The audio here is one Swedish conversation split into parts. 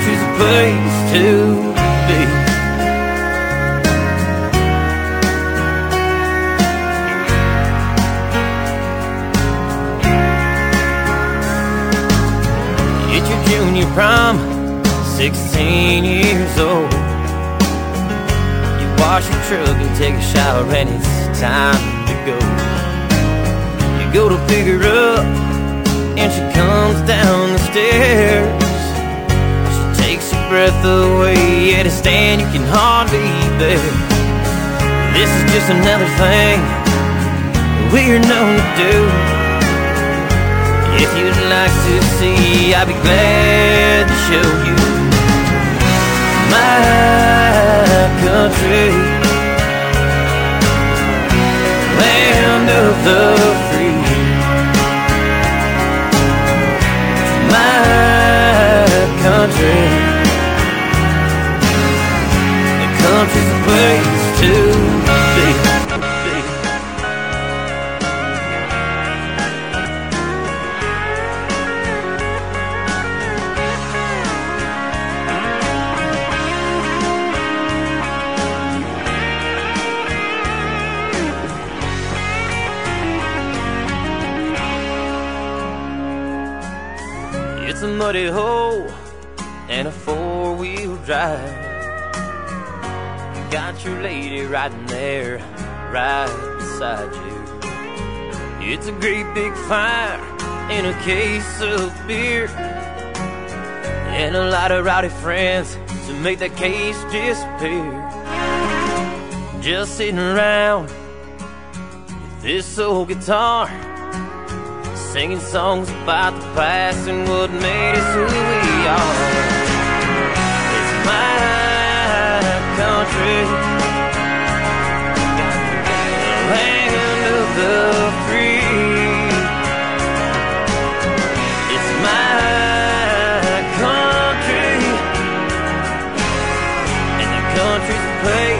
country's a place to be. It's your junior prom, 16 years old. You wash your truck and take a shower, and it's time to go. You go to pick her up, and she comes down the stairs. Breath away at a stand you can hardly bear. This is just another thing we're known to do. If you'd like to see, I'd be glad to show you my country, land of the free. My country, country's a place to be. It's a muddy hole and a four wheel drive. Got your lady riding there, right beside you. It's a great big fire and a case of beer. And a lot of rowdy friends to make that case disappear. Just sitting around with this old guitar singing songs about the past and what made us who we are. Country. It's my country, and the country's place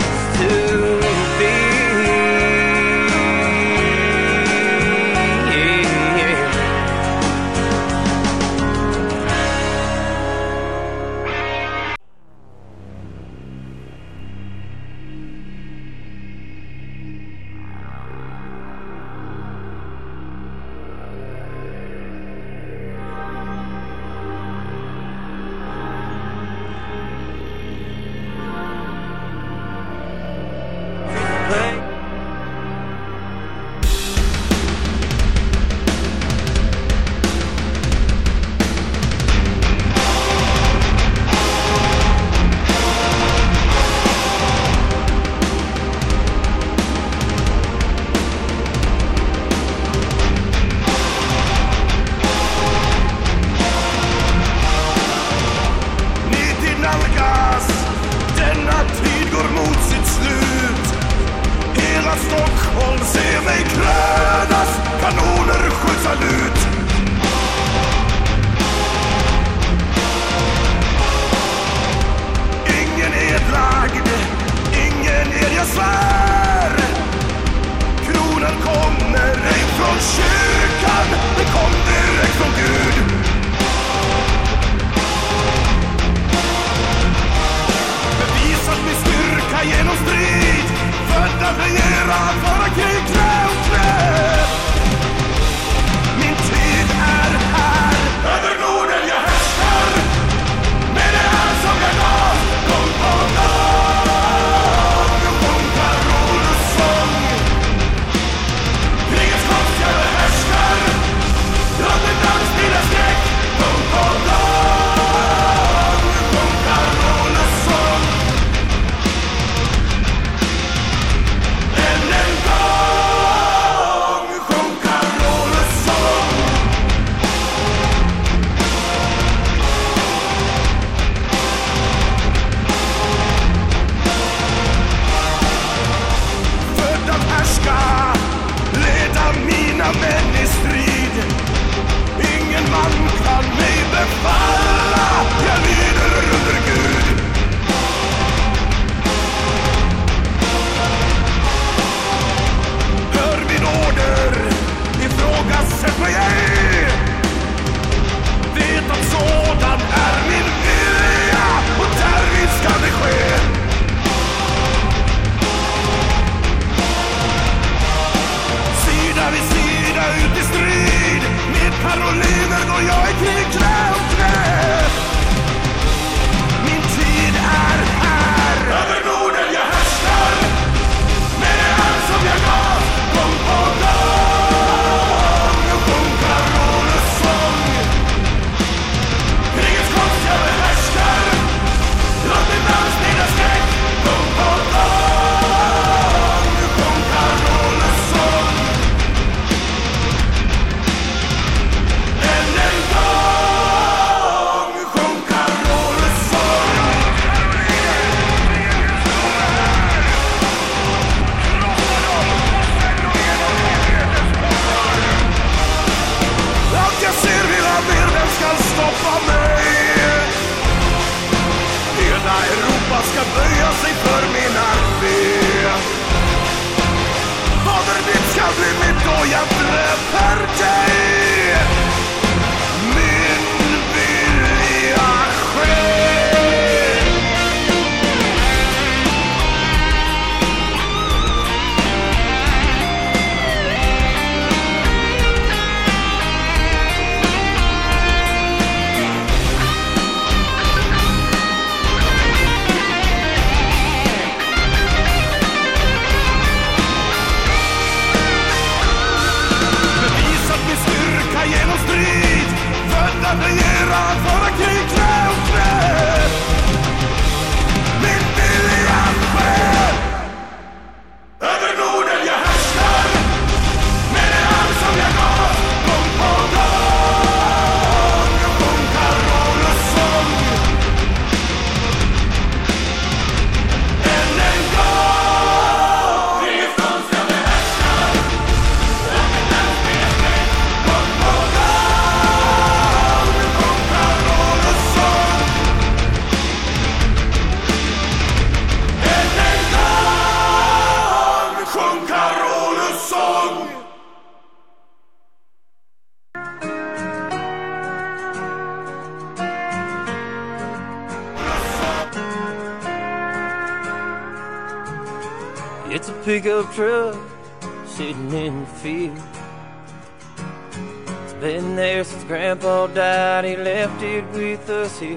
It's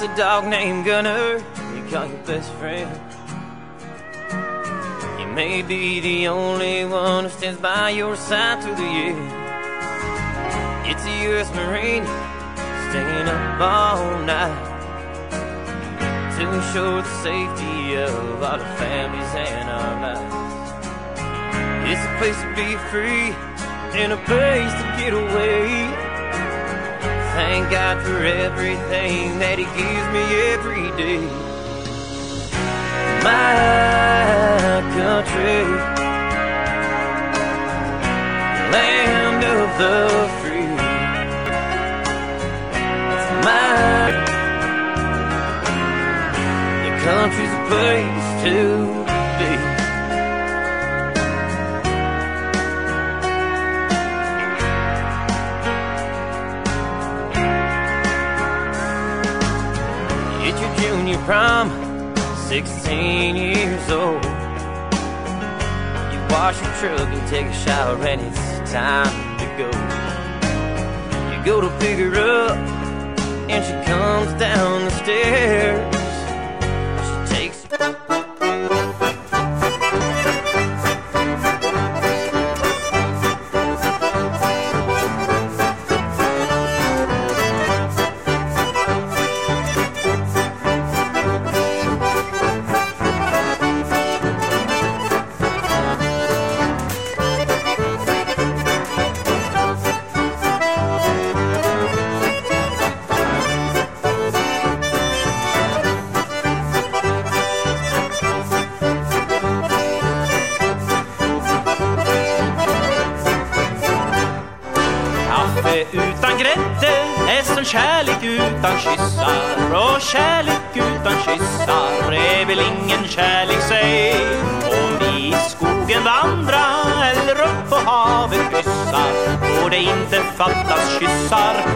a dog named Gunner, you call your best friend. He may be the only one who stands by your side through the year. It's a U.S. Marine staying up all night to ensure the safety of the families and our lives. It's a place to be free and a place to get away. Thank God for everything that He gives me every day. My country, land of the free. It's my the country's a place to junior prom, 16 years old. You wash your truck and take a shower, and it's time to go. You go to pick her up, and she comes down the stairs. She takes.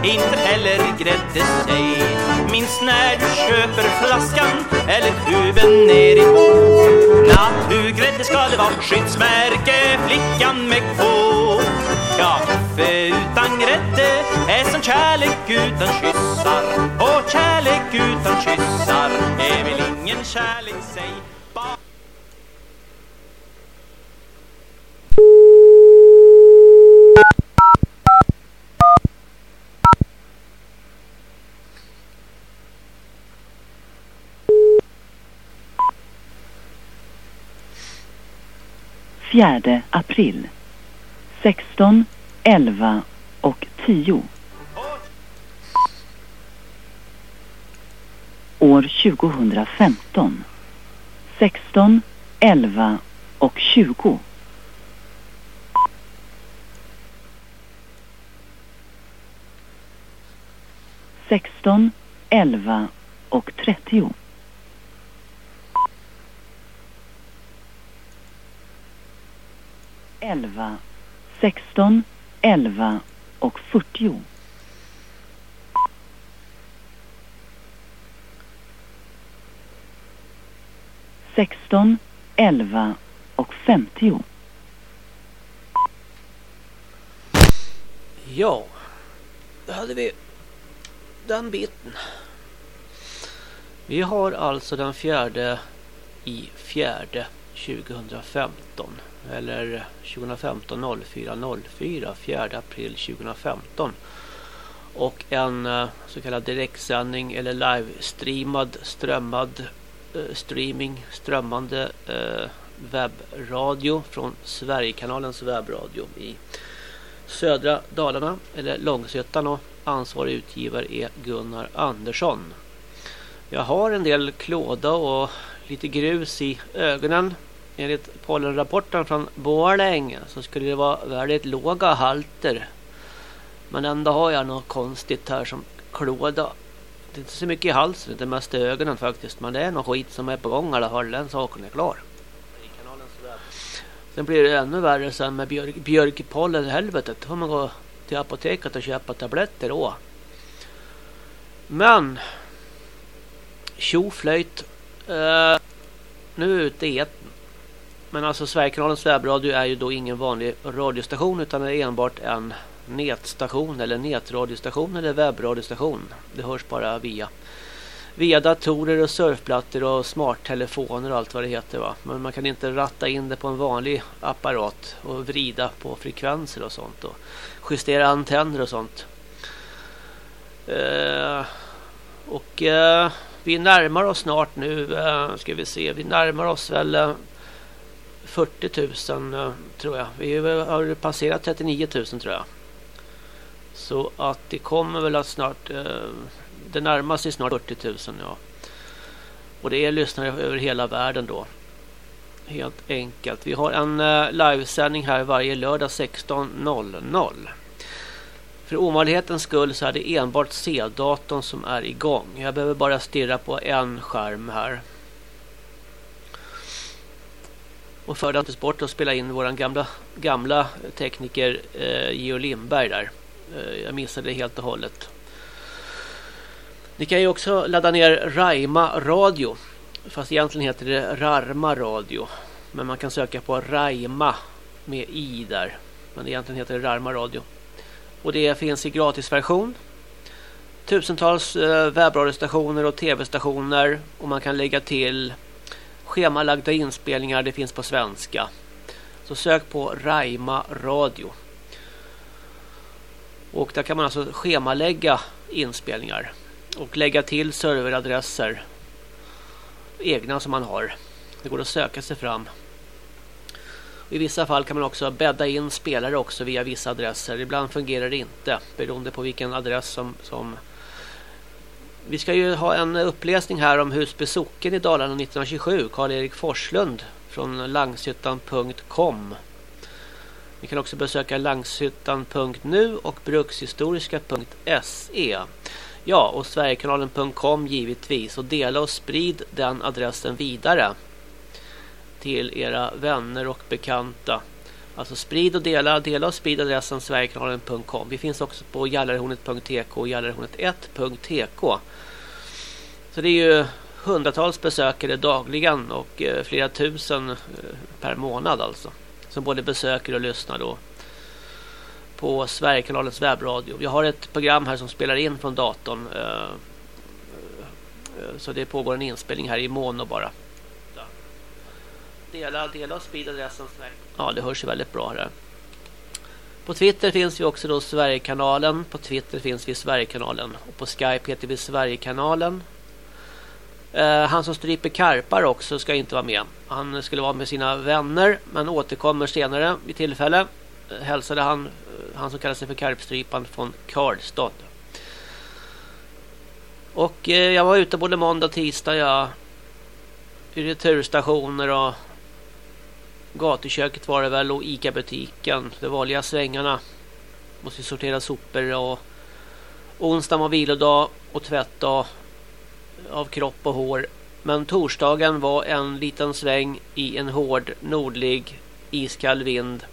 Inte heller grädde säg Minns när du köper flaskan eller tuben ner i bok Naturgrädde ska det vara? Skyddsmärke, flickan med kåk Ja, kaffe utan grädde är som kärlek utan kyssar. Och kärlek utan kyssar är väl ingen kärlek, säg. 4 april 16, 11 och 10. År 2015 16, 11 och 20. Sexton, elva och trettio. 11, 16, 11 och 40. Sexton, elva och femtio. Ja, då hade vi den biten. Vi har alltså den fjärde i fjärde 2015 eller 2015 04 04 4 april 2015 och en eh, så kallad direktsändning eller livestreamad strömmad eh, streaming strömmande eh, webbradio från Sverigekanalens webbradio i södra Dalarna eller Långsötan och ansvarig utgivare är Gunnar Andersson. Jag har en del klåda och lite grus i ögonen. Enligt pollenrapporten från Borlänge så skulle det vara väldigt låga halter. Men ändå har jag något konstigt här som klåda. Det är inte så mycket i halsen, det är mest i ögonen faktiskt. Men det är något skit som är på gång i alla fall, den saken är klar. Sen blir det ännu värre sen med björk, björkpollen i helvetet. Då får man gå till apoteket och köpa tabletter då. Men tjoflöjt. Uh, nu ute i etern. Men alltså Sverigekanalens webbradio är ju då ingen vanlig radiostation utan är enbart en nätstation eller nätradiostation eller webbradiostation. Det hörs bara via via datorer och surfplattor och smarttelefoner och allt vad det heter va. Men man kan inte ratta in det på en vanlig apparat och vrida på frekvenser och sånt och justera antenner och sånt. Eh, och eh, vi närmar oss snart nu, eh, ska vi se, vi närmar oss väl eh, 40 000 eh, tror jag. Vi har passerat 39 000 tror jag. Så att det kommer väl att snart eh, det närmar sig snart 40 000 ja. Och det är lyssnare över hela världen då. Helt enkelt. Vi har en eh, livesändning här varje lördag 16.00. För ovanlighetens skull så är det enbart C-datorn som är igång. Jag behöver bara stirra på en skärm här. Och förde inte bort och spela in våran gamla, gamla tekniker eh, Geo Lindberg där. Eh, jag missade det helt och hållet. Ni kan ju också ladda ner Raima Radio. Fast egentligen heter det Rarma Radio. Men man kan söka på Raima med i där. Men egentligen heter det Rarma Radio. Och det finns i gratisversion. Tusentals eh, webbradiostationer och tv-stationer. Och man kan lägga till schemalagda inspelningar. Det finns på svenska. Så sök på Raima Radio. Och där kan man alltså schemalägga inspelningar och lägga till serveradresser egna som man har. Det går att söka sig fram. I vissa fall kan man också bädda in spelare också via vissa adresser. Ibland fungerar det inte beroende på vilken adress som, som... Vi ska ju ha en uppläsning här om Husby socken i Dalarna 1927. Karl-Erik Forslund från langshyttan.com. Ni kan också besöka langshyttan.nu och brukshistoriska.se. Ja, och Sverigekanalen.com givetvis. Och dela och sprid den adressen vidare till era vänner och bekanta. Alltså sprid och dela, dela och sprid adressen Sverigekanalen.com. Vi finns också på jallarhornet.tk och gallerhornet1.tk. Så det är ju hundratals besökare dagligen och eh, flera tusen eh, per månad alltså. Som både besöker och lyssnar då på Sverigekanalens webbradio. Jag har ett program här som spelar in från datorn. Eh, eh, så det pågår en inspelning här i mono bara. Dela, dela och sprida adressen. Ja, det hörs ju väldigt bra här. På Twitter finns vi också då Sverigekanalen. På Twitter finns vi Sverigekanalen. Och på Skype heter vi Sverigekanalen. Eh, han som stryper karpar också ska inte vara med. Han skulle vara med sina vänner men återkommer senare vid tillfälle. Eh, hälsade han eh, han som kallar sig för Karpstrypan från Karlstad. Och eh, jag var ute både måndag och tisdag. Jag, I returstationer och gatuköket var det väl och Ica-butiken. De vanliga svängarna. Måste sortera sopor och onsdag var vilodag och tvättdag av kropp och hår. Men torsdagen var en liten sväng i en hård nordlig iskall vind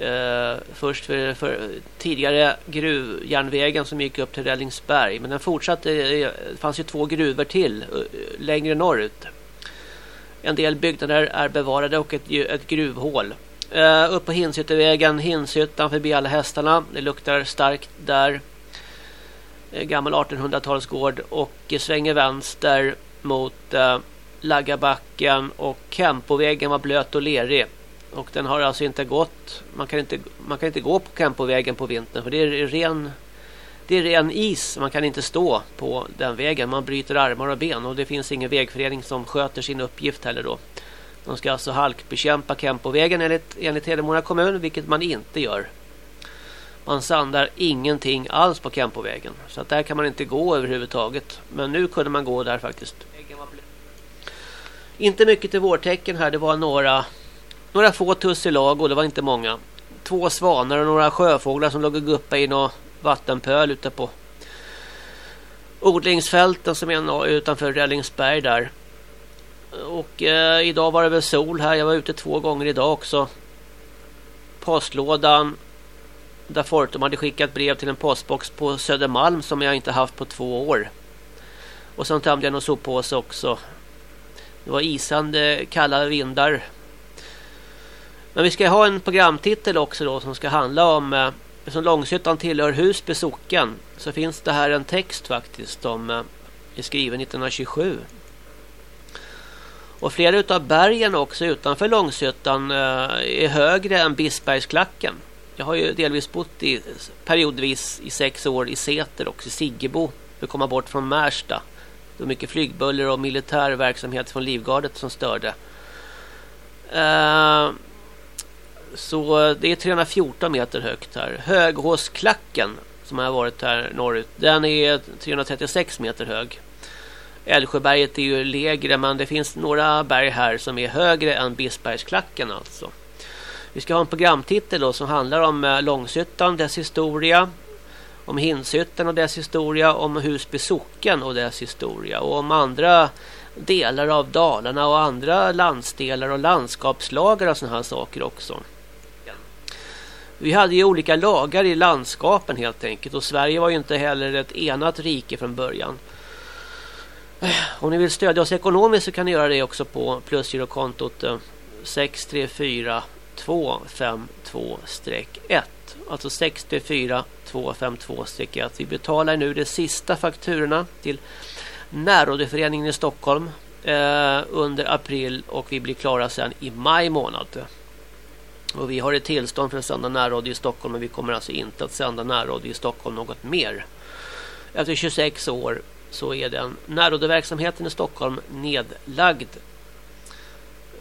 eh, först för, för, tidigare gruvjärnvägen som gick upp till Rällingsberg. Men den fortsatte, det fanns ju två gruvor till eh, längre norrut. En del byggnader är bevarade och ett, ett gruvhål. Uh, upp på Hinshyttevägen, Hinshyttan förbi alla hästarna. Det luktar starkt där. Eh, gammal 1800-talsgård och eh, svänger vänster mot eh, Laggabacken och Kempovägen var blöt och lerig. Och den har alltså inte gått. Man kan inte, man kan inte gå på Kempovägen på vintern för det är ren det är ren is. Man kan inte stå på den vägen. Man bryter armar och ben och det finns ingen vägförening som sköter sin uppgift heller då. De ska alltså halkbekämpa Kempovägen enligt, enligt Hedemora kommun, vilket man inte gör. Man sandar ingenting alls på Kempovägen. Så att där kan man inte gå överhuvudtaget. Men nu kunde man gå där faktiskt. Inte mycket till vårtecken här. Det var några några få tussilago, det var inte många. Två svanar och några sjöfåglar som låg och guppade i någon vattenpöl ute på odlingsfälten som är utanför Rällingsberg där. Och eh, idag var det väl sol här. Jag var ute två gånger idag också. Postlådan där Fortum hade skickat brev till en postbox på Södermalm som jag inte haft på två år. Och sen tömde jag någon soppåse också Det var isande kalla vindar. Men vi ska ha en programtitel också då som ska handla om eh, som Långshyttan tillhör Husby socken så finns det här en text faktiskt som eh, är skriven 1927. Och flera utav bergen också utanför Långshyttan eh, är högre än Bisbergsklacken. Jag har ju delvis bott i, periodvis i sex år i Säter och i Siggebo för att komma bort från Märsta. Det var mycket flygbuller och militär verksamhet från Livgardet som störde. Uh, så det är 314 meter högt här. Höghåsklacken som har varit här norrut, den är 336 meter hög. Älvsjöberget är ju lägre men det finns några berg här som är högre än Bispbergsklacken alltså. Vi ska ha en programtitel då som handlar om eh, Långshyttan, dess historia, om Hinshyttan och dess historia, om Husby socken och dess historia och om andra delar av Dalarna och andra landsdelar och landskapslagar och sådana här saker också. Vi hade ju olika lagar i landskapen helt enkelt och Sverige var ju inte heller ett enat rike från början. Om ni vill stödja oss ekonomiskt så kan ni göra det också på plusgirokontot eh, 634 252-1. Alltså 64252-1. Vi betalar nu de sista fakturorna till närrådeföreningen i Stockholm eh, under april och vi blir klara sen i maj månad. Och vi har ett tillstånd för att sända närradio i Stockholm men vi kommer alltså inte att sända närradio i Stockholm något mer. Efter 26 år så är den närradioverksamheten i Stockholm nedlagd.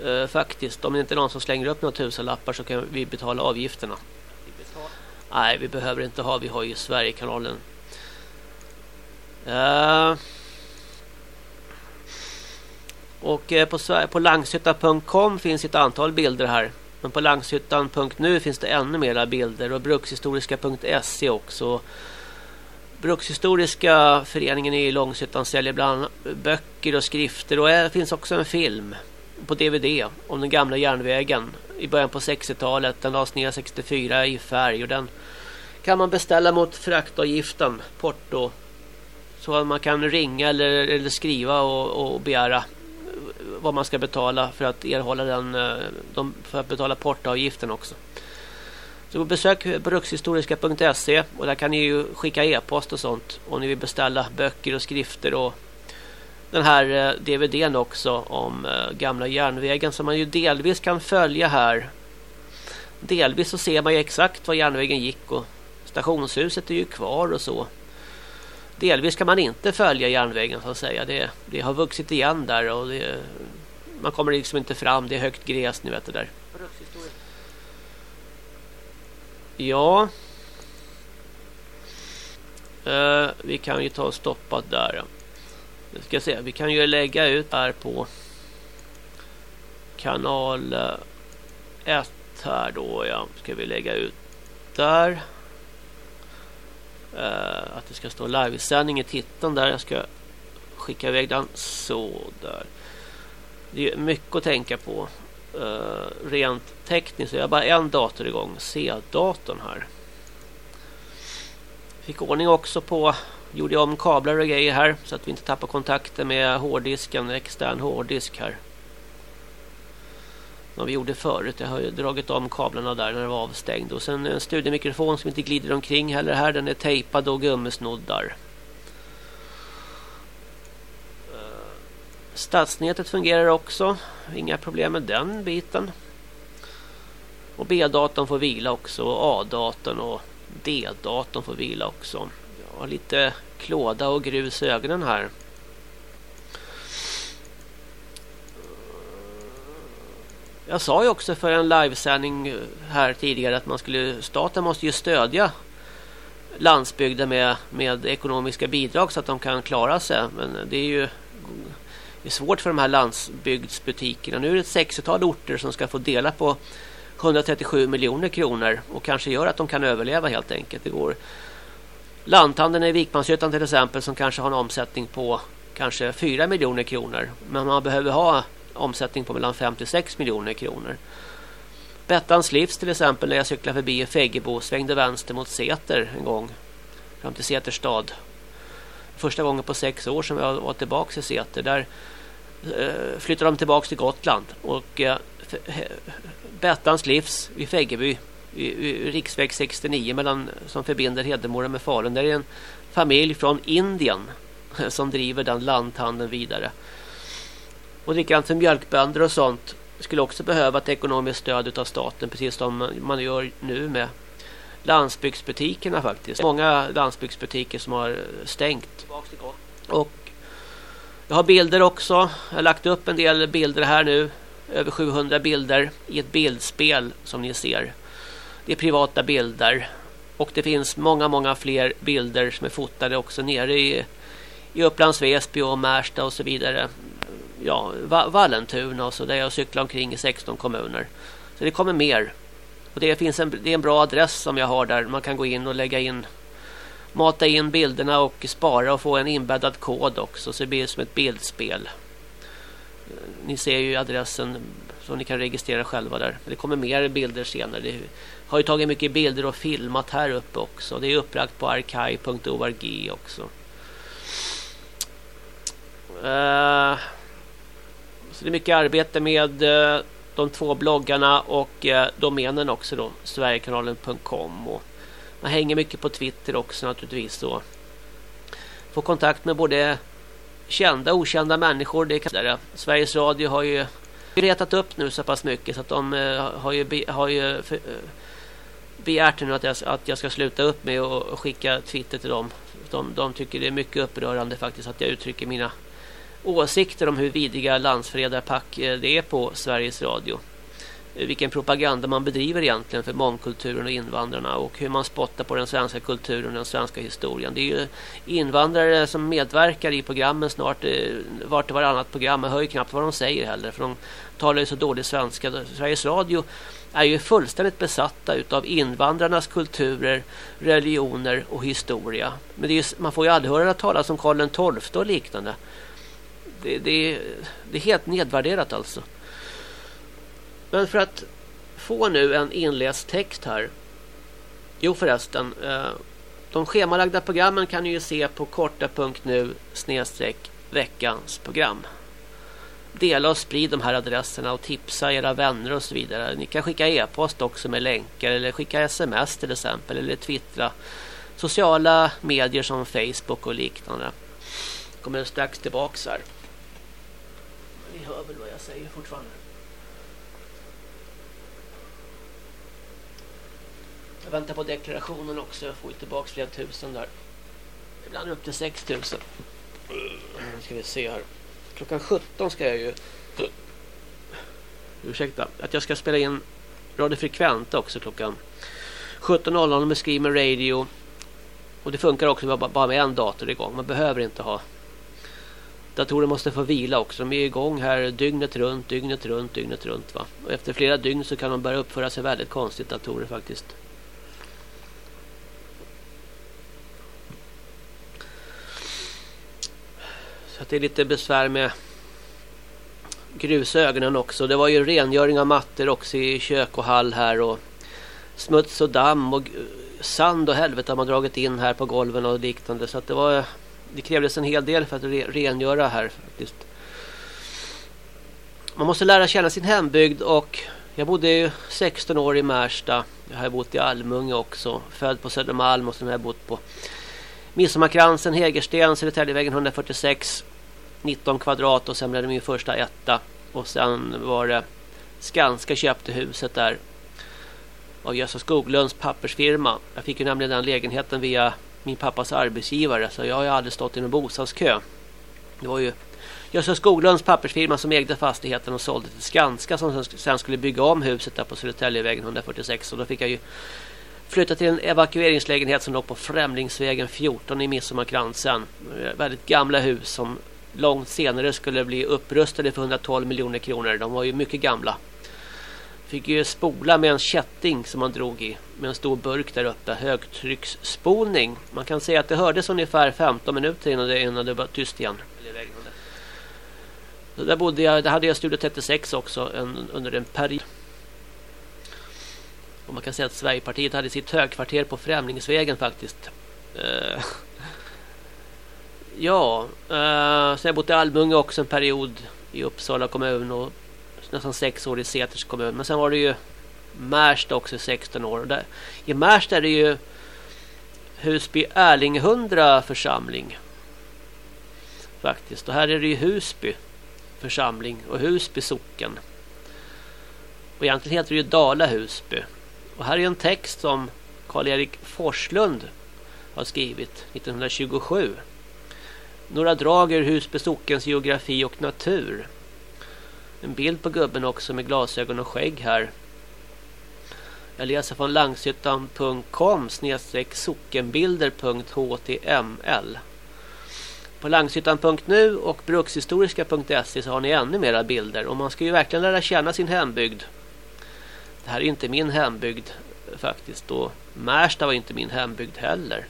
Uh, faktiskt, om det inte är någon som slänger upp några tusenlappar så kan vi betala avgifterna. Nej, vi behöver inte ha, vi har ju Sverigekanalen. Uh, och uh, på, på langshytta.com finns ett antal bilder här. Men på langshyttan.nu finns det ännu mera bilder och brukshistoriska.se också. Brukshistoriska föreningen i Långshyttan säljer bland böcker och skrifter och det finns också en film på DVD om den gamla järnvägen i början på 60-talet. Den lades ner 64 i färg och den kan man beställa mot fraktavgiften, porto. Så man kan ringa eller, eller skriva och, och begära vad man ska betala för att erhålla den eh, de, för att betala portavgiften också. Så besök brukshistoriska.se och där kan ni ju skicka e-post och sånt om ni vill beställa böcker och skrifter och den här eh, DVDn också om eh, gamla järnvägen som man ju delvis kan följa här. Delvis så ser man ju exakt var järnvägen gick och stationshuset är ju kvar och så. Delvis kan man inte följa järnvägen så att säga. Det, det har vuxit igen där och det, man kommer liksom inte fram. Det är högt gräs, nu vet du där. Ja. Uh, vi kan ju ta och stoppa där. Nu ska se. Vi kan ju lägga ut här på kanal eh, 1 här då. Ja. Ska vi lägga ut där. Uh, att det ska stå livesändning i titeln där. Jag ska skicka iväg den så där. Det är mycket att tänka på. Uh, rent tekniskt. Jag har bara en dator igång. C-datorn här. Fick ordning också på. Gjorde om kablar och grejer här. Så att vi inte tappar kontakten med hårddisken. Extern hårddisk här. Som vi gjorde förut. Jag har ju dragit om kablarna där när det var avstängd. Och sen en studiemikrofon som inte glider omkring heller här. Den är tejpad och gummisnoddar. Eh, stadsnätet fungerar också. Inga problem med den biten. Och B-datorn får vila också. A-datorn och D-datorn får vila också. Har lite klåda och grus i ögonen här. Jag sa ju också för en livesändning här tidigare att man skulle staten måste ju stödja landsbygden med, med ekonomiska bidrag så att de kan klara sig. Men det är ju det är svårt för de här landsbygdsbutikerna. Nu är det ett 60-tal orter som ska få dela på 137 miljoner kronor och kanske gör att de kan överleva helt enkelt. Det går Lanthandeln i Vikmanshyttan till exempel som kanske har en omsättning på kanske 4 miljoner kronor. Men man behöver ha omsättning på mellan 5 till 6 miljoner kronor. Bettans livs till exempel när jag cyklade förbi i Fäggebo svängde vänster mot Säter en gång. Fram till Säterstad första gången på sex år som jag var tillbaka i Säter. Där eh, flyttade de tillbaka till Gotland och eh, Bettans livs i Fäggeby riksväg 69 mellan, som förbinder Hedemora med Falun. Där är en familj från Indien som driver den lanthandeln vidare. Och likadant för alltså mjölkbönder och sånt skulle också behöva ett ekonomiskt stöd av staten precis som man gör nu med landsbygdsbutikerna faktiskt. Många landsbygdsbutiker som har stängt. Och jag har bilder också. Jag har lagt upp en del bilder här nu. Över 700 bilder i ett bildspel som ni ser. Det är privata bilder. Och det finns många, många fler bilder som är fotade också nere i, i Upplands Väsby och Märsta och så vidare. Ja, Vallentuna och så där jag cyklar omkring i 16 kommuner. Så det kommer mer. Och det finns en, det är en bra adress som jag har där man kan gå in och lägga in mata in bilderna och spara och få en inbäddad kod också så det blir som ett bildspel. Eh, ni ser ju adressen som ni kan registrera själva där. Det kommer mer bilder senare. Har ju tagit mycket bilder och filmat här uppe också. Det är upplagt på arkiv.org också. Uh, så det är mycket arbete med uh, de två bloggarna och uh, domänen också då. Sverigekanalen.com och man hänger mycket på Twitter också naturligtvis då. Får kontakt med både kända och okända människor. Det kan, Sveriges Radio har ju retat upp nu så pass mycket så att de har ju, har ju för, begärt nu att jag, att jag ska sluta upp med att skicka Twitter till dem. De, de tycker det är mycket upprörande faktiskt att jag uttrycker mina åsikter om hur vidriga landsförrädarpack eh, det är på Sveriges Radio. Eh, vilken propaganda man bedriver egentligen för mångkulturen och invandrarna och hur man spottar på den svenska kulturen och den svenska historien. Det är ju invandrare som medverkar i programmen snart eh, vart och varannat program. Jag hör ju knappt vad de säger heller för de talar ju så dålig svenska. Sveriges Radio är ju fullständigt besatta utav invandrarnas kulturer, religioner och historia. Men det är, man får ju aldrig höra talas om Karl XII och liknande. Det, det, det är helt nedvärderat alltså. Men för att få nu en inläst text här. Jo förresten. Eh, de schemalagda programmen kan ni ju se på korta.nu snedstreck veckans program dela och sprid de här adresserna och tipsa era vänner och så vidare. Ni kan skicka e-post också med länkar eller skicka sms till exempel eller twittra. Sociala medier som Facebook och liknande. Jag kommer strax tillbaks här. Ni hör väl vad jag säger fortfarande. Jag väntar på deklarationen också. Jag får tillbaka flera tusen där. Ibland upp till 6000. Nu ska vi se här klockan 17 ska jag ju ursäkta, att jag ska spela in Radio Frekventa också klockan 17.00 med Screamer Radio och det funkar också bara med en dator igång. Man behöver inte ha datorer måste få vila också. De är igång här dygnet runt, dygnet runt, dygnet runt va. Och efter flera dygn så kan de börja uppföra sig väldigt konstigt datorer faktiskt. Att det är lite besvär med grusögonen också. Det var ju rengöring av mattor också i kök och hall här och smuts och damm och sand och helvete har man dragit in här på golven och liknande så att det var det krävdes en hel del för att rengöra här faktiskt. Man måste lära känna sin hembygd och jag bodde ju 16 år i Märsta. Jag har bott i Almunge också. Född på Södermalm och sen har jag bott på Midsommarkransen, Hägersten, Södertäljevägen 146. 19 kvadrat och sen blev det min första etta. Och sen var det Skanska köpte huset där av Gösta Skoglunds pappersfirma. Jag fick ju nämligen den lägenheten via min pappas arbetsgivare så jag har ju aldrig stått i någon bostadskö. Det var ju Gösta Skoglunds pappersfirma som ägde fastigheten och sålde till Skanska som sen skulle bygga om huset där på Södertäljevägen 146 och då fick jag ju flytta till en evakueringslägenhet som låg på Främlingsvägen 14 i Midsommarkransen. Väldigt gamla hus som långt senare skulle bli upprustade för 112 miljoner kronor. De var ju mycket gamla. Fick ju spola med en kätting som man drog i med en stor burk där uppe. Högtrycksspolning. Man kan säga att det hördes ungefär 15 minuter innan det, innan det var tyst igen. Så där bodde jag, där hade jag Studio 36 också en, under en period. Och man kan säga att Sverigepartiet hade sitt högkvarter på Främlingsvägen faktiskt. Eh, Ja, Ja, sen har jag bott i Almunge också en period i Uppsala kommun och nästan sex år i Säters kommun. Men sen var det ju Märsta också i 16 år. Där, I Märsta är det ju Husby Erlinghundra församling. Faktiskt. Och här är det ju Husby församling och Husby socken. Och egentligen heter det ju Dala Husby. Och här är en text som Karl-Erik Forslund har skrivit 1927. Några drag ur Husby sockens geografi och natur. En bild på gubben också med glasögon och skägg här. Jag läser från langshyttan.com snedstreck sockenbilder.html. På langshyttan.nu och brukshistoriska.se så har ni ännu mera bilder. Och man ska ju verkligen lära känna sin hembygd. Det här är inte min hembygd faktiskt. Och Märsta var inte min hembygd heller.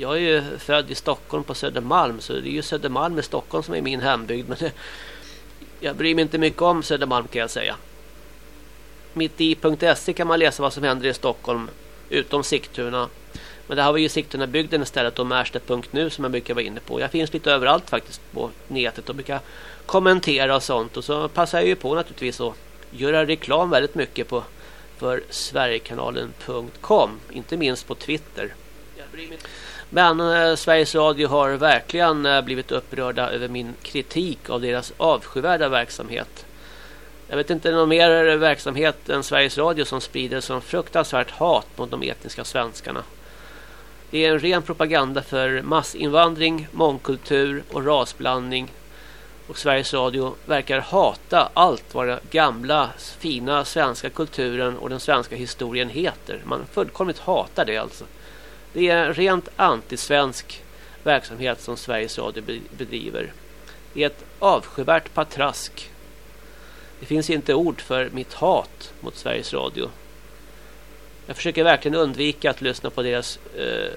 Jag är ju född i Stockholm på Södermalm. Så det är ju Södermalm i Stockholm som är min hembygd. Men det, jag bryr mig inte mycket om Södermalm kan jag säga. Mitti.se kan man läsa vad som händer i Stockholm. Utom Sigtuna. Men det här var ju Sigtuna-bygden istället och Märsta.nu som jag brukar vara inne på. Jag finns lite överallt faktiskt på nätet och brukar kommentera och sånt. Och så passar jag ju på naturligtvis att göra reklam väldigt mycket på för Sverigekanalen.com. Inte minst på Twitter. Men eh, Sveriges Radio har verkligen eh, blivit upprörda över min kritik av deras avskyvärda verksamhet. Jag vet inte någon mer verksamhet än Sveriges Radio som sprider sån fruktansvärt hat mot de etniska svenskarna. Det är en ren propaganda för massinvandring, mångkultur och rasblandning. Och Sveriges Radio verkar hata allt vad den gamla, fina svenska kulturen och den svenska historien heter. Man fullkomligt hatar det alltså. Det är en rent antisvensk verksamhet som Sveriges Radio bedriver. Det är ett avskyvärt patrask. Det finns inte ord för mitt hat mot Sveriges Radio. Jag försöker verkligen undvika att lyssna på deras eh,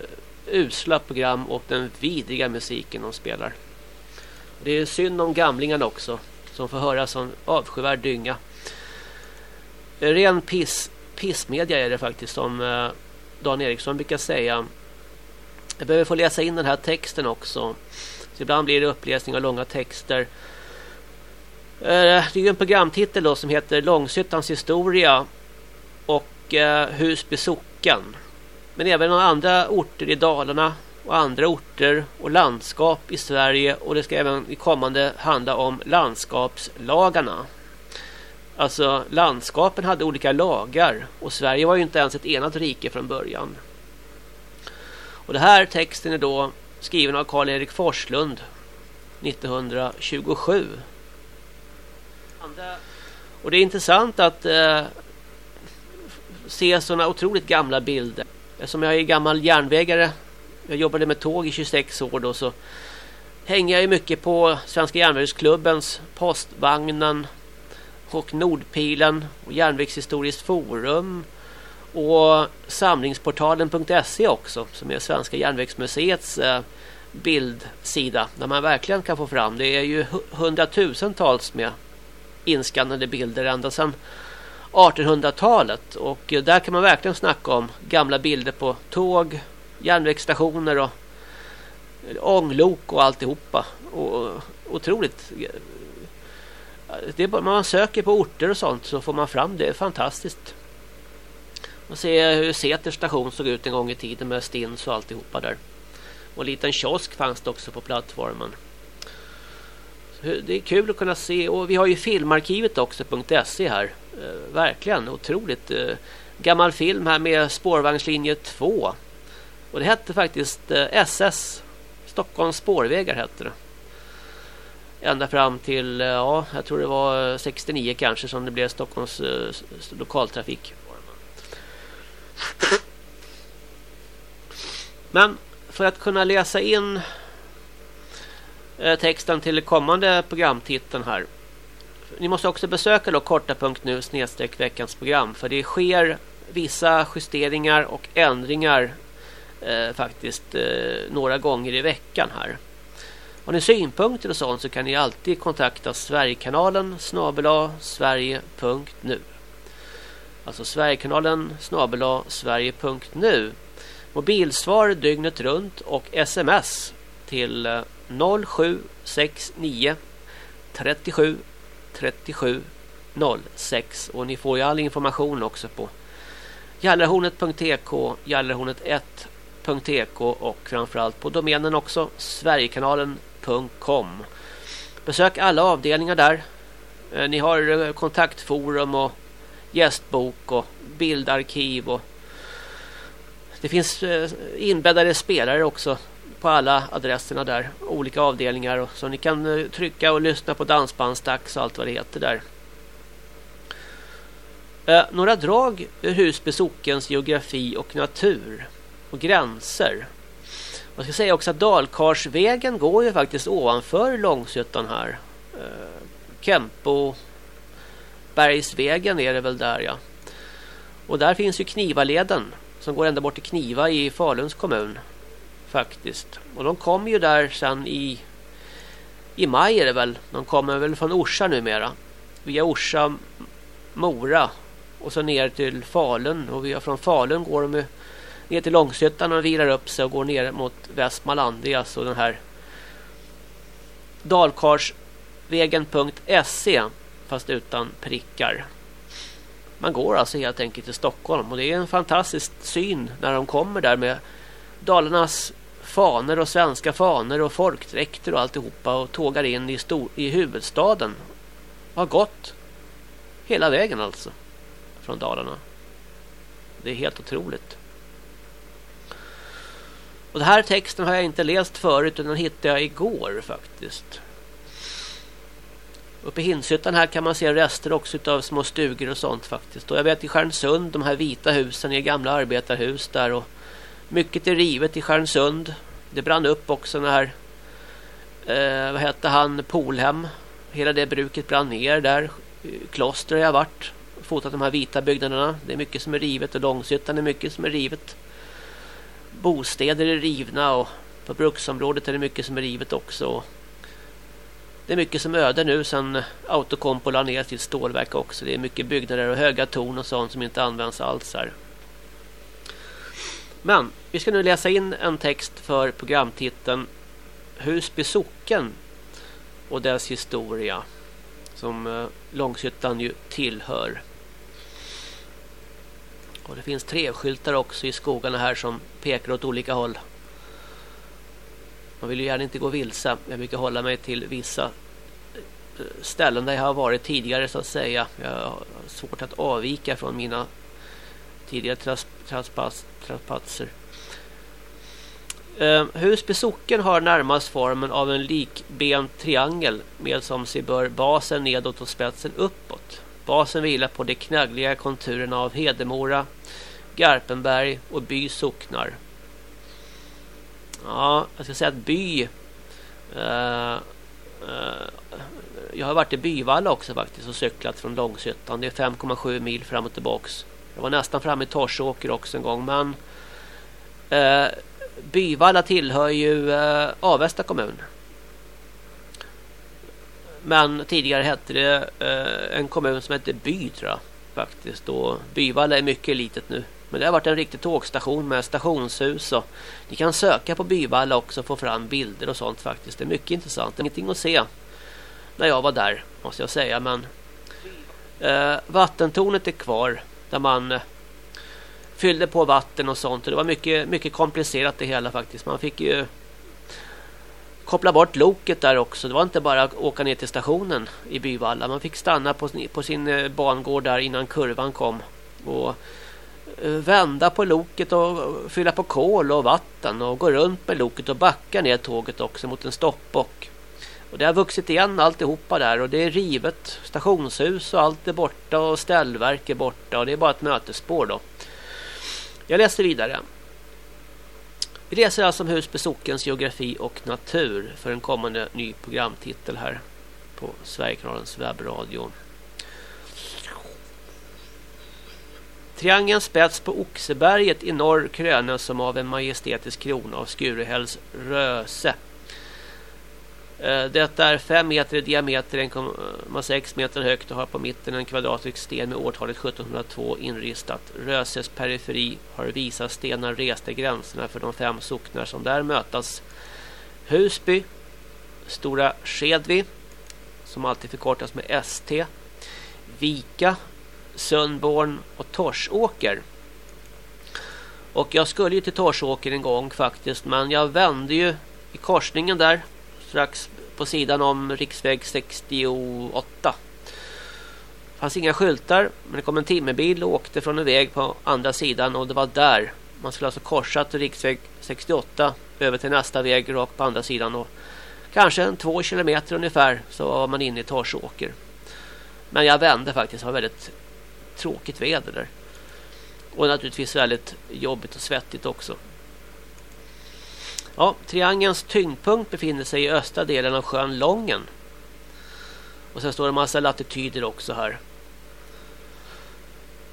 usla program och den vidriga musiken de spelar. Det är synd om gamlingarna också som får höra sån avskyvärd dynga. Ren piss, pissmedia är det faktiskt som eh, Dan Eriksson brukar säga. Jag behöver få läsa in den här texten också. Så ibland blir det uppläsning av långa texter. Eh, det är en programtitel då som heter Långsyttans historia och eh, Husby socken. Men även andra orter i Dalarna och andra orter och landskap i Sverige och det ska även i kommande handla om landskapslagarna. Alltså landskapen hade olika lagar och Sverige var ju inte ens ett enat rike från början. Och det här texten är då skriven av Karl-Erik Forslund 1927. Och det är intressant att eh, se sådana otroligt gamla bilder. Som jag är gammal järnvägare. Jag jobbade med tåg i 26 år då så hänger jag ju mycket på Svenska järnvägsklubbens postvagnen och Nordpilen och Järnvägshistoriskt forum och samlingsportalen.se också som är Svenska järnvägsmuseets eh, bildsida där man verkligen kan få fram. Det är ju hundratusentals med inskannade bilder ända sedan 1800-talet och eh, där kan man verkligen snacka om gamla bilder på tåg, järnvägsstationer och eh, ånglok och alltihopa. Och, otroligt. Det är bara, man söker på orter och sånt så får man fram det. är fantastiskt. Man ser hur Säters station såg ut en gång i tiden med stins och alltihopa där. Och en liten kiosk fanns det också på plattformen. Det är kul att kunna se. Och vi har ju filmarkivet också, .se här. Eh, verkligen otroligt. Eh, gammal film här med spårvagnslinje 2. Och det hette faktiskt eh, SS. Stockholms spårvägar hette det. Ända fram till, eh, ja, jag tror det var 69 kanske som det blev Stockholms eh, lokaltrafik. Men för att kunna läsa in eh, texten till kommande programtiteln här ni måste också besöka då korta.nu snedstreck veckans program för det sker vissa justeringar och ändringar eh, faktiskt eh, några gånger i veckan här. Har ni synpunkter och sånt så kan ni alltid kontakta Sverigekanalen snabela sverige.nu Alltså Sverigekanalen snabela sverige.nu Mobilsvar dygnet runt och sms till 0769 37 37 06 och ni får ju all information också på jallarhornet.tk, jallarhornet1.tk och framförallt på domänen också sverigekanalen.com. Besök alla avdelningar där. Eh, ni har eh, kontaktforum och gästbok och bildarkiv och det finns eh, inbäddade spelare också på alla adresserna där. Olika avdelningar. Så ni kan trycka och lyssna på dansbandsdags och allt vad det heter där. Några drag ur Husby sockens geografi och natur och gränser. Jag ska säga också att Dalkarsvägen går ju faktiskt ovanför Långshyttan här. Eh, Kempo Bergsvägen är det väl där ja. Och där finns ju Knivaleden som går ända bort till Kniva i Faluns kommun faktiskt. Och de kommer ju där sen i i maj är det väl. De kommer väl från Orsa numera. Via Orsa, Mora och så ner till Falun och via från Falun går de ner till Långshyttan och vilar upp sig och går ner mot Västmanland. Det är alltså den här dalkarsvägen.se fast utan prickar. Man går alltså helt enkelt till Stockholm och det är en fantastisk syn när de kommer där med Dalarnas faner och svenska faner och folkdräkter och alltihopa och tågar in i, stor, i huvudstaden. Har gått hela vägen alltså från Dalarna. Det är helt otroligt. Och den här texten har jag inte läst förut utan den hittade jag igår faktiskt. Uppe i Hinshyttan här kan man se rester också av små stugor och sånt faktiskt. Och jag vet i Stjärnsund, de här vita husen är gamla arbetarhus där och mycket är rivet i Stjärnsund. Det brann upp också när här eh, vad hette han Polhem. Hela det bruket brann ner där. Kloster har jag varit fotat de här vita byggnaderna. Det är mycket som är rivet och Långshyttan är mycket som är rivet. Bostäder är rivna och på bruksområdet är det mycket som är rivet också. Det är mycket som öde nu sen Autocompo la ner sitt stålverk också. Det är mycket byggnader och höga torn och sånt som inte används alls här. Men vi ska nu läsa in en text för programtiteln Husby socken och dess historia som eh, Långshyttan ju tillhör. Och det finns treskyltar också i skogarna här som pekar åt olika håll. Man vill ju gärna inte gå vilse. Jag brukar hålla mig till vissa eh, ställen där jag har varit tidigare så att säga. Jag har svårt att avvika från mina tidigare transpatser. Eh, Husby socken har närmast formen av en likbent triangel med som sig bör basen nedåt och spetsen uppåt. Basen vilar på de knaggliga konturerna av Hedemora, Garpenberg och By socknar. Ja, jag ska säga att By... Uh, uh, jag har varit i Byvalla också faktiskt och cyklat från Långshyttan. Det är 5,7 mil fram och tillbaks. Jag var nästan framme i Torsåker också en gång, men... Uh, Byvalla tillhör ju uh, Avesta kommun. Men tidigare hette det eh, en kommun som hette By tror jag faktiskt. Och Byvalla är mycket litet nu. Men det har varit en riktig tågstation med stationshus och ni kan söka på Byvalla också och få fram bilder och sånt faktiskt. Det är mycket intressant. Det är ingenting att se när jag var där måste jag säga. Men eh, vattentornet är kvar där man eh, fyllde på vatten och sånt. Och det var mycket, mycket komplicerat det hela faktiskt. Man fick ju koppla bort loket där också. Det var inte bara att åka ner till stationen i Byvalla. Man fick stanna på, på sin eh, bangård där innan kurvan kom. Och eh, vända på loket och eh, fylla på kol och vatten och gå runt med loket och backa ner tåget också mot en stoppbock. Och det har vuxit igen alltihopa där och det är rivet. Stationshus och allt är borta och ställverk är borta och det är bara ett mötesspår då. Jag läser vidare. Vi reser alltså om Husby sockens geografi och natur för en kommande ny programtitel här på Sverigekanalens webbradio. Triangeln spets på Oxeberget i norr krönes som av en majestätisk krona av Skurehälls röse. Eh, Detta är 5 meter i diameter, 1,6 eh, meter högt och har på mitten en kvadratisk sten med årtalet 1702 inristat. Röses periferi har visa stenar reste gränserna för de fem socknar som där mötas. Husby, Stora Skedvi, som alltid förkortas med ST. Vika, Sundborn och Torsåker. Och jag skulle ju till Torsåker en gång faktiskt. Men jag vände ju i korsningen där. Strax på sidan om riksväg 68. Det fanns inga skyltar. Men det kom en timmerbil och åkte från en väg på andra sidan. Och det var där. Man skulle alltså korsa riksväg 68. Över till nästa väg rakt på andra sidan. Och kanske en två kilometer ungefär så var man inne i Torsåker. Men jag vände faktiskt. Det var väldigt tråkigt väder där. Och naturligtvis väldigt jobbigt och svettigt också. Ja, triangelns tyngdpunkt befinner sig i östra delen av sjön Lången. Och sen står det en massa latityder också här.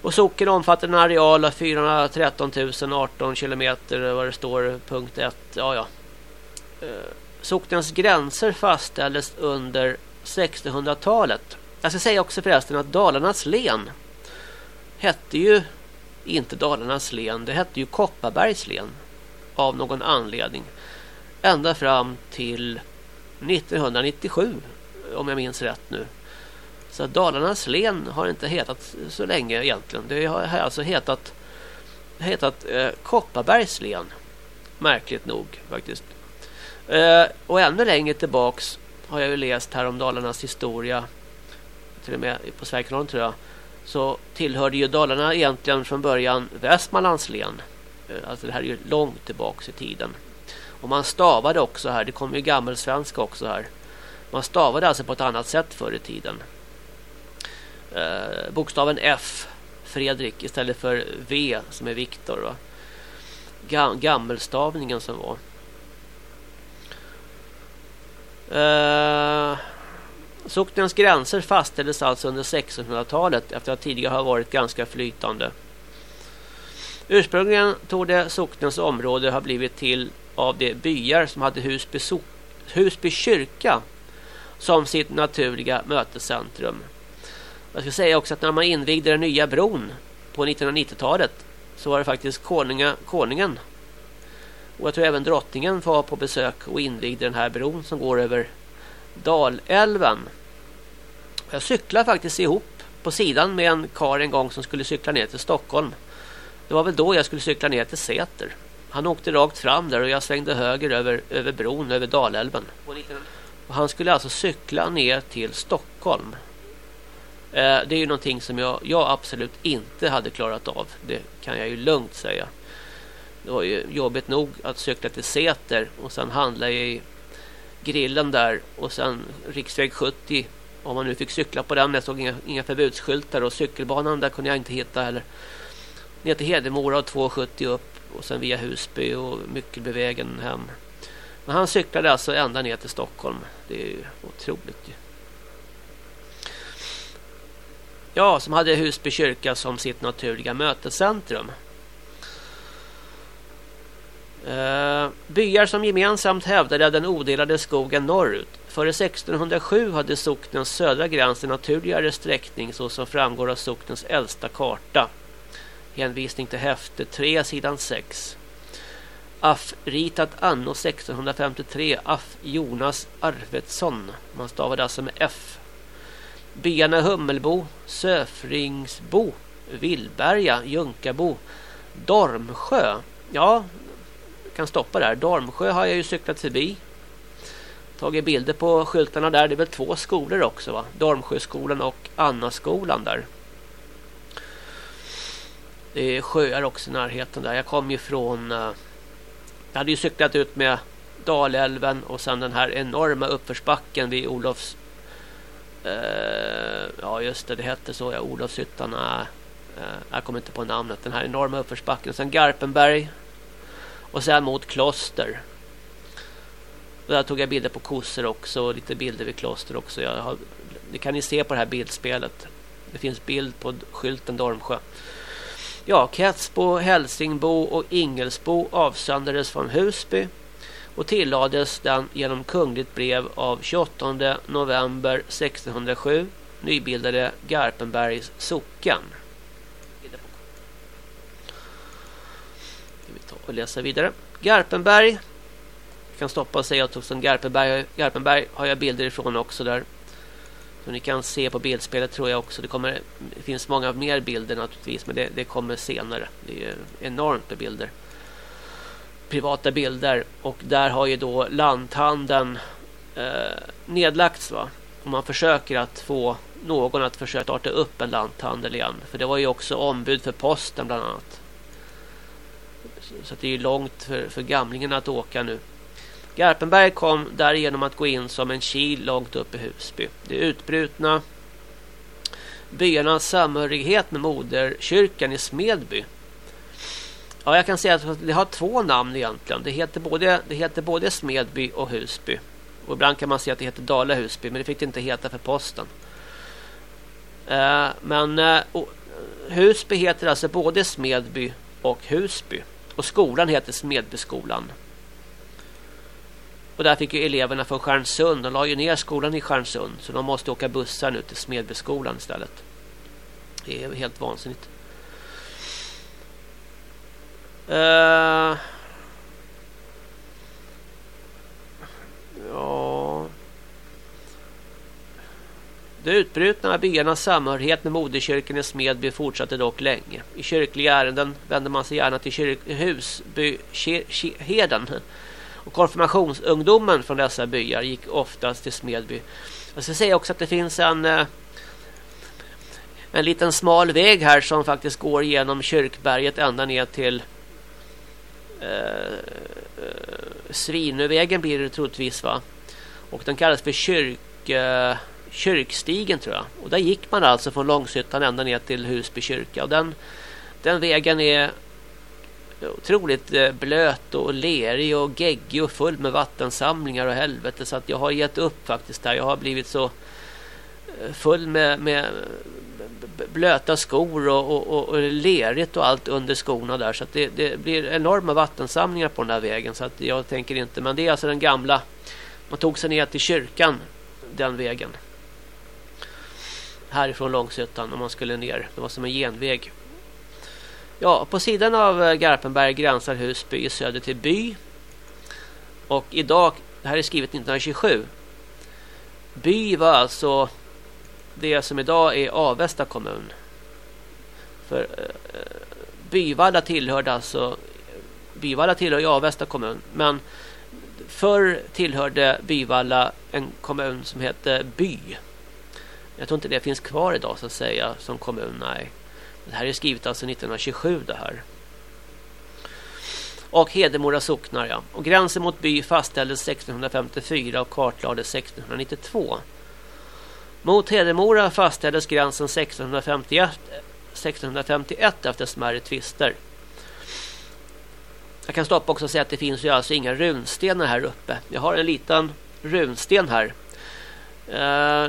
Och socken omfattar en areal av 413 018 kilometer vad det står punkt 1. Ja, ja. Eh, socknens gränser fastställdes under 1600-talet. Jag ska säga också förresten att Dalarnas län hette ju inte Dalarnas län. Det hette ju Kopparbergs län. Av någon anledning. Ända fram till 1997. Om jag minns rätt nu. Så Dalarnas län har inte hetat så länge egentligen. Det har alltså hetat, hetat eh, Kopparbergs län. Märkligt nog faktiskt. Eh, och ännu längre tillbaks har jag ju läst här om Dalarnas historia. Till och med på Sverigekanalen tror jag så tillhörde ju Dalarna egentligen från början Västmanlands län. Eh, alltså det här är ju långt tillbaks i tiden. Och man stavade också här, det kommer ju gammelsvenska också här. Man stavade alltså på ett annat sätt förr i tiden. Eh, bokstaven F, Fredrik, istället för V som är Viktor. Gam gammelstavningen som var. Eh, Socknens gränser fastställdes alltså under 1600-talet efter att tidigare ha varit ganska flytande. Ursprungligen tog det socknens område ha blivit till av de byar som hade Husby, so Husby kyrka som sitt naturliga mötescentrum. Jag ska säga också att när man invigde den nya bron på 1990-talet så var det faktiskt konunga, konungen och jag tror även drottningen var på besök och invigde den här bron som går över Dalälven. Jag cyklade faktiskt ihop på sidan med en kar en gång som skulle cykla ner till Stockholm. Det var väl då jag skulle cykla ner till Säter. Han åkte rakt fram där och jag svängde höger över, över bron över Dalälven. Och han skulle alltså cykla ner till Stockholm. Eh, det är ju någonting som jag, jag absolut inte hade klarat av. Det kan jag ju lugnt säga. Det var ju jobbigt nog att cykla till Säter och sen handla i grillen där och sen riksväg 70 om man nu fick cykla på den. Jag såg inga, inga förbudsskyltar och cykelbanan där kunde jag inte hitta heller. Ner till Hedemora och 270 upp och sen via Husby och Myckelbevägen hem. Men han cyklade alltså ända ner till Stockholm. Det är ju otroligt ju. Ja, som hade Husby kyrka som sitt naturliga mötescentrum. Uh, byar som gemensamt hävdade den odelade skogen norrut. Före 1607 hade socknens södra gräns en naturligare sträckning så som framgår av socknens äldsta karta. Hänvisning till häfte 3 sidan 6. Aff ritat anno 1653 Aff Jonas Arvetsson. Man stavade alltså med F. Byarna Hummelbo, Söfringsbo, Villberga, Junkabo, Dormsjö. Ja, kan stoppa där. Dormsjö har jag ju cyklat förbi. Tagit bilder på skyltarna där. Det är väl två skolor också va? Dormsjöskolan och Annaskolan där. Det är sjöar också i närheten där. Jag kom ju från... Uh, jag hade ju cyklat ut med Dalälven och sen den här enorma uppförsbacken vid Olofs... Uh, ja just det, det hette så. Ja, Olofshyttan. Uh, eh, jag kommer inte på namnet. Den här enorma uppförsbacken. Sen Garpenberg och sen mot kloster. Och där tog jag bilder på kossor också och lite bilder vid kloster också. Jag har, det kan ni se på det här bildspelet. Det finns bild på skylten Dormsjö. Ja, Ketsbo, Hälsingbo och Ingelsbo avsändes från Husby och tillades den genom kungligt brev av 28 november 1607 nybildade Garpenbergs socken. och läser vidare. Garpenberg. Jag kan stoppa och säga att Garpenberg, Garpenberg har jag bilder ifrån också där som ni kan se på bildspelet tror jag också. Det, kommer, det finns många mer bilder naturligtvis men det, det kommer senare. Det är enormt med bilder. Privata bilder och där har ju då lanthandeln eh, nedlagts va. Och man försöker att få någon att försöka starta upp en lanthandel igen. För det var ju också ombud för posten bland annat. Så det är långt för, för gamlingen att åka nu. Garpenberg kom därigenom att gå in som en kil långt upp i Husby. Det utbrutna byarnas samhörighet med moderkyrkan i Smedby. Ja, jag kan säga att det har två namn egentligen. Det heter både, det heter både Smedby och Husby. Och ibland kan man säga att det heter Dala Husby, men det fick det inte heta för posten. Eh, men eh, Husby heter alltså både Smedby och Husby. Och skolan heter Smedbyskolan. Och där fick ju eleverna från Stjärnsund. De la ju ner skolan i Stjärnsund. Så de måste åka bussar nu till Smedbyskolan istället. Det är helt vansinnigt. Uh, ja... Det utbrutna byarnas samhörighet med moderkyrkan i Smedby fortsatte dock länge. I kyrkliga ärenden vände man sig gärna till kyrk Husbyherden. Och konfirmationsungdomen från dessa byar gick oftast till Smedby. Jag ska säga också att det finns en eh, en liten smal väg här som faktiskt går genom kyrkberget ända ner till eh, eh Svinövägen blir det troligtvis va. Och den kallas för kyrk eh, kyrkstigen tror jag. Och där gick man alltså från Långshyttan ända ner till Husby kyrka. Och den, den vägen är otroligt eh, blöt och lerig och geggig och full med vattensamlingar och helvete. Så att jag har gett upp faktiskt där. Jag har blivit så eh, full med, med blöta skor och, och, och, och lerigt och allt under skorna där. Så att det, det, blir enorma vattensamlingar på den här vägen. Så att jag tänker inte. Men det är alltså den gamla. Man tog sig ner till kyrkan den vägen härifrån Långsötan om man skulle ner. Det var som en genväg. Ja, på sidan av eh, Garpenberg gränsar Husby i söder till By. Och idag, det här är skrivet 1927. By var alltså det som idag är Avesta kommun. För eh, Byvalla tillhörde alltså Byvalla tillhör ju Avesta kommun, men förr tillhörde Byvalla en kommun som hette By. Jag tror inte det finns kvar idag så att säga som kommun. Nej. Det här är skrivet alltså 1927 det här. Och Hedemora socknar ja. Och gränsen mot by fastställdes 1654 och kartlades 1692. Mot Hedemora fastställdes gränsen 1651, 1651 efter smärre tvister. Jag kan stoppa också och säga att det finns ju alltså inga runstenar här uppe. Jag har en liten runsten här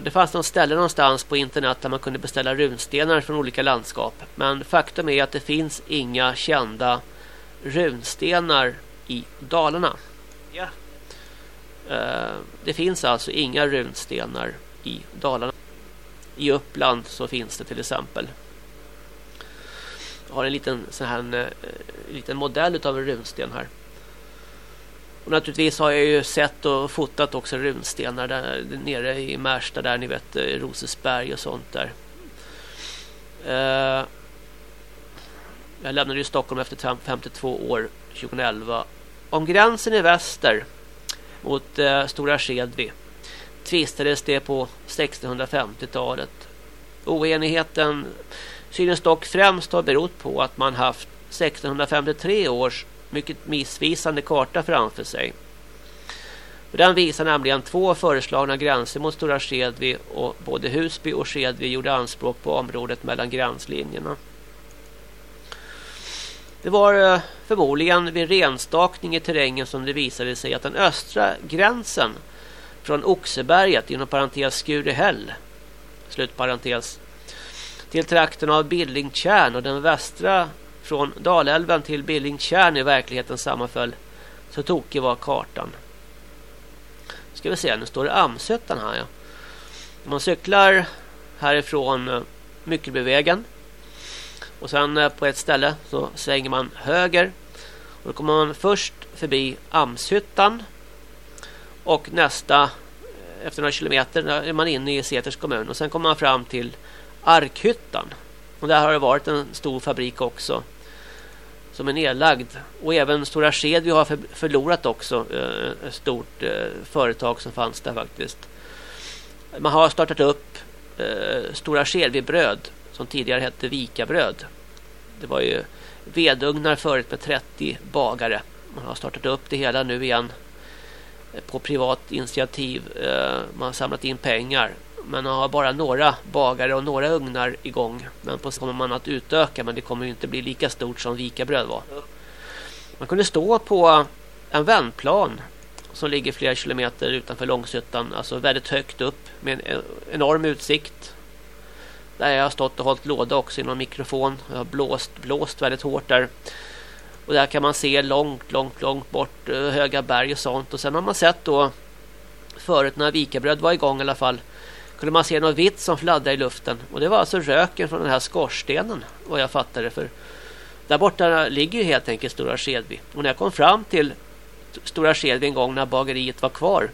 det fanns någon ställe någonstans på internet där man kunde beställa runstenar från olika landskap. Men faktum är att det finns inga kända runstenar i Dalarna. Eh, det finns alltså inga runstenar i Dalarna. I Uppland så finns det till exempel. Jag har en liten, sån här, en, en eh, liten modell av en runsten här. Och naturligtvis har jag ju sett och fotat också runstenar där nere i Märsta där ni vet eh, Rosesberg och sånt där. Uh, jag lämnade ju Stockholm efter 52 år 2011. Om gränsen i väster mot uh, Stora Skedvi tvistades det på 1650-talet. Oenigheten synes dock främst ha berott på att man haft 1653 års mycket missvisande karta framför sig. Den visar nämligen två föreslagna gränser mot Stora Skedvi och både Husby och Skedvi gjorde anspråk på området mellan gränslinjerna. Det var eh, förmodligen vid renstakning i terrängen som det visade sig att den östra gränsen från Oxeberget inom parentes Skurehäll slutparentes till trakten av Billingtjärn och den västra från Dalälven till Billingtjärn i verkligheten sammanföll. Så tokig var kartan. Ska vi se, nu står det Amsötan här. Ja. Man cyklar härifrån eh, Myckelbyvägen. Och sen eh, på ett ställe så svänger man höger. Och då kommer man först förbi Amshyttan. Och nästa eh, efter några kilometer är man inne i Seters kommun och sen kommer man fram till Arkhyttan. Och där har det varit en stor fabrik också som är nedlagd. Och även Stora Skedvi har förlorat också eh, ett stort eh, företag som fanns där faktiskt. Man har startat upp eh, Stora Skedvi bröd som tidigare hette Vikabröd. Det var ju vedugnar förut med 30 bagare. Man har startat upp det hela nu igen på privat initiativ. Man har samlat in pengar men har bara några bagare och några ugnar igång. Men på så kommer man att utöka men det kommer inte bli lika stort som Vikabröd var. Man kunde stå på en vändplan som ligger flera kilometer utanför Långshyttan. Alltså väldigt högt upp med en e- enorm utsikt. Där jag har stått och hållit låda också i någon mikrofon. Jag har blåst, blåst väldigt hårt där. Och där kan man se långt, långt, långt bort eh, höga berg och sånt. Och sen har man sett då förut när Vikabröd var igång i alla fall kunde man se något vitt som fladdrade i luften. Och det var alltså röken från den här skorstenen, vad jag fattade. För där borta ligger ju helt enkelt Stora Skedvi. Och när jag kom fram till Stora Skedvi en gång när bageriet var kvar.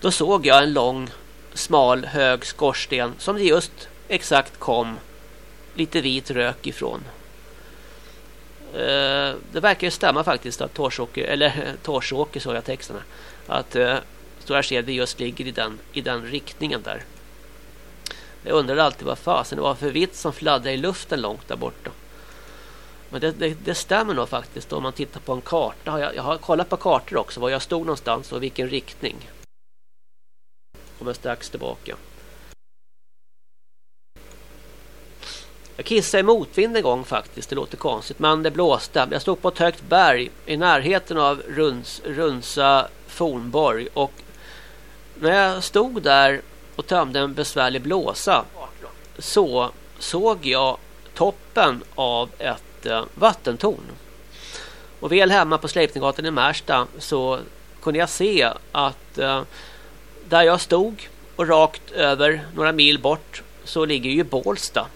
Då såg jag en lång, smal, hög skorsten som det just exakt kom lite vit rök ifrån. Eh, det verkar ju stämma faktiskt att Torsåker, eller Torsåker såg jag texterna. Att eh, Stora Skedvi just ligger i den, i den riktningen där. Jag undrade alltid vad fasen det var för vitt som fladdrade i luften långt där borta. Men det, det, det stämmer nog faktiskt om man tittar på en karta. Jag, jag har kollat på kartor också var jag stod någonstans och vilken riktning. Kommer strax tillbaka. Jag kissade i motvind en gång faktiskt. Det låter konstigt. Men det blåste. Jag stod på ett högt berg i närheten av Runs, Runsa Fornborg. Och när jag stod där och tömde en besvärlig blåsa så såg jag toppen av ett eh, vattentorn. Och väl hemma på Sleipninggatan i Märsta så kunde jag se att eh, där jag stod och rakt över några mil bort så ligger ju Bålsta.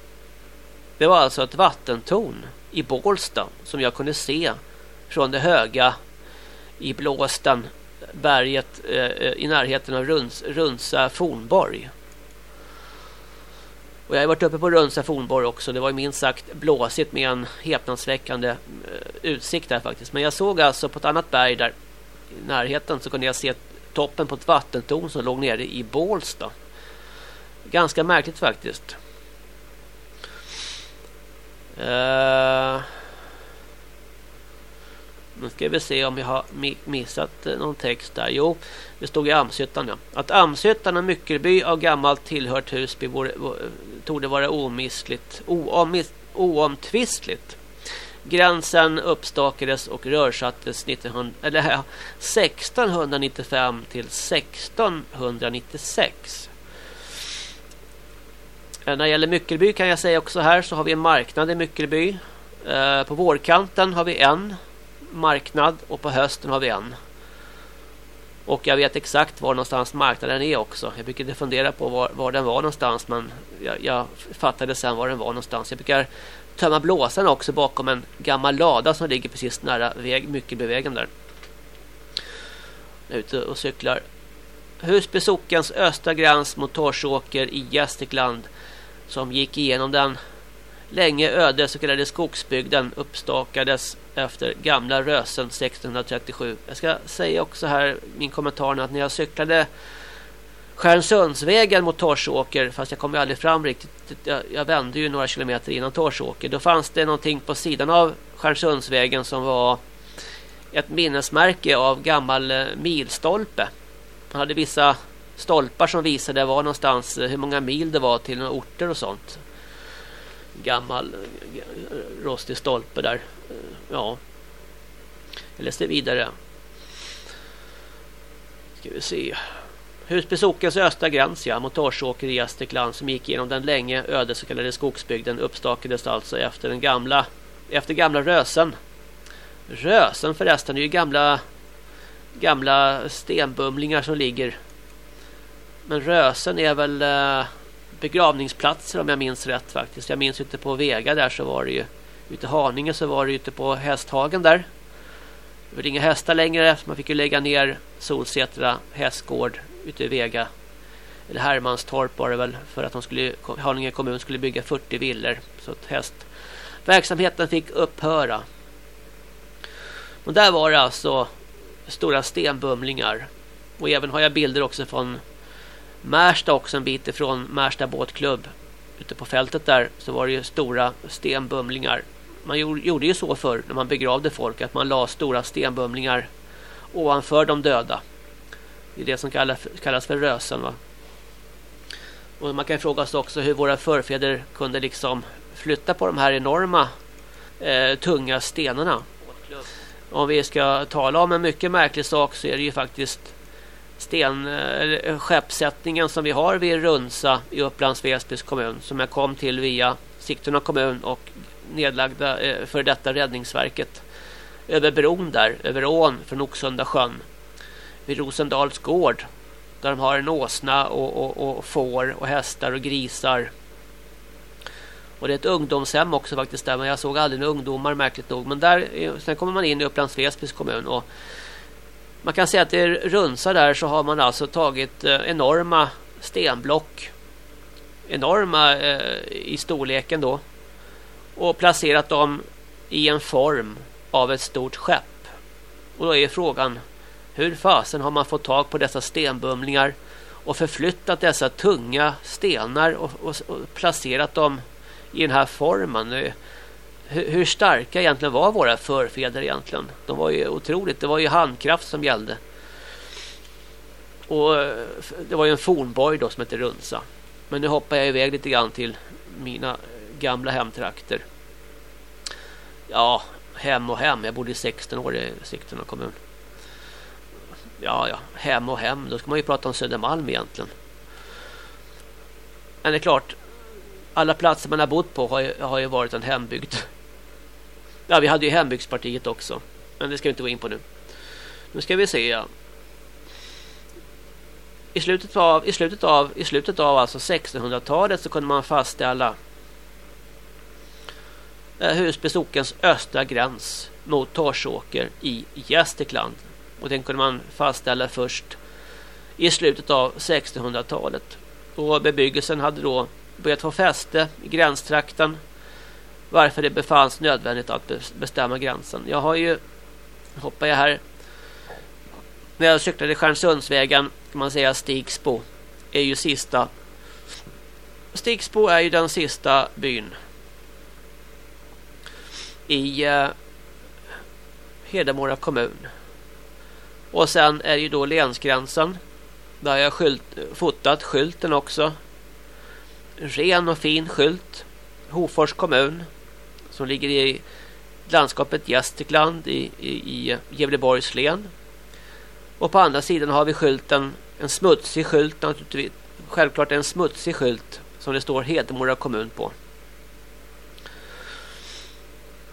Det var alltså ett vattentorn i Bålsta som jag kunde se från det höga i blåsten berget eh, eh, i närheten av Runs, Runsa Fornborg. Och jag har varit uppe på Runsa Fornborg också. Det var minst sagt blåsigt med en häpnadsväckande eh, utsikt där faktiskt. Men jag såg alltså på ett annat berg där i närheten så kunde jag se toppen på ett vattentorn som låg nere i Bålsta. Ganska märkligt faktiskt. Uh, nu ska vi se om jag har missat eh, någon text där. Jo, det stod i Amshyttan. Ja. Att Amshyttan och Myckelby av gammalt tillhört Husby vore, torde vara omissligt, oomtvistligt. Gränsen uppstakades och rörsattes 1900, eller, ja, 1695 till 1696. Eh, när det gäller Myckelby kan jag säga också här så har vi en marknad i Myckelby. Eh, på vårkanten har vi en marknad och på hösten har vi en. Och jag vet exakt var någonstans marknaden är också. Jag brukade fundera på var, var den var någonstans men jag, jag fattade sen var den var någonstans. Jag brukar tömma blåsan också bakom en gammal lada som ligger precis nära väg, Myckelbyvägen där. Jag är ute och cyklar. Husby sockens östra gräns mot Torsåker i Gästrikland som gick igenom den länge öde så kallade skogsbygden uppstakades efter gamla Rösen 1637. Jag ska säga också här min kommentar att när jag cyklade Stjärnsundsvägen mot Torsåker fast jag kom ju aldrig fram riktigt. Jag, jag vände ju några kilometer innan Torsåker. Då fanns det någonting på sidan av Stjärnsundsvägen som var ett minnesmärke av gammal eh, milstolpe. Man hade vissa stolpar som visade var någonstans eh, hur många mil det var till några orter och sånt gammal eh, rostig stolpe där. Eh, ja. Jag läste vidare. Ska vi se. Husby sockens östra gräns, ja, motorsåker i Gästrikland som gick genom den länge öde så kallade skogsbygden uppstakades alltså efter den gamla efter gamla Rösen. Rösen förresten är ju gamla gamla stenbumlingar som ligger. Men Rösen är väl uh, begravningsplatser om jag minns rätt faktiskt. Jag minns ute på Vega där så var det ju ute i Haninge så var det ute på Hästhagen där. Det var inga hästar längre man fick ju lägga ner Solsätra hästgård ute i Vega eller Hermanstorp var det väl för att de skulle Haninge kommun skulle bygga 40 villor så att hästverksamheten fick upphöra. Men där var det alltså stora stenbumlingar. Och även har jag bilder också från Märsta också en bit ifrån Märsta båtklubb. Ute på fältet där så var det ju stora stenbumlingar. Man gjorde ju så förr när man begravde folk att man la stora stenbumlingar ovanför de döda. Det är det som kallas, för rösen va. Och man kan fråga sig också hur våra förfäder kunde liksom flytta på de här enorma eh, tunga stenarna. Om vi ska tala om en mycket märklig sak så är det ju faktiskt sten, eh, eh, skeppsättningen som vi har vid Runsa i Upplands Väsbys kommun som jag kom till via Sigtuna kommun och nedlagda eh, för detta räddningsverket över bron där, över ån från Oxunda sjön vid Rosendals gård där de har en åsna och, och, och får och hästar och grisar. Och det är ett ungdomshem också faktiskt där. Men jag såg aldrig några ungdomar märkligt nog. Men där, sen kommer man in i Upplands Väsbys kommun. Och man kan säga att det Runsa där så har man alltså tagit eh, enorma stenblock. Enorma eh, i storleken då. Och placerat dem i en form av ett stort skepp. Och då är frågan hur fasen har man fått tag på dessa stenbumlingar och förflyttat dessa tunga stenar och, och, och placerat dem i den här formen? Hur, hur, starka egentligen var våra förfäder egentligen? De var ju otroligt, det var ju handkraft som gällde. Och eh, det var ju en fornborg då som hette Runsa. Men nu hoppar jag iväg lite grann till mina gamla hemtrakter. Ja, hem och hem. Jag bodde i 16 år i Sigtuna kommun. Ja, ja, hem och hem. Då ska man ju prata om Södermalm egentligen. Men det är klart, alla platser man har bott på har ju, har ju varit en hembygd. Ja, vi hade ju hembygdspartiet också. Men det ska vi inte gå in på nu. Nu ska vi se. Ja. I slutet av i slutet av i slutet av alltså 1600-talet så kunde man fastställa eh, Husby sockens östra gräns mot Torsåker i Gästrikland. Och den kunde man fastställa först i slutet av 1600-talet. Och bebyggelsen hade då börjat få fäste i gränstrakten. Varför det befanns nödvändigt att bestämma gränsen. Jag har ju, hoppar jag här. När jag cyklade Stjärnsundsvägen kan man säga Stigsbo är ju sista. Stigsbo är ju den sista byn. I eh, Hedemora kommun. Och sen är det ju då länsgränsen. Där har jag skylt, fotat skylten också. Ren och fin skylt. Hofors kommun. Som ligger i landskapet Gästrikland i, i, i Gävleborgs län. Och på andra sidan har vi skylten, en smutsig skylt naturligtvis. Självklart en smutsig skylt som det står Hedemora kommun på.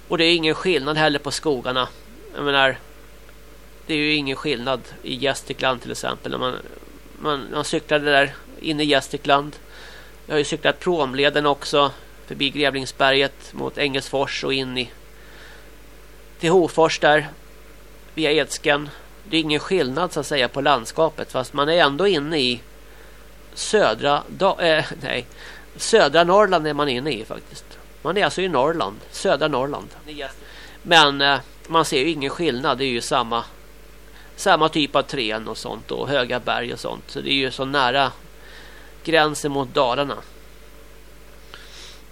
Och det är ingen skillnad heller på skogarna. Jag menar, det är ju ingen skillnad i Gästrikland till exempel. När man, man, man cyklade där inne i Gästrikland. Jag har ju cyklat promleden också förbi Grävlingsberget mot Engelsfors och in i till Hofors där via Edsken. Det är ingen skillnad så att säga på landskapet fast man är ändå inne i södra äh, nej, södra Norrland är man inne i faktiskt. Man är alltså i Norrland, södra Norrland. Men eh, man ser ju ingen skillnad, det är ju samma samma typ av trän och sånt och höga berg och sånt. Så det är ju så nära gränsen mot Dalarna.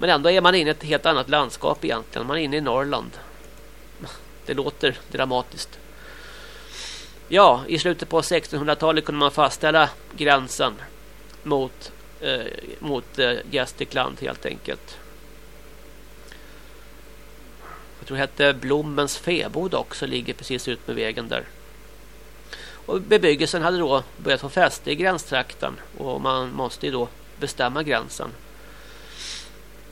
Men ändå är man inne i ett helt annat landskap egentligen. Man är inne i Norrland. Det låter dramatiskt. Ja, i slutet på 1600-talet kunde man fastställa gränsen mot, eh, mot eh, Gästrikland helt enkelt. Jag tror det hette Blommens fäbod också ligger precis ut med vägen där. Och bebyggelsen hade då börjat få fäste i gränstrakten och man måste ju då bestämma gränsen.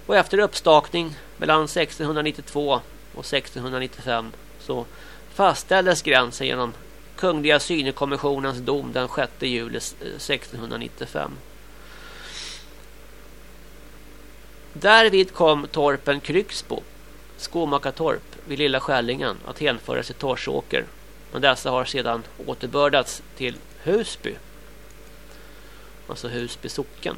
Och efter uppstakning mellan 1692 och 1695 så fastställdes gränsen genom Kungliga synekommissionens dom den 6 juli 1695. Eh, Därvid kom torpen Kryxbo, Skomakartorp vid Lilla Skällingen att hänföras till Torsåker men dessa har sedan återbördats till Husby. Alltså Husby socken.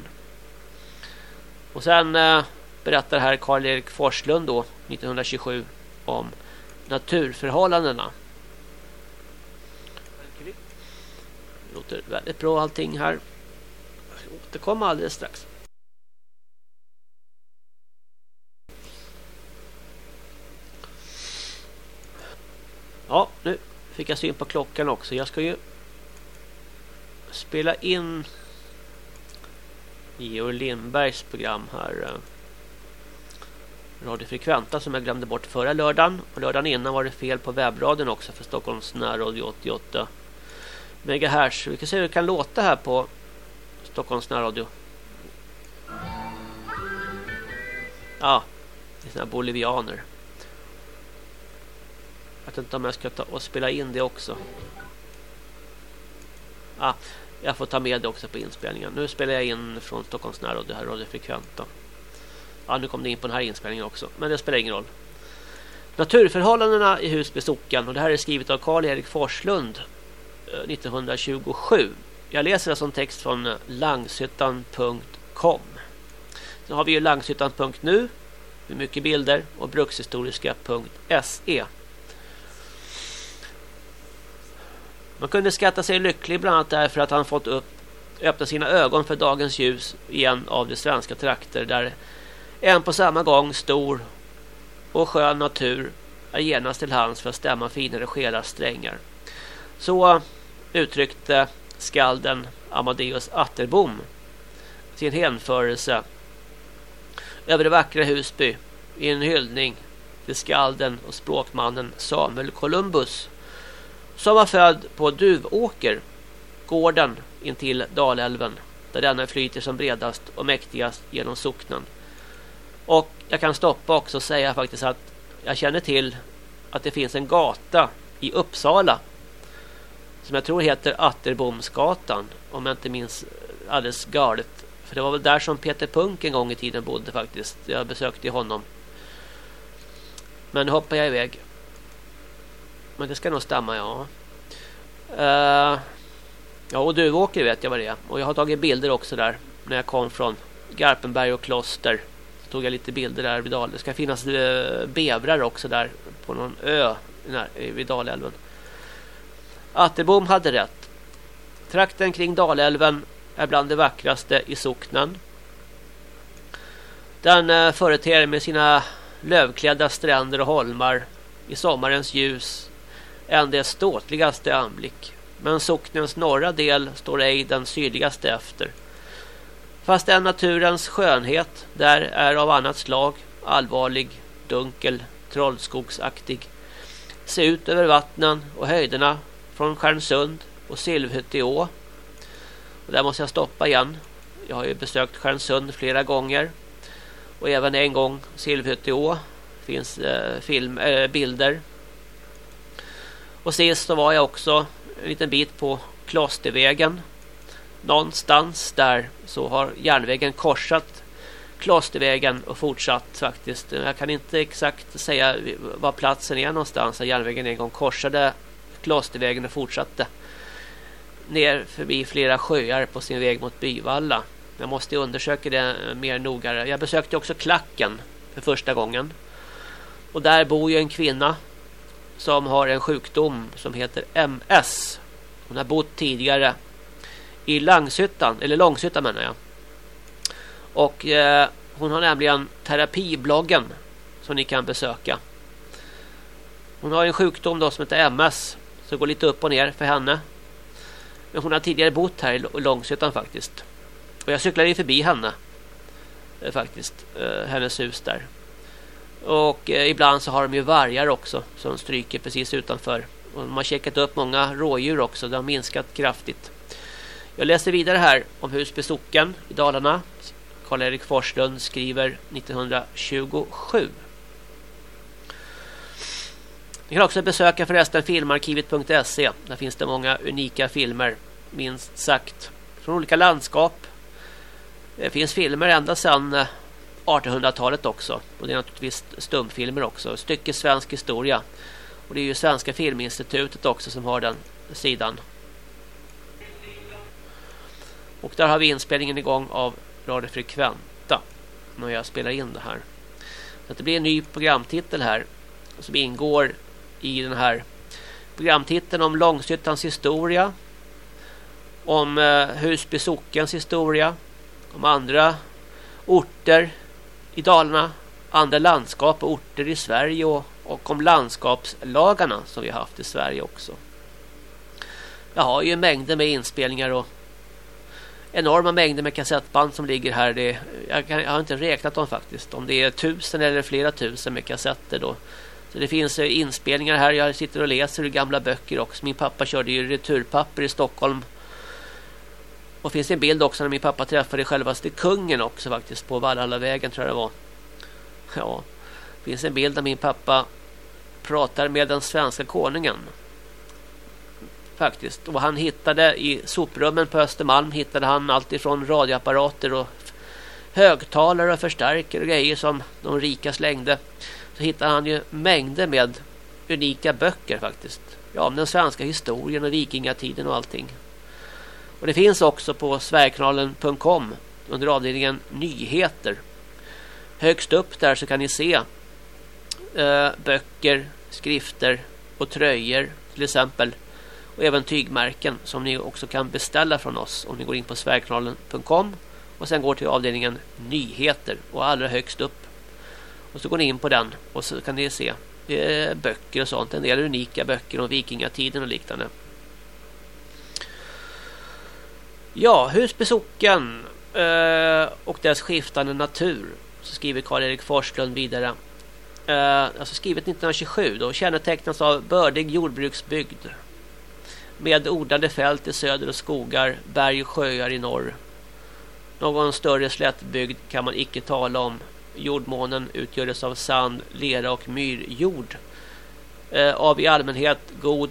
Och sen eh, berättar här Karl-Erik Forslund då 1927 om naturförhållandena. Det låter väldigt bra allting här. Jag ska återkomma alldeles strax. Ja, nu fick jag syn på klockan också. Jag ska ju spela in Georg Lindbergs program här. Eh. Radio Frekventa som jag glömde bort förra lördagen. Och lördagen innan var det fel på webbradion också för Stockholms närradio 88 megahertz. Vi kan se hur det kan låta här på Stockholms närradio. Ja, det är såna bolivianer. Jag vet inte om jag ska ta och spela in det också. Ja, jag får ta med det också på inspelningen. Nu spelar jag in från Stockholms närradio här, Radio Frekventa. Ja, nu kom det in på den här inspelningen också. Men det spelar ingen roll. Naturförhållandena i Husby socken. Och det här är skrivet av Karl-Erik Forslund eh, 1927. Jag läser det som text från eh, langsyttan.com. langshyttan.com. Sen har vi ju langshyttan.nu med mycket bilder och brukshistoriska.se. Man kunde skatta sig lycklig bland annat därför att han fått upp öppna sina ögon för dagens ljus i en av de svenska trakter där en på samma gång stor och skön natur är genast till hands för att stämma finare själars strängar. Så uttryckte skalden Amadeus Atterbom sin hänförelse över det vackra Husby i en hyllning till skalden och språkmannen Samuel Columbus som var född på Duvåker, gården intill Dalälven där denna flyter som bredast och mäktigast genom socknen. Och jag kan stoppa också och säga faktiskt att jag känner till att det finns en gata i Uppsala som jag tror heter Atterbomsgatan om jag inte minns alldeles galet. För det var väl där som Peter Punk en gång i tiden bodde faktiskt. Jag besökte honom. Men nu hoppar jag iväg. Men det ska nog stämma, ja. Uh, ja, och Duvåker vet jag vad det är. Och jag har tagit bilder också där. När jag kom från Garpenberg och Kloster. Tog jag lite bilder där vid Dal. Det ska finnas uh, bevrar också där. På någon ö eh, vid Dalälven. Atterbom hade rätt. Trakten kring Dalälven är bland det vackraste i socknen. Den eh, företer med sina lövklädda stränder och holmar i sommarens ljus än det ståtligaste anblick. Men socknens norra del står ej den sydligaste efter. Fast den naturens skönhet där är av annat slag, allvarlig, dunkel, trollskogsaktig. Se ut över vattnen och höjderna från Stjärnsund och Silvhytteå. Och där måste jag stoppa igen. Jag har ju besökt Stjärnsund flera gånger. Och även en gång Silvhytteå. finns eh, film, eh, bilder och sist så var jag också en liten bit på Klostervägen. Någonstans där så har järnvägen korsat Klostervägen och fortsatt faktiskt. Jag kan inte exakt säga var platsen är någonstans. Järnvägen en gång korsade Klostervägen och fortsatte ner förbi flera sjöar på sin väg mot Byvalla. Jag måste undersöka det mer noggrant. Jag besökte också Klacken för första gången. Och där bor ju en kvinna som har en sjukdom som heter MS. Hon har bott tidigare i Langshyttan, eller Långshyttan menar jag. Och eh, hon har nämligen terapibloggen som ni kan besöka. Hon har en sjukdom då som heter MS. Så går lite upp och ner för henne. Men hon har tidigare bott här i Långshyttan faktiskt. Och jag cyklade ju förbi henne. Eh, faktiskt. Eh, hennes hus där. Och eh, ibland så har de ju vargar också som stryker precis utanför. Och de har checkat upp många rådjur också. De har minskat kraftigt. Jag läser vidare här om Husby socken i Dalarna. Karl-Erik Forslund skriver 1927. Ni kan också besöka förresten filmarkivet.se. Där finns det många unika filmer, minst sagt, från olika landskap. Det finns filmer ända sedan eh, 1800-talet också. Och det är naturligtvis stumfilmer också. Stycke svensk historia. Och det är ju Svenska Filminstitutet också som har den sidan. Och där har vi inspelningen igång av Radio Frekventa. När jag spelar in det här. Så det blir en ny programtitel här. Som ingår i den här programtiteln om Långsyttans historia. Om eh, Husby sockens historia. Om andra orter i Dalarna. Andra landskap och orter i Sverige. Och, och om landskapslagarna som vi har haft i Sverige också. Jag har ju mängder med inspelningar och enorma mängder med kassettband som ligger här. Det, jag, kan, jag, har inte räknat dem faktiskt. Om det är tusen eller flera tusen med kassetter då. Så det finns eh, inspelningar här. Jag sitter och läser gamla böcker också. Min pappa körde ju returpapper i Stockholm. Och finns en bild också när min pappa träffade självaste kungen också faktiskt. På Valhallavägen tror jag det var. Ja, det finns en bild där min pappa pratar med den svenska konungen faktiskt. Och han hittade i soprummen på Östermalm hittade han allt ifrån radioapparater och högtalare och förstärkare och grejer som de rika slängde. Så hittade han ju mängder med unika böcker faktiskt. Ja, om den svenska historien och vikingatiden och allting. Och det finns också på sverigekanalen.com under avdelningen nyheter. Högst upp där så kan ni se eh, böcker, skrifter och tröjor till exempel och även tygmärken som ni också kan beställa från oss om ni går in på sverigekanalen.com och sen går till avdelningen nyheter och allra högst upp. Och så går ni in på den och så kan ni se eh, böcker och sånt. En del unika böcker om vikingatiden och liknande. Ja, Husby socken eh, och dess skiftande natur. Så skriver Karl-Erik Forslund vidare. Eh, alltså skrivet 1927 då kännetecknas av bördig jordbruksbygd med odlade fält i söder och skogar, berg och sjöar i norr. Någon större slättbygd kan man icke tala om. Jordmånen utgörs av sand, lera och myrjord. Eh, av i allmänhet god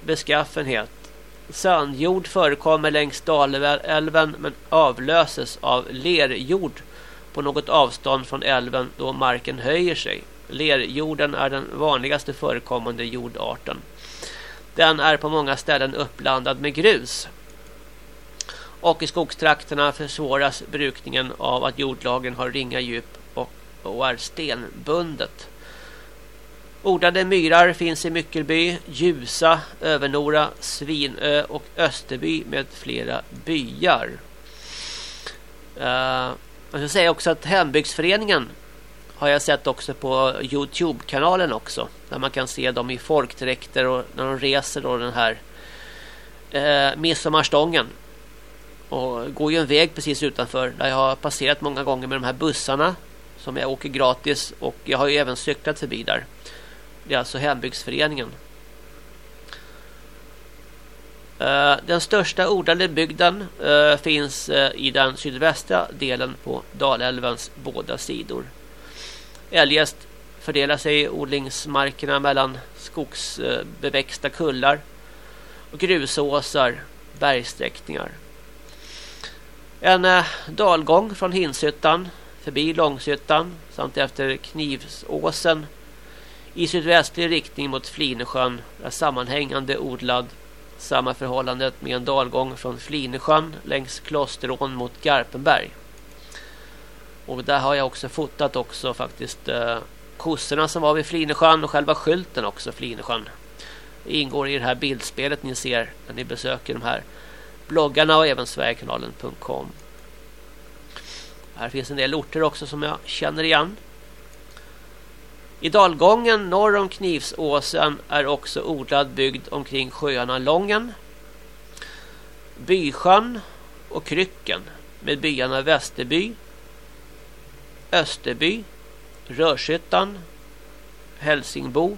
beskaffenhet. Sandjord förekommer längs Dalälven men avlöses av lerjord på något avstånd från älven då marken höjer sig. Lerjorden är den vanligaste förekommande jordarten. Den är på många ställen uppblandad med grus. Och i skogstrakterna försvåras brukningen av att jordlagen har ringa djup och, och är stenbundet. Odlade myrar finns i Myckelby, Ljusa, Övernora, Svinö och Österby med flera byar. Eh, uh, jag ska säga också att hembygdsföreningen har jag sett också på Youtube-kanalen också. Där man kan se dem i folkdräkter och när de reser då den här eh, midsommarstången. Och går ju en väg precis utanför där jag har passerat många gånger med de här bussarna som jag åker gratis och jag har ju även cyklat förbi där. Det är alltså hembygdsföreningen. Eh, den största odlade bygden eh, finns eh, i den sydvästra delen på Dalälvens båda sidor. Eljest fördelar sig odlingsmarkerna mellan skogsbeväxta kullar och grusåsar, bergsträckningar. En eh, dalgång från Hinshyttan förbi Långshyttan samt efter Knivsåsen i sydvästlig riktning mot Flinesjön är sammanhängande odlad. Samma förhållandet med en dalgång från Flinesjön längs Klosterån mot Garpenberg. Och där har jag också fotat också faktiskt eh, kossorna som var vid Flinesjön och själva skylten också Flinesjön. Det ingår i det här bildspelet ni ser när ni besöker de här bloggarna och även sverigekanalen.com. Här finns en del orter också som jag känner igen. I dalgången norr om Knivsåsen är också odlad bygd omkring sjöarna Lången, Bysjön och Krycken med byarna Västerby, Österby, Rörshyttan, Hälsingbo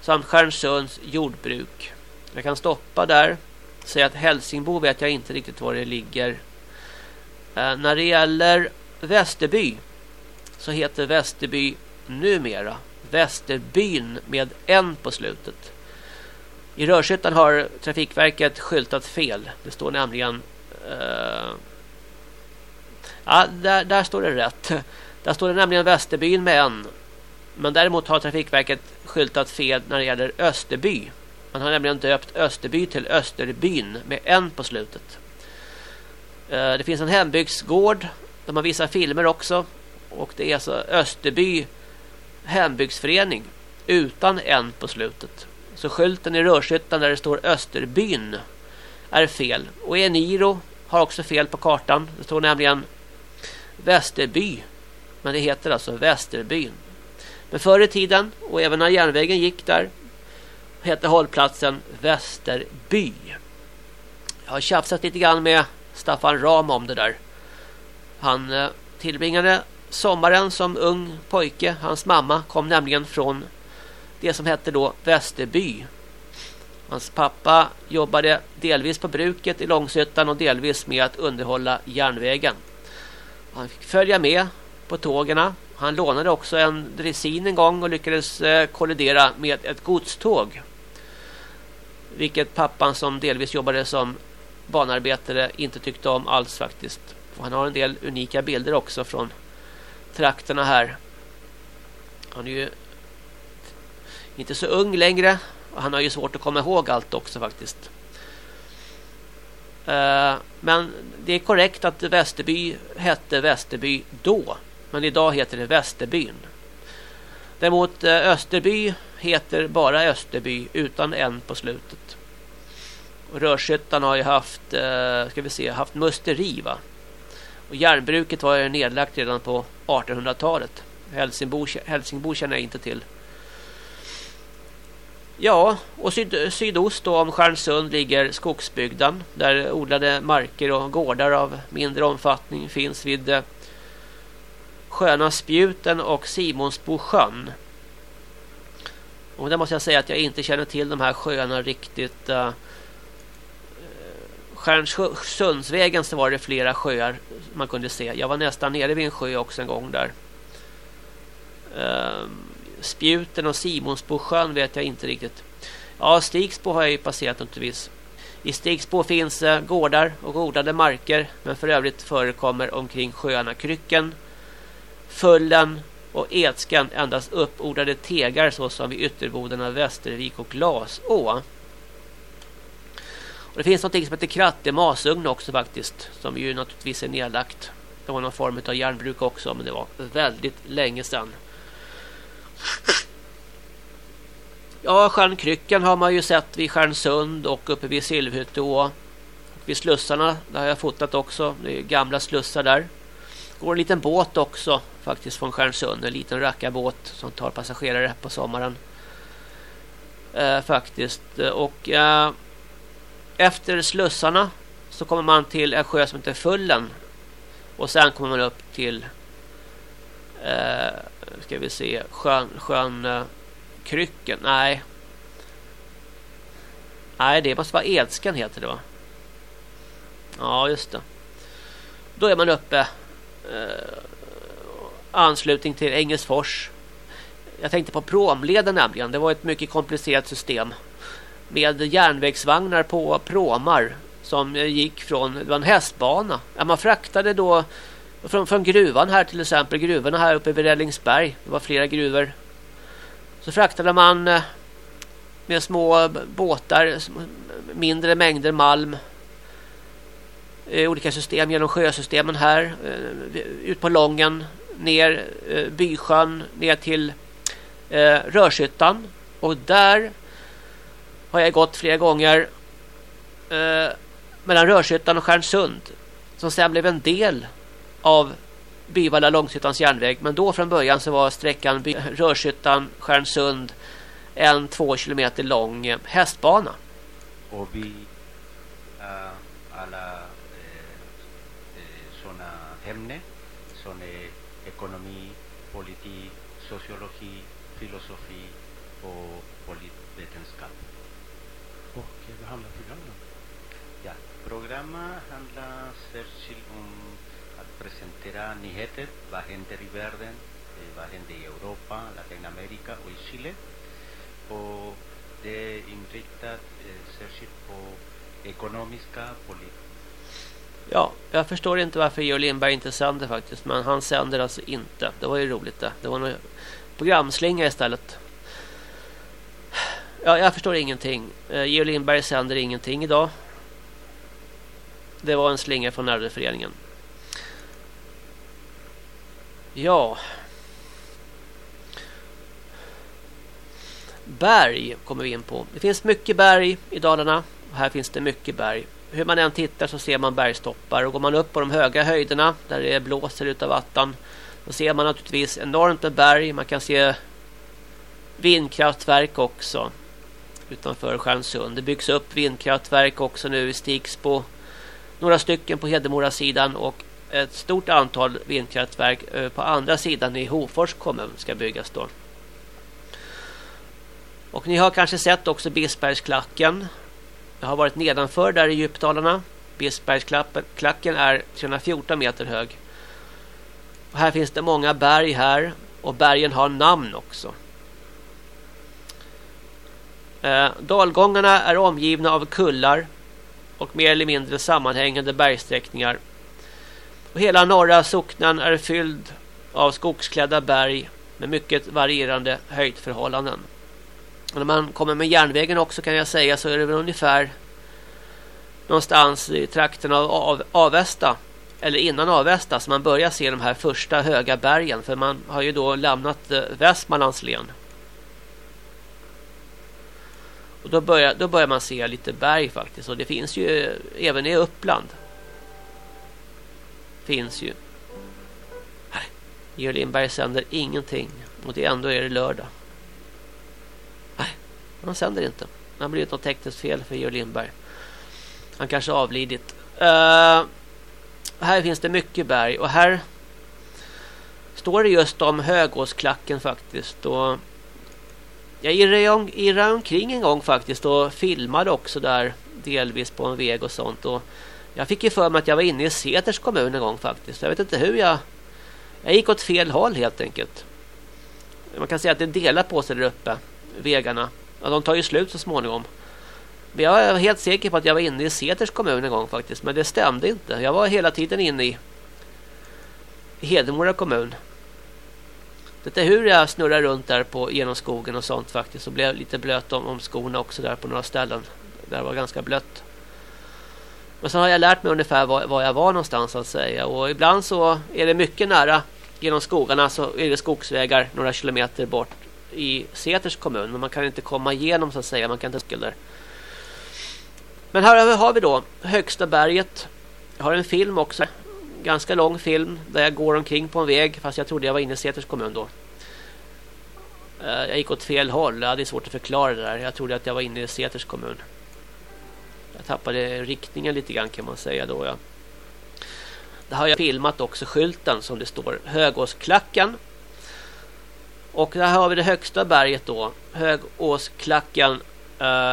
samt Stjärnsunds jordbruk. Jag kan stoppa där. Säga att Hälsingbo vet jag inte riktigt var det ligger. Eh, när det gäller Västerby så heter Västerby numera Västerbyn med en på slutet. I Rörshyttan har Trafikverket skyltat fel. Det står nämligen eh, Ja, där, där står det rätt. Där står det nämligen Västerbyn med en. Men däremot har Trafikverket skyltat fel när det gäller Österby. Man har nämligen döpt Österby till Österbyn med en på slutet. Eh, det finns en hembygdsgård där man visar filmer också. Och det är alltså Österby hembygdsförening utan en på slutet. Så skylten i Rörshyttan där det står Österbyn är fel. Och Eniro har också fel på kartan. Det står nämligen Västerby. Men det heter alltså Västerbyn. Men förr i tiden och även när järnvägen gick där hette hållplatsen Västerby. Jag har tjafsat lite grann med Staffan Ram om det där. Han eh, tillbringade sommaren som ung pojke. Hans mamma kom nämligen från det som hette då Västerby. Hans pappa jobbade delvis på bruket i Långsötan och delvis med att underhålla järnvägen. Han fick följa med på tågen. Han lånade också en dressin en gång och lyckades eh, kollidera med ett godståg. Vilket pappan som delvis jobbade som banarbetare inte tyckte om alls faktiskt. Och han har en del unika bilder också från trakterna här. Han är ju inte så ung längre. Och han har ju svårt att komma ihåg allt också faktiskt. Eh, men det är korrekt att Västerby hette Västerby då. Men idag heter det Västerbyn. Däremot eh, Österby heter bara Österby utan en på slutet. Och Rörshyttan har ju haft, eh, ska vi se, haft musteri va? Och järnbruket var ju nedlagt redan på 1800-talet. Helsingbo, Helsingbo känner jag inte till. Ja, och syd sydost då om Stjärnsund ligger skogsbygden där odlade marker och gårdar av mindre omfattning finns vid eh, sköna Spjuten och Simonsbosjön. Och där måste jag säga att jag inte känner till de här sjöarna riktigt. Eh, eh Stjärnsundsvägen så var det flera sjöar man kunde se. Jag var nästan nere vid en sjö också en gång där. Uh, Spjuten och Simonsbo sjön vet jag inte riktigt. Ja, Stigsbo har jag ju passerat naturligtvis. I Stigsbo finns eh, gårdar och odlade marker men för övrigt förekommer omkring sjöarna Krycken, Fullen och Edskan endast uppodlade tegar såsom vid ytterbodarna Västervik och Glaså. Och det finns något som heter Kratte masugn också faktiskt som ju naturligtvis är nedlagt. Det var någon form av järnbruk också men det var väldigt länge sedan. Ja, Stjärnkryckan har man ju sett vid Stjärnsund och uppe vid Silvhytteå. Vid slussarna, där har jag fotat också. Det är gamla slussar där. Går en liten båt också faktiskt från Stjärnsund. En liten rackarbåt som tar passagerare på sommaren. Eh, faktiskt. Och eh, efter slussarna så kommer man till en sjö som heter Fullen. Och sen kommer man upp till eh, ska vi se sjön, sjön eh, Krycken. Nej. Nej, det måste vara Edskan heter det va? Ja, just det. Då är man uppe eh, anslutning till Engelsfors. Jag tänkte på promleden nämligen. Det var ett mycket komplicerat system med järnvägsvagnar på promar som gick från det var en hästbana. Ja, man fraktade då från, från gruvan här till exempel, gruvorna här uppe vid Rällingsberg. Det var flera gruvor. Så fraktade man eh, med små båtar, mindre mängder malm. Eh, olika system genom sjösystemen här. Eh, ut på Lången, ner Bysjön, ner till Rörshyttan. Och där har jag gått flera gånger mellan Rörshyttan och Stjärnsund. Som sen blev en del av Byvalla Långshyttans järnväg. Men då från början så var sträckan Rörshyttan Stjärnsund en två kilometer lång eh, hästbana. Och vi alla uh, sådana ämnen som är ekonomi, politik, sociologi, filosofi och politvetenskap. Och vad handlar programmet om? Ja, programmet handlar särskilt om presentera nyheter, vad händer i världen, eh, vad händer i Europa, Latinamerika och i Chile. Och det är inriktat eh, särskilt på ekonomiska politiska Ja, jag förstår inte varför Georg Lindberg inte sänder faktiskt. Men han sänder alltså inte. Det var ju roligt det. Det var nog programslinga istället. Ja, jag förstår ingenting. Eh, Georg Lindberg sänder ingenting idag. Det var en slinga från närföreningen. Ja. Berg kommer vi in på. Det finns mycket berg i Dalarna. här finns det mycket berg. Hur man än tittar så ser man bergstoppar. Och går man upp på de höga höjderna där det blåser utav vatten. Då ser man naturligtvis enormt med berg. Man kan se vindkraftverk också. Utanför Stjärnsund. Det byggs upp vindkraftverk också nu i Stigsbo. Några stycken på Hedemora sidan och ett stort antal vindkraftverk eh, på andra sidan i Hofors kommun ska byggas då. Och ni har kanske sett också Bispbergsklacken. Jag har varit nedanför där i djupdalarna. Bispbergsklacken är 314 meter hög. Och här finns det många berg här. Och bergen har namn också. Eh, dalgångarna är omgivna av kullar och mer eller mindre sammanhängande bergsträckningar. Och hela norra socknen är fylld av skogsklädda berg med mycket varierande höjdförhållanden. Och när man kommer med järnvägen också kan jag säga så är det väl ungefär någonstans i trakten av, av Avesta eller innan Avesta så man börjar se de här första höga bergen för man har ju då lämnat eh, Västmanlands län. Och då börjar, då börjar man se lite berg faktiskt och det finns ju eh, även i Uppland. Finns ju. Georg Lindberg sänder ingenting och det ändå är det lördag. Nej, Han sänder inte. Det har blivit något tekniskt fel för Georg Lindberg. Han kanske avlidit. Uh, här finns det mycket berg. Och här står det just om Högåsklacken faktiskt. Och jag irrade omkring en gång faktiskt och filmade också där delvis på en väg och sånt. Och jag fick ju för mig att jag var inne i Säters kommun en gång faktiskt. Jag vet inte hur jag... Jag gick åt fel håll helt enkelt. Man kan säga att det delar på sig där uppe, vägarna. Ja, de tar ju slut så småningom. Men jag är helt säker på att jag var inne i Seters kommun en gång faktiskt. Men det stämde inte. Jag var hela tiden inne i Hedemora kommun. Det är hur jag snurrar runt där på genom skogen och sånt faktiskt. Så blev lite blöt om, om skorna också där på några ställen. Där var ganska blött. Men sen har jag lärt mig ungefär var, var jag var någonstans att säga. Och ibland så är det mycket nära genom skogarna så är det skogsvägar några kilometer bort i Seters kommun. Men man kan inte komma igenom så att säga. Man kan inte skulder. Men här har vi då högsta berget. Jag har en film också. Ganska lång film där jag går omkring på en väg. Fast jag trodde jag var inne i Seters kommun då. Eh, jag gick åt fel håll. Jag hade svårt att förklara det där. Jag trodde att jag var inne i Seters kommun. Jag tappade riktningen lite grann kan man säga då. Ja. Det har jag filmat också skylten som det står Högåsklacken och där har vi det högsta berget då. Högåsklacken eh,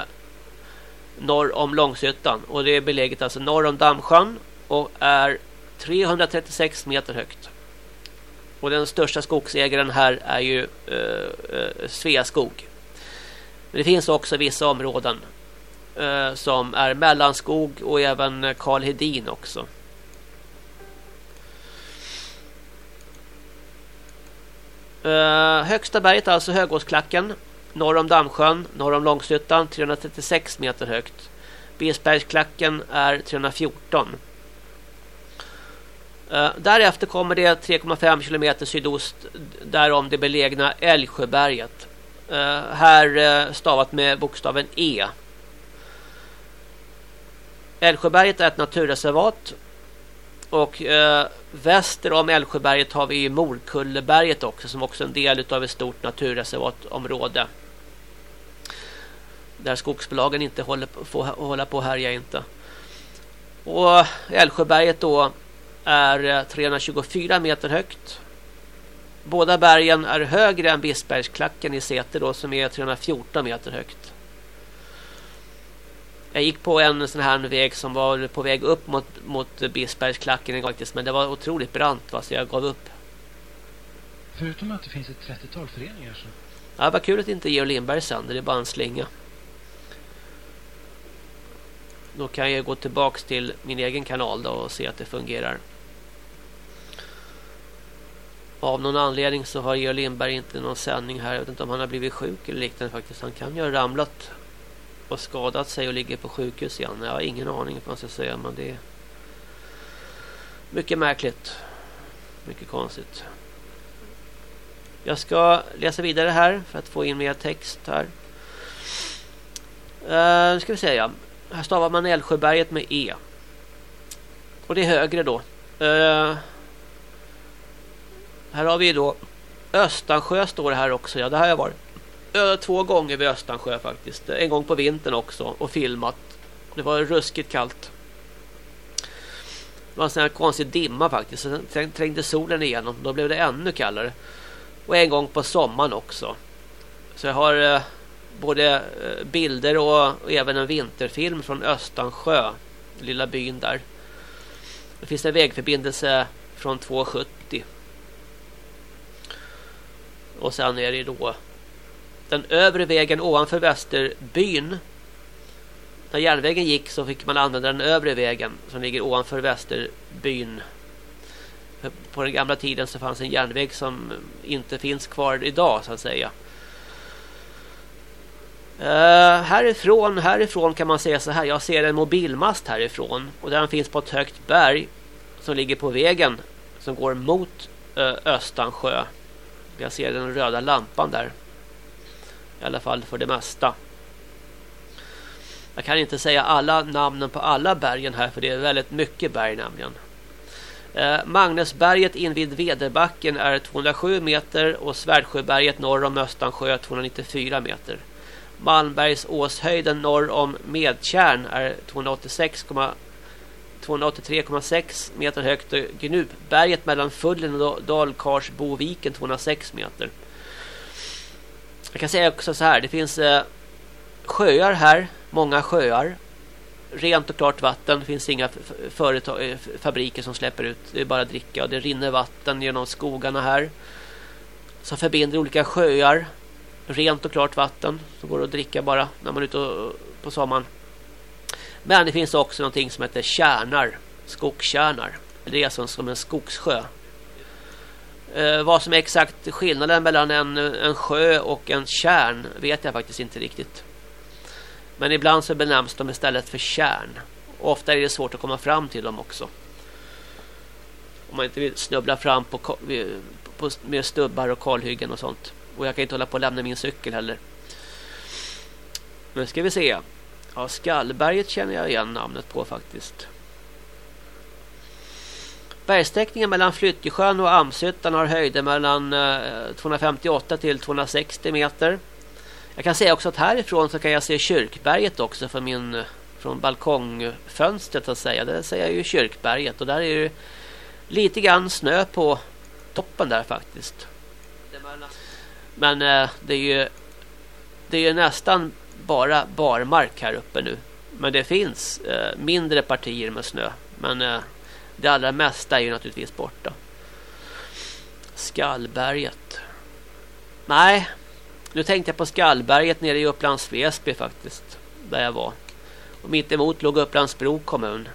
norr om Långshyttan. Och det är beläget alltså norr om Dammsjön. Och är 336 meter högt. Och den största skogsägaren här är ju eh, eh, Sveaskog. Men det finns också vissa områden Eh, som är mellanskog och även eh, Karl Hedin också. Eh, högsta berget alltså Högåsklacken. Norr om Dammsjön, norr om Långshyttan, 336 meter högt. Bisbergsklacken är 314. Uh, därefter kommer det 3,5 kilometer sydost därom det belägna Älvsjöberget. Uh, här uh, stavat med bokstaven E. Älvsjöberget är ett naturreservat och eh, väster om Älvsjöberget har vi Morkulleberget också som också är en del av ett stort naturreservatområde. Där skogsbolagen inte håller på, får hålla på härja inte. Och Älvsjöberget då är eh, 324 meter högt. Båda bergen är högre än Bispbergsklacken i Säter då som är 314 meter högt. Jag gick på en sån här väg som var på väg upp mot, mot Bispbergsklacken faktiskt. Men det var otroligt brant va, så jag gav upp. Förutom att det finns ett 30-tal föreningar så... Ja, vad kul att inte Georg Lindberg sänder. Det är bara en slinga. Då kan jag gå tillbaks till min egen kanal då och se att det fungerar. Av någon anledning så har Georg Lindberg inte någon sändning här. Jag vet inte om han har blivit sjuk eller liknande faktiskt. Han kan ju ha ramlat och skadat sig och ligger på sjukhus igen. Jag har ingen aning vad man ska säga men det Mycket märkligt. Mycket konstigt. Jag ska läsa vidare här för att få in mer text här. Uh, nu ska vi se ja. Här stavar man Älvsjöberget med E. Och det är högre då. Uh, här har vi då Östansjö står det här också. Ja, det har jag varit två gånger vid Östansjö faktiskt. En gång på vintern också och filmat. Det var ruskigt kallt. Det var en sån här konstig dimma faktiskt. Sen trängde solen igenom. Då blev det ännu kallare. Och en gång på sommaren också. Så jag har eh, både eh, bilder och, och, även en vinterfilm från Östansjö. Lilla byn där. Det finns en vägförbindelse från 270. Och sen är det då den övre vägen ovanför Västerbyn. När järnvägen gick så fick man använda den övre vägen som ligger ovanför Västerbyn på den gamla tiden så fanns en järnväg som inte finns kvar idag så att säga. Uh, härifrån, härifrån kan man säga så här. Jag ser en mobilmast härifrån. Och den finns på ett högt berg. Som ligger på vägen. Som går mot uh, Östansjö. Jag ser den röda lampan där. I alla fall för det mesta. Jag kan inte säga alla namnen på alla bergen här. För det är väldigt mycket berg nämligen. Eh, Magnusberget invid Vederbacken är 207 meter och Svärdsjöberget norr om Östansjö 294 meter. Malmbergsåshöjden norr om Medtjärn är 283,6 meter högt och Gnubberget mellan Fullen och Dalkarsboviken 206 meter. Jag kan säga också så här, det finns eh, sjöar här, många sjöar rent och klart vatten. Det finns inga företag, eh, fabriker som släpper ut. Det är bara att dricka. Och det rinner vatten genom skogarna här. Som förbinder olika sjöar. Rent och klart vatten. Som går att dricka bara när man är ute på sommaren. Men det finns också någonting som heter kärnar. Skogskärnar. Det är alltså som en skogssjö. Eh, vad som är exakt skillnaden mellan en, en sjö och en kärn vet jag faktiskt inte riktigt. Men ibland så benämns de istället för kärn. Och ofta är det svårt att komma fram till dem också. Om man inte vill snubbla fram på, på, med stubbar och kalhyggen och sånt. Och jag kan inte hålla på att lämna min cykel heller. Nu ska vi se. Ja, Skallberget känner jag igen namnet på faktiskt. Bergsträckningen mellan Flyttjesjön och Amshyttan har höjder mellan eh, 258 till 260 meter. Jag kan säga också att härifrån så kan jag se Kyrkberget också från min från balkongfönstret att säga. Där ser jag ju Kyrkberget och där är det lite grann snö på toppen där faktiskt. Men eh, det är ju det är ju nästan bara barmark här uppe nu. Men det finns eh, mindre partier med snö. Men det allra mesta är ju naturligtvis borta. Skallberget. Nej, nu tänkte jag på Skallberget nere i Upplands Väsby faktiskt. Där jag var. Och mitt emot låg Upplandsbro kommun.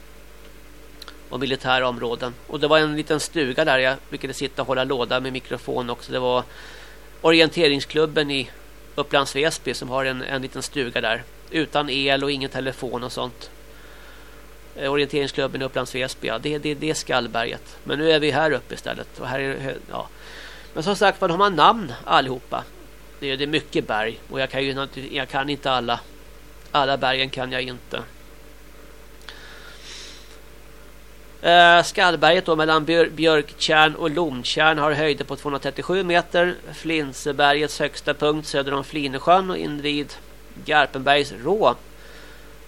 Och militära områden. Och det var en liten stuga där jag brukade sitta och hålla låda med mikrofon också. Det var orienteringsklubben i Upplands Väsby som har en, en liten stuga där. Utan el och ingen telefon och sånt. Eh, orienteringsklubben i Upplands Väsby, ja, det, det, det är Skallberget. Men nu är vi här uppe istället. Och här är, ja. Men som sagt, vad har man namn allihopa. Det är, det är mycket berg och jag kan ju jag kan inte alla. Alla bergen kan jag inte. Eh, Skallberget då mellan Björktjärn och Lomtjärn har höjder på 237 meter. Flinsebergets högsta punkt söder om Flinesjön och invid Garpenbergs rå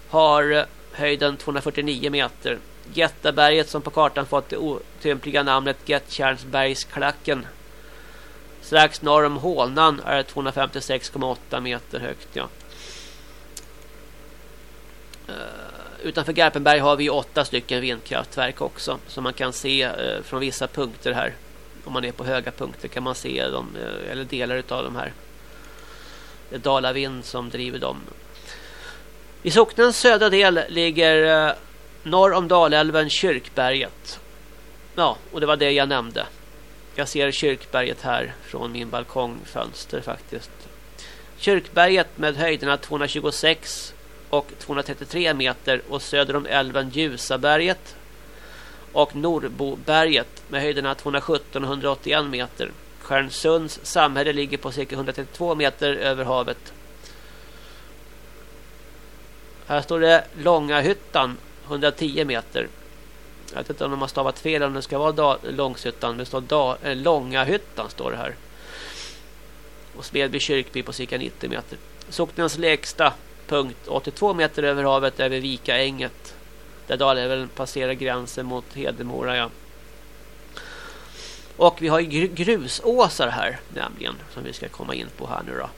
har eh, höjden 249 meter. Jättaberget som på kartan fått det otympliga namnet Gettjärnsbergsklacken Strax norr om Hålnan är det 256,8 meter högt. Ja. Eh, utanför Garpenberg har vi åtta stycken vindkraftverk också. Som man kan se eh, från vissa punkter här. Om man är på höga punkter kan man se dem, eh, eller delar av de här. Det är Dalavind som driver dem. I socknens södra del ligger eh, norr om Dalälven Kyrkberget. Ja, och det var det jag nämnde. Jag ser Kyrkberget här från min balkongfönster faktiskt. Kyrkberget med höjderna 226 och 233 meter och söder om älven Ljusaberget och Norboberget med höjderna 217 och 181 meter. Stjärnsunds samhälle ligger på cirka 132 meter över havet. Här står det Långa hyttan 110 meter. Jag vet inte om de har stavat fel om det ska vara Långshyttan. Det står da, eh, Långa hyttan står det här. Och Smedby kyrkby på cirka 90 meter. Socknens lägsta punkt 82 meter över havet över Vikaänget. Där Dalälven passerar gränsen mot Hedemora. Ja. Och vi har ju grusåsar här nämligen som vi ska komma in på här nu då.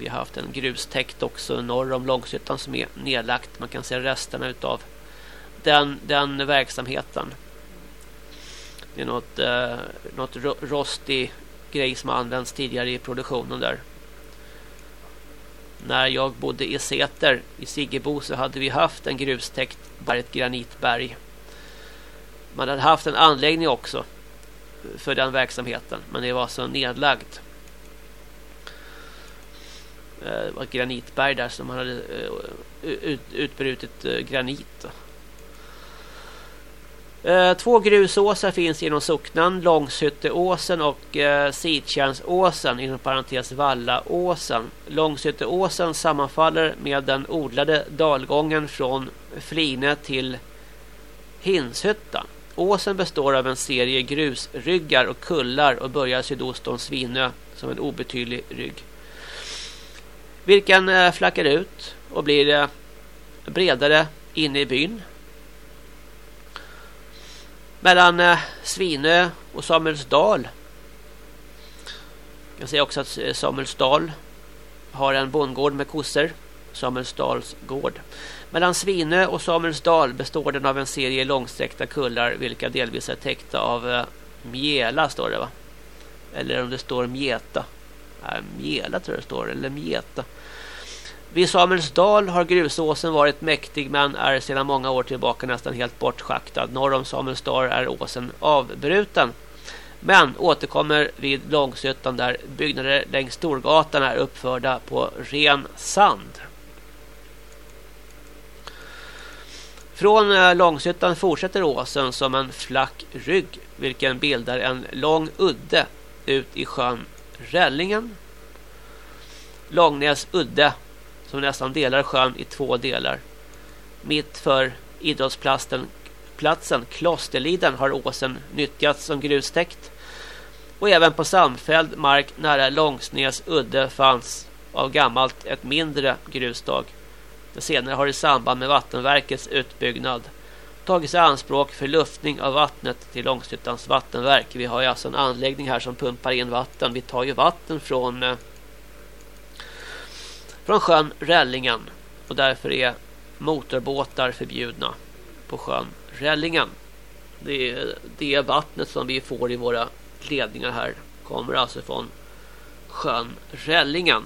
Vi har haft en grustäkt också norr om Långshyttan som är nedlagt. Man kan se resterna utav den, den verksamheten. Det är något, eh, något rostig grej som har använts tidigare i produktionen där. När jag bodde i Säter i Siggebo så hade vi haft en grustäkt, ett granitberg. Man hade haft en anläggning också för den verksamheten, men det var så nedlagt. Eh, det var ett granitberg där som man hade eh, utbrutit eh, granit. Eh, två grusåsar finns inom socknen, Långshytteåsen och eh, Sidtjärnsåsen inom parentes Vallaåsen. Långshytteåsen sammanfaller med den odlade dalgången från Fline till Hinshyttan. Åsen består av en serie grusryggar och kullar och börjar sydost om Svinö som en obetydlig rygg. Vilken eh, flackar ut och blir eh, bredare inne i byn. Mellan eh, Svinö och Samuelsdal. Jag ser också att Samuelsdal har en bondgård med kossor. Samuelsdals gård. Mellan Svinö och Samuelsdal består den av en serie långsträckta kullar vilka delvis är täckta av mjäla står det va? Eller om det står mjeta. Nej, mjäla tror jag det står, eller mjeta. Vid Samuelsdal har grusåsen varit mäktig men är sedan många år tillbaka nästan helt bortschaktad. Norr om Samuelsdal är åsen avbruten. Men återkommer vid Långsötan där byggnader längs Storgatan är uppförda på ren sand. Från eh, Långsötan fortsätter åsen som en flack rygg vilken bildar en lång udde ut i sjön Rällingen. Långnäs udde som nästan delar sjön i två delar. Mitt för idrottsplatsen platsen Klosterliden har åsen nyttjats som grustäkt. Och även på samfälld mark nära Långsnäs udde fanns av gammalt ett mindre grusdag. Det senare har i samband med vattenverkets utbyggnad tagits i anspråk för luftning av vattnet till Långshyttans vattenverk. Vi har ju alltså en anläggning här som pumpar in vatten. Vi tar ju vatten från eh, från sjön Rällingen och därför är motorbåtar förbjudna på sjön Rällingen. Det är det vattnet som vi får i våra ledningar här kommer alltså från sjön Rällingen.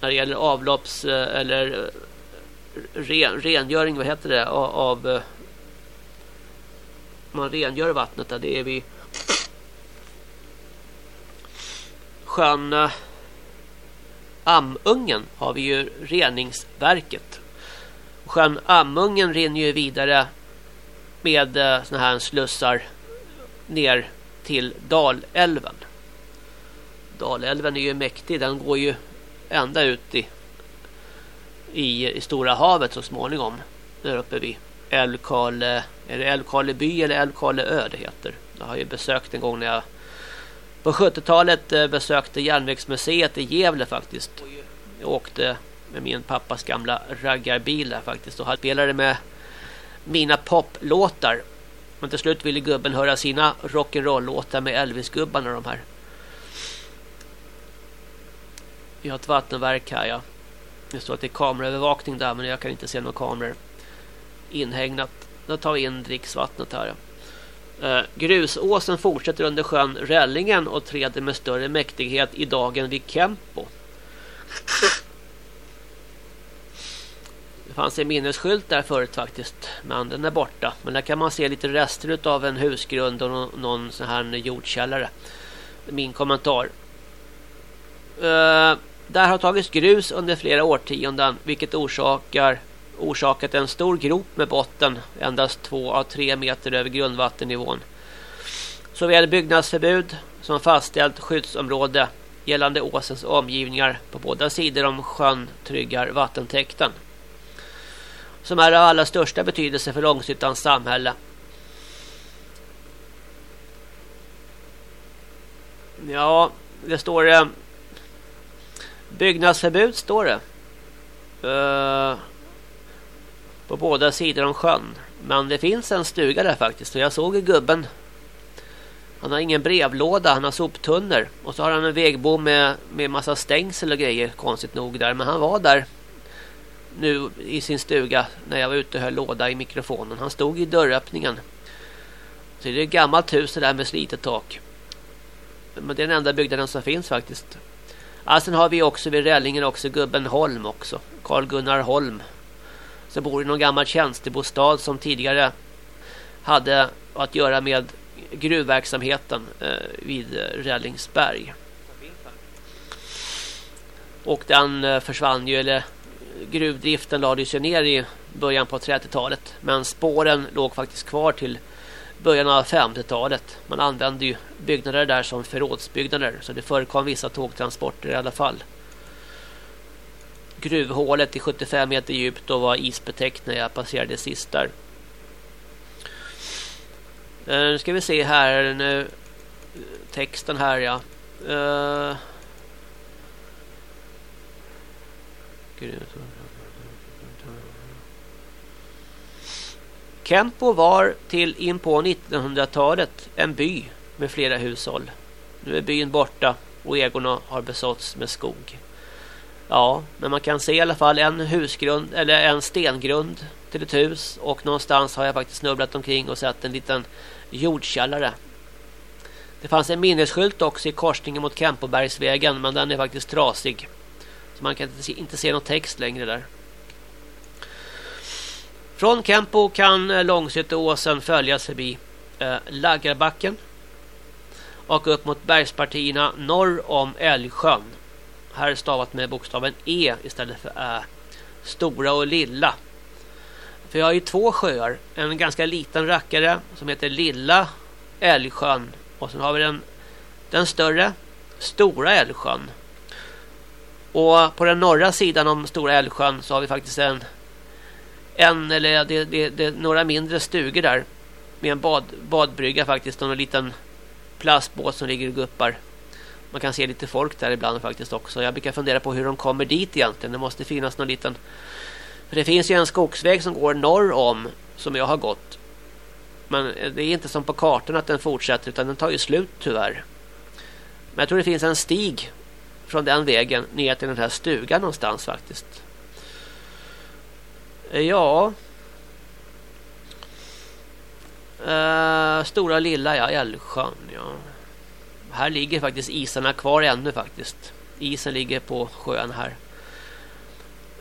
När det gäller avlopps eh, eller eh, ren, rengöring, vad heter det, av, eh, man rengör vattnet där, det är vi sjön Amungen har vi ju reningsverket. Sjön Amungen rinner ju vidare med eh, såna här slussar ner till Dalälven. Dalälven är ju mäktig, den går ju ända ut i, i, i Stora havet så småningom. Där uppe vid Älvkarle, är det Älvkarleby eller Älvkarleö det heter. Jag har ju besökt en gång när jag på 70-talet eh, besökte järnvägsmuseet i Gävle faktiskt. Jag åkte med min pappas gamla raggarbil där faktiskt och spelade med mina poplåtar. Men till slut ville gubben höra sina rock'n'roll-låtar med Elvis-gubbarna de här. Vi har ett vattenverk här ja. Det står att det är kameraövervakning där men jag kan inte se några kameror inhägnat. Då tar vi in dricksvattnet här ja. Eh, grusåsen fortsätter under sjön Rällingen och träder med större mäktighet i dagen vid Kempo. Det fanns en minnesskylt där förut faktiskt, men den är borta. Men där kan man se lite rester av en husgrund och någon, någon sån här jordkällare. Min kommentar. Uh, där har tagits grus under flera årtionden vilket orsakar orsakat en stor grop med botten endast två av tre meter över grundvattennivån. Såväl byggnadsförbud som fastställt skyddsområde gällande åsens omgivningar på båda sidor om sjön tryggar vattentäkten. Som är av allra största betydelse för Långsyttans samhälle. Ja, det står det. byggnadsförbud står det. Uh, på båda sidor om sjön. Men det finns en stuga där faktiskt. Och jag såg gubben. Han har ingen brevlåda, han har soptunnor. Och så har han en vägbom med, med massa stängsel och grejer, konstigt nog där. Men han var där nu i sin stuga när jag var ute och höll låda i mikrofonen. Han stod i dörröppningen. Så det är ett gammalt hus där med slitet tak. Men det är den enda byggnaden som finns faktiskt. Ja, sen har vi också vid Rällingen också gubben Holm också. Karl Gunnar Holm. Som bor i någon gammal tjänstebostad som tidigare hade att göra med gruvverksamheten eh, vid eh, Rällingsberg. Och den eh, försvann ju, eller gruvdriften lades ju ner i början på 30-talet. Men spåren låg faktiskt kvar till början av 50-talet. Man använde ju byggnader där som förrådsbyggnader. Så det förekom vissa tågtransporter i alla fall. Gruvhålet i 75 meter djupt och var isbetäckt när jag passerade sist där. Eh, nu ska vi se här nu. Texten här ja. Uh, Kempo var till in på 1900-talet en by med flera hushåll. Nu är byn borta och ägorna har besåtts med skog. Ja, men man kan se i alla fall en husgrund eller en stengrund till ett hus och någonstans har jag faktiskt snubblat omkring och sett en liten jordkällare. Det fanns en minnesskylt också i korsningen mot Kempobergsvägen men den är faktiskt trasig. Så man kan inte se, någon text längre där. Från Kempo kan eh, Långsytteåsen följas förbi eh, Laggarbacken och upp mot bergspartierna norr om Älgsjön. Här är stavat med bokstaven E istället för Ä. Stora och lilla. För jag har ju två sjöar. En ganska liten rackare som heter Lilla Älgsjön. Och sen har vi den, den större Stora Älgsjön. Och på den norra sidan om Stora Älgsjön så har vi faktiskt en en eller det, det, det några mindre stugor där med en bad, badbrygga faktiskt och en liten plastbåt som ligger och guppar. Man kan se lite folk där ibland faktiskt också. Jag brukar fundera på hur de kommer dit egentligen. Det måste finnas någon liten... För det finns ju en skogsväg som går norr om som jag har gått. Men det är inte som på kartan att den fortsätter utan den tar ju slut tyvärr. Men jag tror det finns en stig från den vägen ner till den här stugan någonstans faktiskt. Ja. Uh, stora lilla ja, Älvsjön ja. Här ligger faktiskt isarna kvar ännu faktiskt. Isen ligger på sjön här.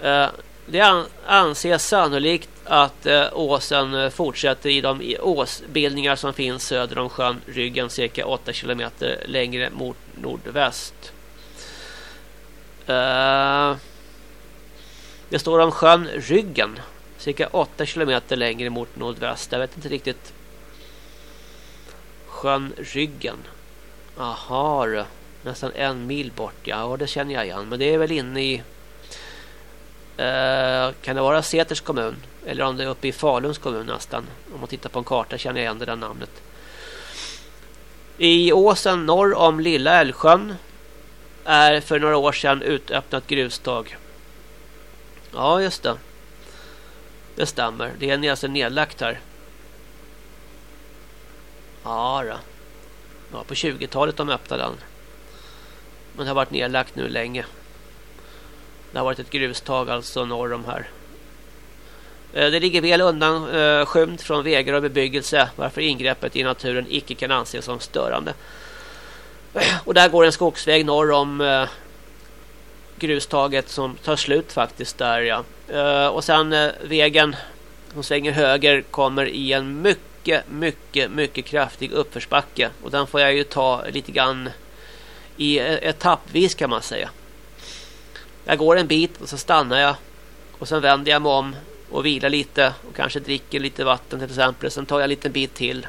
Eh, det anses sannolikt att eh, åsen fortsätter i de åsbildningar som finns söder om sjön Ryggen cirka 8 kilometer längre mot nordväst. Eh, det står om sjön Ryggen. Cirka 8 kilometer längre mot nordväst. Jag vet inte riktigt. Sjön Ryggen. Aha. Nästan en mil bort. Ja, det känner jag igen. Men det är väl inne i... Eh, kan det vara Säters kommun? Eller om det är uppe i Faluns kommun nästan. Om man tittar på en karta känner jag igen det där namnet. I åsen norr om Lilla Älvsjön är för några år sedan utöppnat grustag. Ja, just det. Det stämmer. Det är alltså nedlagt här. Ja då. Ja, på 20-talet de öppnade den. Men det har varit nedlagt nu länge. Det har varit ett grustag alltså norr om här. Eh, det ligger väl undan eh, skymt från vägar och bebyggelse varför ingreppet i naturen icke kan anses som störande. Och där går en skogsväg norr om eh, grustaget som tar slut faktiskt där ja. Eh, och sen eh, vägen som svänger höger kommer i en mycket, mycket, mycket mycket kraftig uppförsbacke. Och den får jag ju ta lite grann i e-, etappvis kan man säga. Jag går en bit och så stannar jag. Och sen vänder jag mig om och vilar lite och kanske dricker lite vatten till exempel. Sen tar jag en liten bit till.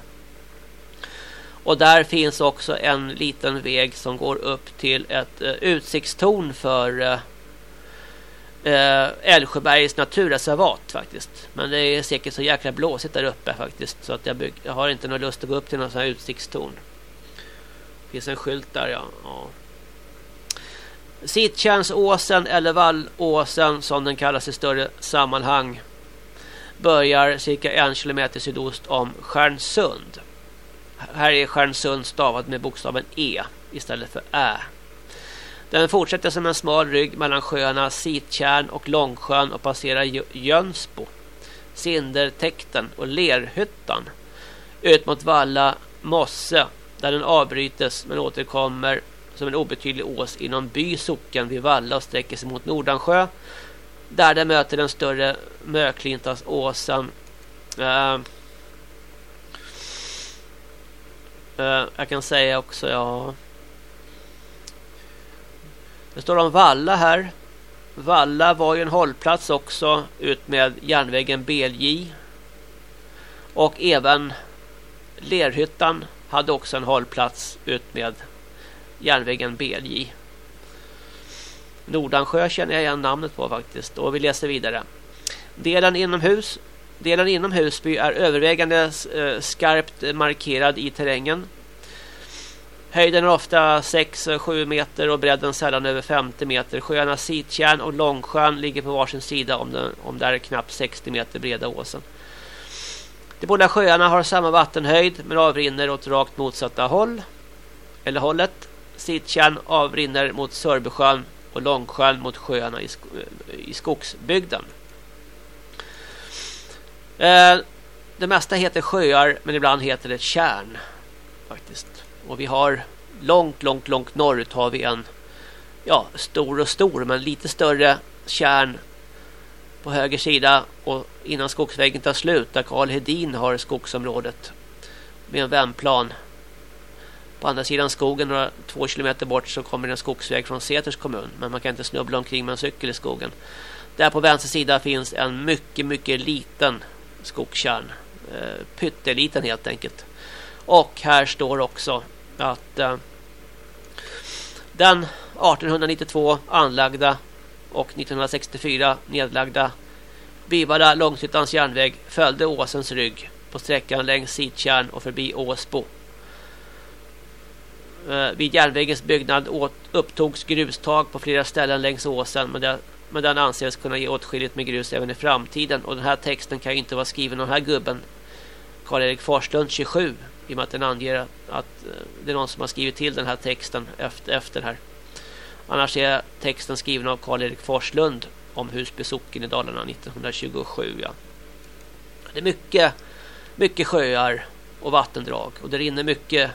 Och där finns också en liten väg som går upp till ett eh, utsiktstorn för eh, eh, Älvsjöbergs naturreservat faktiskt. Men det är säkert så jäkla blåsigt där uppe faktiskt. Så att jag, bygg, jag har inte någon lust att gå upp till någon sån här utsiktstorn. Det finns en skylt där ja. ja. Sittkärnsåsen eller Vallåsen som den kallas i större sammanhang börjar cirka en kilometer sydost om Stjärnsund. Här är Stjärnsund stavad med bokstaven E istället för Ä. Den fortsätter som en smal rygg mellan sjöarna Sittjärn och Långsjön och passerar Jönsbo, Sindertäkten och Lerhyttan ut mot Valla Mosse där den avbrytes men återkommer som en obetydlig ås inom by socken vid Valla och sträcker sig mot Nordansjö där den möter den större Möklintasåsen uh, eh, uh, eh, jag kan säga också ja det står om Valla här Valla var ju en hållplats också ut med järnvägen BLJ och även Lerhyttan hade också en hållplats ut med järnvägen BLJ. Nordansjö känner jag igen namnet på faktiskt. Och vi läser vidare. Delen inomhus. Delen inom Husby är övervägande eh, skarpt markerad i terrängen. Höjden är ofta 6-7 meter och bredden sällan över 50 meter. Sjöarna Sittjärn och Långsjön ligger på varsin sida om, den, om där knappt 60 meter breda åsen. De båda sjöarna har samma vattenhöjd men avrinner åt rakt motsatta håll. Eller hållet. Sittjärn avrinner mot Sörbysjön och Långsjön mot sjöarna i, sk i skogsbygden. Eh, det mesta heter sjöar men ibland heter det kärn faktiskt. Och vi har långt, långt, långt norrut har vi en ja, stor och stor men lite större kärn på höger sida och innan skogsvägen tar slut där Karl Hedin har skogsområdet med en vändplan på andra sidan skogen, några två kilometer bort, så kommer en skogsväg från Säters kommun. Men man kan inte snubbla omkring med en cykel i skogen. Där på vänster sida finns en mycket, mycket liten skogskärn. Eh, pytteliten helt enkelt. Och här står också att eh, den 1892 anlagda och 1964 nedlagda Bivara Långsittans järnväg följde Åsens rygg på sträckan längs Sittjärn och förbi Åsbo Eh, vid järnvägens byggnad åt, upptogs grustag på flera ställen längs åsen men, det, men den anses kunna ge åtskilligt med grus även i framtiden. Och den här texten kan ju inte vara skriven av den här gubben Karl-Erik Forslund 27 i och med att den anger att, eh, det är någon som har skrivit till den här texten efter, efter här. Annars är texten skriven av Karl-Erik Forslund om Husby socken i Dalarna 1927. Ja. Det är mycket, mycket sjöar och vattendrag och det rinner mycket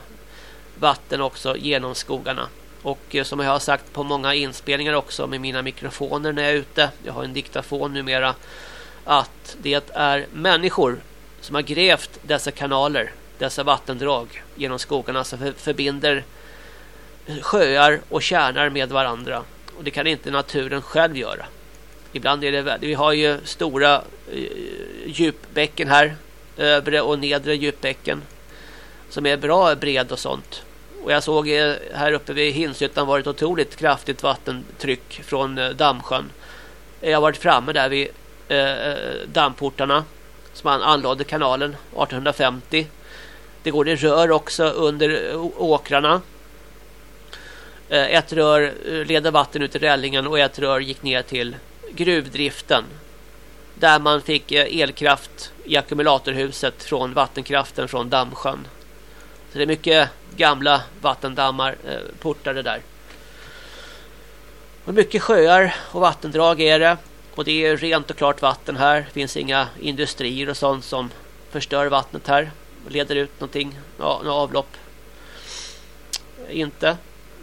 vatten också genom skogarna. Och eh, som jag har sagt på många inspelningar också med mina mikrofoner när jag är ute. Jag har en diktafon numera. Att det är människor som har grävt dessa kanaler, dessa vattendrag genom skogarna alltså som förbinder sjöar och kärnar med varandra. Och det kan inte naturen själv göra. Ibland är det vi har ju stora eh, djupbäcken här, övre och nedre djupbäcken som är bra bred och sånt. Och jag såg eh, här uppe vid Hinshyttan var ett otroligt kraftigt vattentryck från eh, dammsjön. Jag har varit framme där vid eh dammportarna som man anlade kanalen 1850. Det går i rör också under eh, åkrarna. Eh, ett rör eh, leder vatten ut i rällingen och ett rör gick ner till gruvdriften. Där man fick elkraft i ackumulatorhuset från vattenkraften från dammsjön. Så det är mycket gamla vattendammar portade där. Och mycket sjöar och vattendrag är det. Och det är rent och klart vatten här. Det finns inga industrier och sånt som förstör vattnet här. Leder ut någonting, ja, något avlopp. Inte.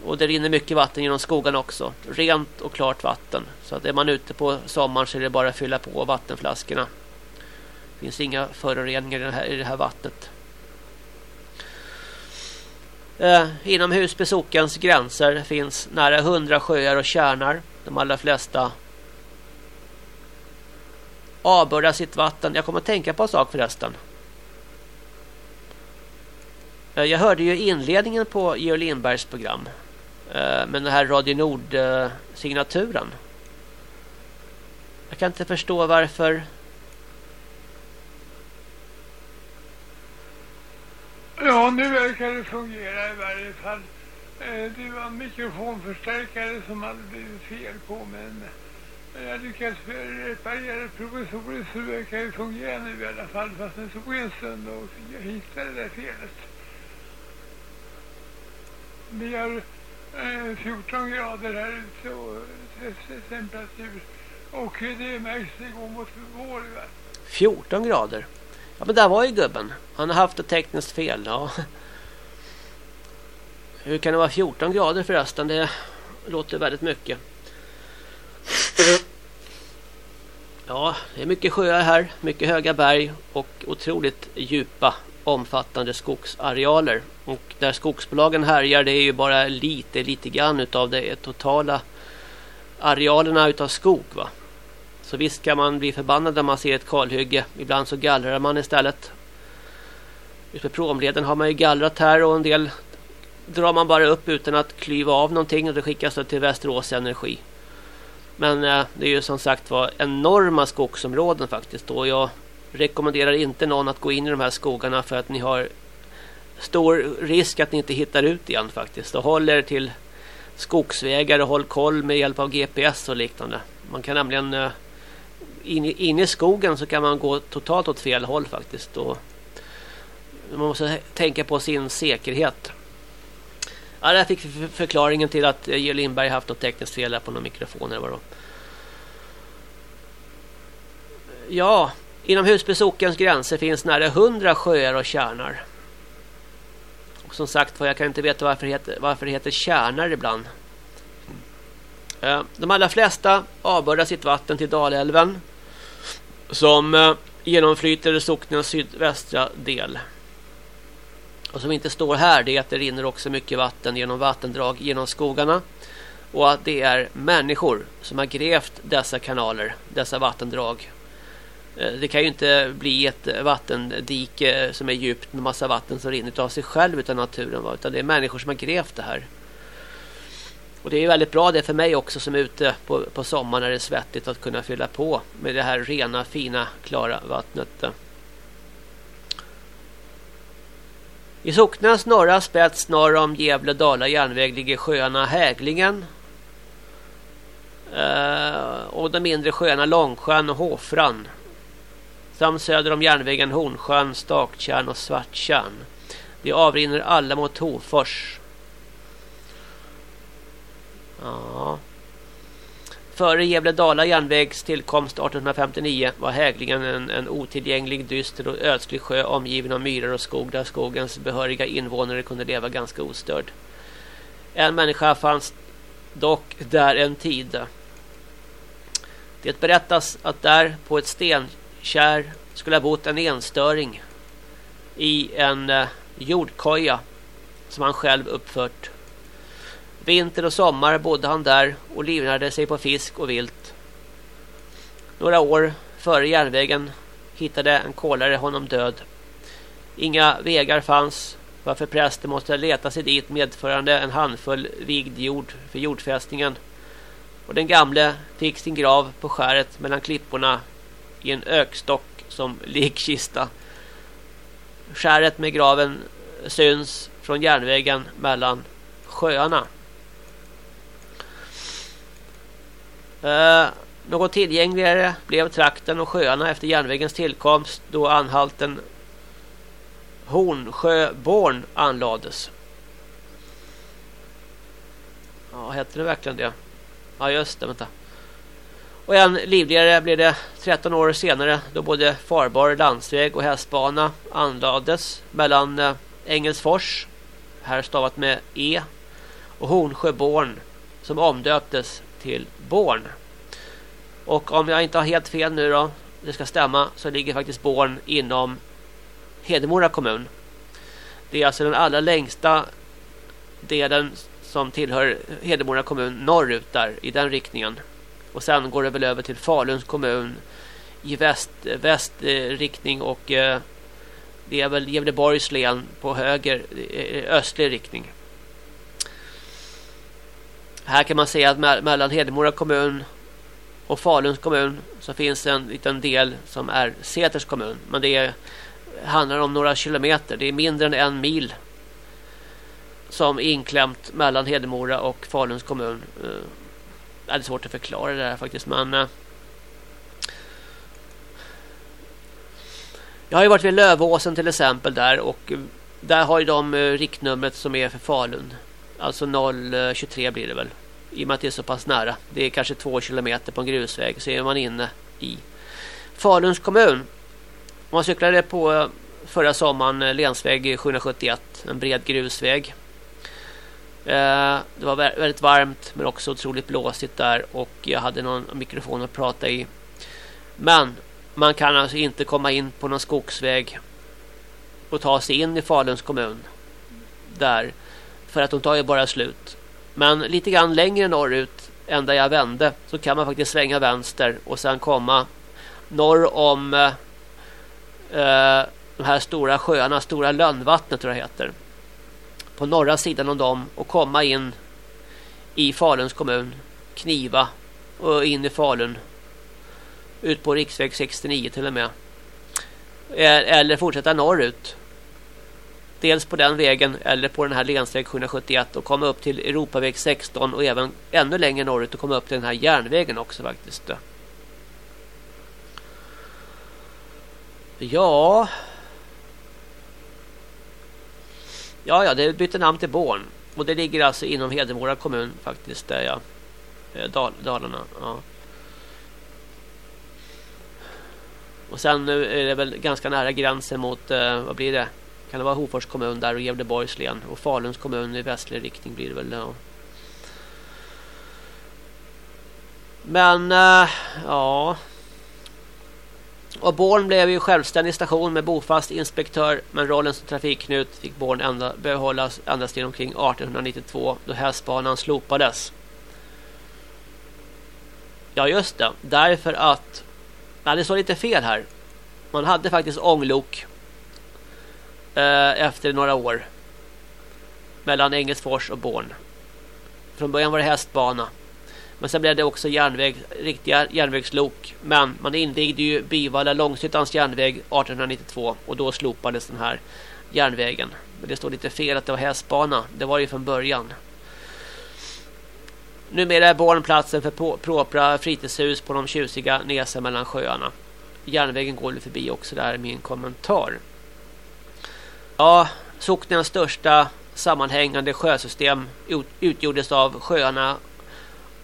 Och det rinner mycket vatten genom skogen också. Rent och klart vatten. Så att är man ute på sommaren så är det bara att fylla på vattenflaskorna. Det finns inga föroreningar i det här, i det här vattnet. Eh, inom Husby sockens gränser finns nära hundra sjöar och kärnar. De allra flesta avbörda sitt vatten. Jag kommer att tänka på en sak förresten. Eh, jag hörde ju inledningen på Georg Lindbergs program. Men med den här Radio Nord-signaturen. Jag kan inte förstå varför... Ja, nu verkar det fungera i varje fall. Eh, det var en mikrofonförstärkare som hade blivit fel på, men jag lyckades reparera provisoriskt så det verkar det fungera nu i alla fall. Fast det tog en stund och jag hittade det där felet. Vi har eh, 14 grader här ute och temperatur. Och det märks det går mot vår. 14 grader? Ja men där var ju gubben. Han har haft ett tekniskt fel. Ja. Hur kan det vara 14 grader förresten? Det låter väldigt mycket. Ja, det är mycket sjöar här, mycket höga berg och otroligt djupa omfattande skogsarealer. Och där skogsbolagen härjar det är ju bara lite, lite grann utav det totala arealerna utav skog va. Så visst kan man bli förbannad när man ser ett kalhygge. Ibland så gallrar man istället. Utmed promleden har man ju gallrat här och en del drar man bara upp utan att klyva av någonting och det skickas till Västerås Energi. Men eh, det är ju som sagt var enorma skogsområden faktiskt och jag rekommenderar inte någon att gå in i de här skogarna för att ni har stor risk att ni inte hittar ut igen faktiskt. Och håller till skogsvägar och håll koll med hjälp av GPS och liknande. Man kan nämligen eh, in, in i skogen så kan man gå totalt åt fel håll faktiskt. Och man måste tänka på sin säkerhet. Ja, där fick vi förklaringen till att eh, Georg Lindberg haft något tekniskt fel på någon mikrofon eller vad då. Ja, inom Husby sockens gränser finns nära 100 sjöar och kärnar. Och som sagt jag kan inte veta varför det heter, varför det heter kärnar ibland. Eh, de allra flesta avbördar sitt vatten till Dalälven som eh, genomflyter socknens sydvästra del. Och som inte står här det är att det rinner också mycket vatten genom vattendrag genom skogarna. Och att det är människor som har grävt dessa kanaler, dessa vattendrag. Eh, det kan ju inte bli ett vattendike eh, som är djupt med massa vatten som rinner av sig själv utan naturen. Utan det är människor som har grävt det här. Och det är väldigt bra det för mig också som är ute på, på sommaren när det är svettigt att kunna fylla på med det här rena, fina, klara vattnet. Eh. I socknens norra spets norr om Gävle-Dala järnväg ligger sjöarna Häglingen uh, och de mindre sjöarna Långsjön och Håfran samt söder om järnvägen Hornsjön, Staktjärn och Svarttjärn. De avrinner alla mot Hofors. Ja. Före Gävle-Dala järnvägs tillkomst 1859 var Häglingen en, en otillgänglig, dyster och ödslig sjö omgiven av myrar och skog där skogens behöriga invånare kunde leva ganska ostörd. En människa fanns dock där en tid. Det berättas att där på ett Kär skulle ha bott en enstöring i en eh, jordkoja som han själv uppfört. Vinter och sommar bodde han där och livnärde sig på fisk och vilt. Några år före järnvägen hittade en kolare honom död. Inga vägar fanns varför prästen måste leta sig dit medförande en handfull vigd jord för jordfästningen. Och den gamle fick sin grav på skäret mellan klipporna i en ökstock som likkista. Skäret med graven syns från järnvägen mellan sjöarna. Eh, något tillgängligare blev trakten och sjöarna efter järnvägens tillkomst då anhalten Hornsjöborn anlades. Ja, hette det verkligen det? Ja, just det, vänta. Och än livligare blev det 13 år senare då både farbar landsväg och hästbana anlades mellan eh, Engelsfors, här stavat med E, och Hornsjöborn som omdöptes till Born. Och om jag inte har helt fel nu då, det ska stämma, så ligger faktiskt Born inom Hedemora kommun. Det är alltså den allra längsta delen som tillhör Hedemora kommun norrut där, i den riktningen. Och sen går det väl över till Faluns kommun i väst, eh, riktning och eh, det är väl Gävleborgs län på höger eh, östlig riktning. Här kan man säga att mellan Hedemora kommun och Faluns kommun så finns en liten del som är Säters kommun. Men det är, handlar om några kilometer. Det är mindre än en mil som är inklämt mellan Hedemora och Faluns kommun. Eh, Eh, det är svårt att förklara det här faktiskt. Men eh, jag har ju varit vid Lövåsen till exempel där och där har ju de eh, riktnumret som är för Falun. Alltså 023 eh, blir det väl. I och med att det är så pass nära. Det är kanske två kilometer på en grusväg så är man inne i Faluns kommun. Man cyklade på förra sommaren länsväg 771. En bred grusväg. Eh, det var väldigt varmt men också otroligt blåsigt där och jag hade någon mikrofon att prata i. Men man kan alltså inte komma in på någon skogsväg och ta sig in i Faluns kommun. Där. För att de tar ju bara slut. Men lite grann längre norrut än där jag vände så kan man faktiskt svänga vänster och sen komma norr om eh, eh de här stora sjöarna, Stora Lönnvattnet tror jag heter. På norra sidan om dem och komma in i Faluns kommun, Kniva och in i Falun ut på riksväg 69 till och med. Eller fortsätta norrut. Dels på den vägen eller på den här länsväg 771 och komma upp till Europaväg 16 och även ännu längre norrut och komma upp till den här järnvägen också faktiskt. Ja. Ja, ja, det bytte namn till Born. Och det ligger alltså inom Hedemora kommun faktiskt där jag eh, Dal Dalarna. Ja. Och sen nu är det väl ganska nära gränsen mot, eh, vad blir det? Kan det vara Hofors kommun där och Gävleborgs län. Och Faluns kommun i västlig riktning blir det väl. Ja. Men, eh, ja. Och Born blev ju självständig station med bofast inspektör. Men rollen som trafikknut fick Born ända, behållas endast till omkring 1892 då hästbanan slopades. Ja just det, därför att Nej, det står lite fel här. Man hade faktiskt ånglok eh, efter några år mellan Engelsfors och Born. Från början var det hästbana. Men sen blev det också järnväg, riktiga järnvägslok. Men man invigde ju Bivalla Långsyttans järnväg 1892 och då slopades den här järnvägen. Men det står lite fel att det var hästbana. Det var det ju från början. Numera är Born platsen för propra fritidshus på de tjusiga nesen mellan sjöarna. Järnvägen går förbi också där min kommentar. Ja, socknens största sammanhängande sjösystem utgjordes av sjöarna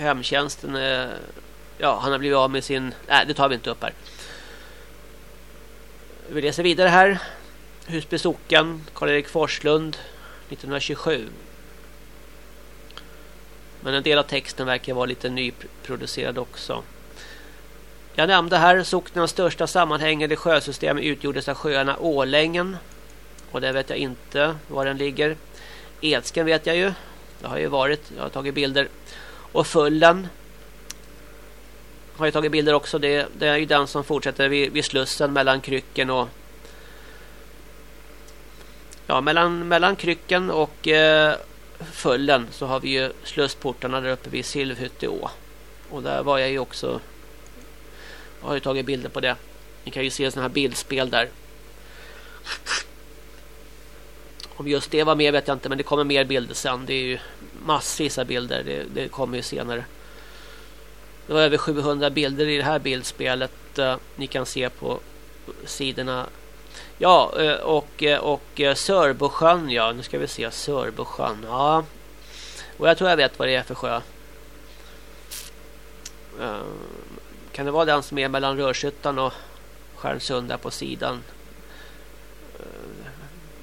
Hemtjänsten, eh, ja, han har blivit av med sin... Nej, det tar vi inte upp här. Vi läser vidare här. Husby socken, Karl-Erik Forslund, 1927. Men en del av texten verkar vara lite nyproducerad också. Jag nämnde här socknens största sammanhängande sjösystem utgjordes av sjöarna Ålängen. Och det vet jag inte var den ligger. Edsken vet jag ju. Det har ju varit. Jag har tagit bilder. Och Fullen har jag tagit bilder också. Det, det är ju den som fortsätter vid, vid slussen mellan krycken och Ja, mellan, mellan krycken och eh, Fullen så har vi ju slussportarna där uppe vid Silvhytteå. Och där var jag ju också jag har ju tagit bilder på det. Ni kan ju se sådana här bildspel där. Om just det var med vet jag inte, men det kommer mer bilder sen. Det är ju massvis av bilder. Det, det kommer ju senare. Det var över 700 bilder i det här bildspelet. Eh, ni kan se på sidorna. Ja, eh, och, eh, och Sörbosjön, ja. Nu ska vi se. Sörbosjön, ja. Och jag tror jag vet vad det är för sjö. Kan det vara den som är mellan Rörshyttan och Stjärnsund där på sidan.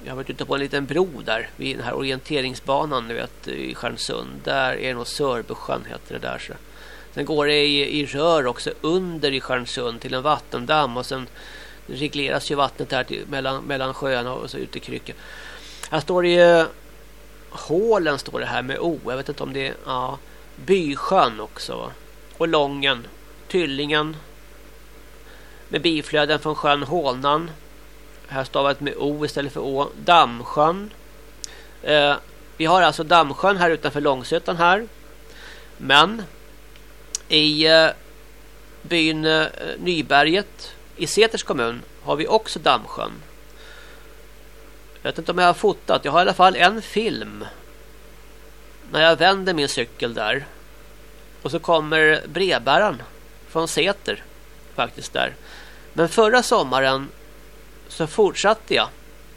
Jag har varit ute på en liten bro där vid den här orienteringsbanan, du vet, i Stjärnsund. Där är det nog Sörbysjön heter det där. Så. Sen går det i, i rör också under i Stjärnsund till en vattendamm och sen regleras ju vattnet där till, mellan, mellan sjöarna och så ut i krycken. Här står det ju Hålen står det här med O. Jag vet inte om det är ja, Bysjön också. Och Lången, Tyllingen med biflöden från sjön Hålnan. Här stavat med O istället för Å. Dammsjön. Eh, vi har alltså Dammsjön här utanför Långsötan här. Men i eh, byn eh, Nyberget i Seters kommun har vi också Dammsjön. Jag vet inte om jag har fotat. Jag har i alla fall en film. När jag vänder min cykel där. Och så kommer brevbäraren från Säter faktiskt där. Men förra sommaren så fortsatte jag.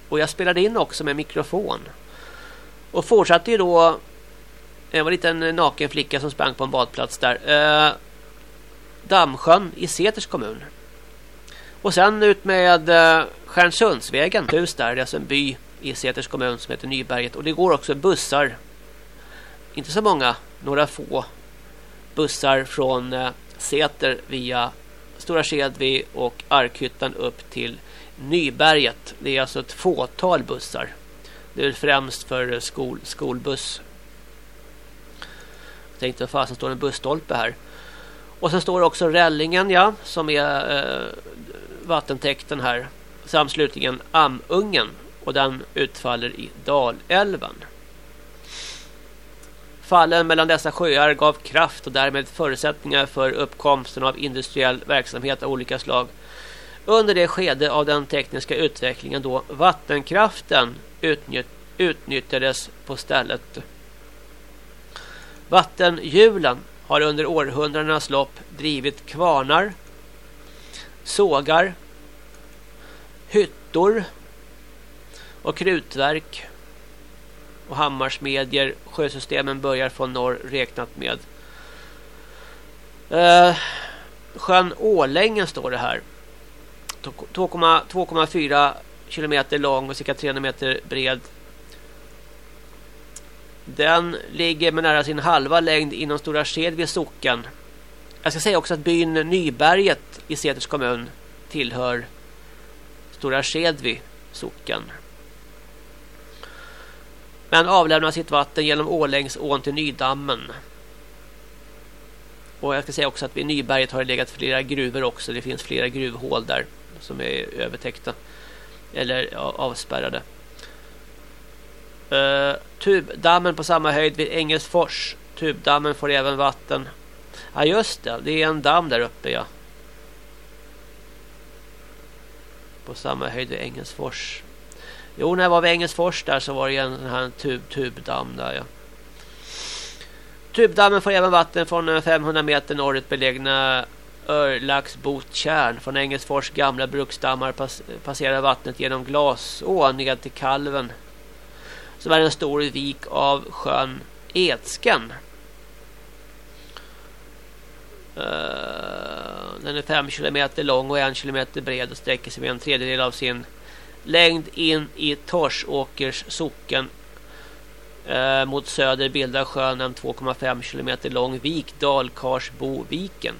Och jag spelade in också med mikrofon. Och fortsatte ju då. Det var en liten naken flicka som sprang på en badplats där. Eh, Dammsjön i Seters kommun. Och sen ut med eh, Stjärnsundsvägen. Hus där, det är alltså en by i Seters kommun som heter Nyberget. Och det går också bussar. Inte så många, några få bussar från eh, Säter via Stora Skedvi och Arkhyttan upp till Nyberget. Det är alltså ett fåtal bussar. Det är främst för skol, skolbuss. Jag tänkte vad fasen står en busstolpe här. Och sen står det också Rällingen ja, som är eh, vattentäkten här. Samt slutligen Amungen och den utfaller i Dalälven. Fallen mellan dessa sjöar gav kraft och därmed förutsättningar för uppkomsten av industriell verksamhet av olika slag. Under det skede av den tekniska utvecklingen då vattenkraften utnytt utnyttjades på stället. Vattenhjulen har under århundradenas lopp drivit kvarnar, sågar, hyttor och krutverk och hammarsmedjor. Sjösystemen börjar från norr räknat med. Eh, sjön Ålängen står det här. 2,4 kilometer lång och cirka 300 meter bred. Den ligger med nära sin halva längd inom Stora Skedvi socken. Jag ska säga också att byn Nyberget i Seters kommun tillhör Stora Skedvi socken. Men avlämnar sitt vatten genom Ålängsån till Nydammen. Och jag ska säga också att vid Nyberget har det legat flera gruvor också. Det finns flera gruvhål där som är övertäckta. Eller avspärrade. Uh, tubdammen på samma höjd vid Engelsfors. Tubdammen får även vatten. Ja just det, det är en damm där uppe ja. På samma höjd vid Engelsfors. Jo, när jag var vid Engelsfors där så var det en sån här tub, tubdamm där ja. Tubdammen får även vatten från eh, 500 meter norrut belägna Örlaxbotkärn från Engelsfors gamla bruksdammar pass passerar vattnet genom Glaså ned till Kalven som är en stor vik av sjön Edsken. Uh, den är 5 km lång och 1 km bred och sträcker sig med en tredjedel av sin längd in i Torsåkers socken. Uh, mot söder bildar sjön en 2,5 km lång vik, Dalkarsboviken.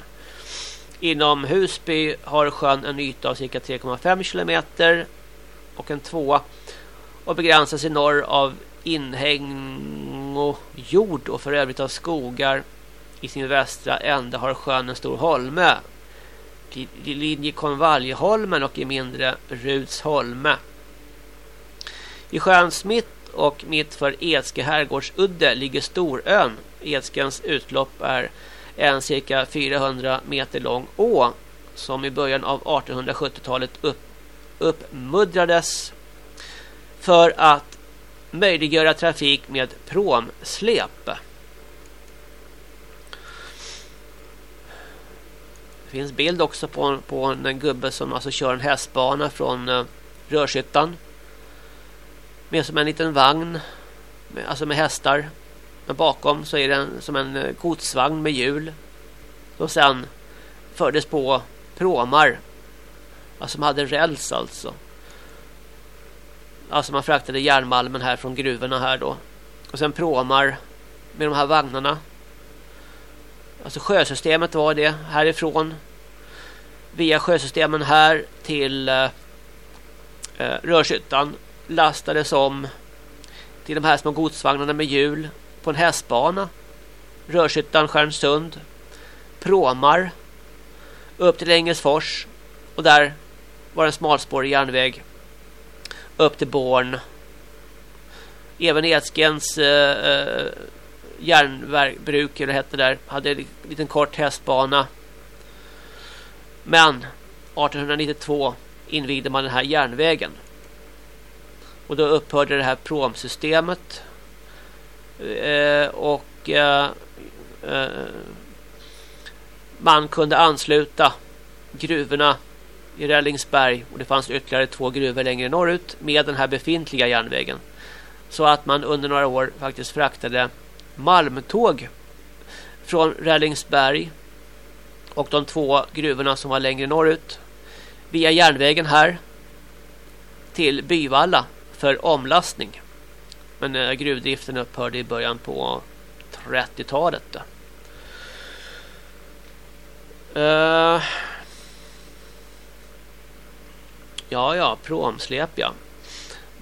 Inom Husby har sjön en yta av cirka 3,5 km och en tvåa och begränsas i norr av inhägn och jord och för övrigt av skogar. I sin västra ände har sjön en stor holme. I linje Konvaljholmen och i mindre Rudsholme. I sjöns mitt och mitt för Edske herrgårdsudde ligger Storön. Edskens utlopp är en cirka 400 meter lång å som i början av 1870-talet upp, uppmuddrades för att möjliggöra trafik med promsläp. Det finns bild också på, på en gubbe som alltså kör en hästbana från eh, uh, Rörshyttan. Med som en liten vagn. Med, alltså med hästar. Men bakom så är det som en eh, godsvagn med hjul. Som sen fördes på pråmar Alltså man hade räls alltså. Alltså man fraktade järnmalmen här från gruvorna här då. Och sen pråmar med de här vagnarna. Alltså sjösystemet var det härifrån. Via sjösystemen här till eh, eh rörskyttan Rörshyttan lastades om till de här små godsvagnarna med hjul på en hästbana. Rörshyttan, Stjärnsund. Pråmar. Upp till Engelsfors. Och där var en smalspårig järnväg. Upp till Born. Även Edskens eh, eh järnbruk eller hette där hade en liten kort hästbana. Men 1892 invigde man den här järnvägen. Och då upphörde det här promsystemet. Eh, och eh, eh, man kunde ansluta gruvorna i Rällingsberg och det fanns ytterligare två gruvor längre norrut med den här befintliga järnvägen. Så att man under några år faktiskt fraktade malmtåg från Rällingsberg och de två gruvorna som var längre norrut via järnvägen här till Byvalla för omlastning. Men eh, gruvdriften upphörde i början på 30-talet. Uh, eh, ja, ja, promsläp, ja.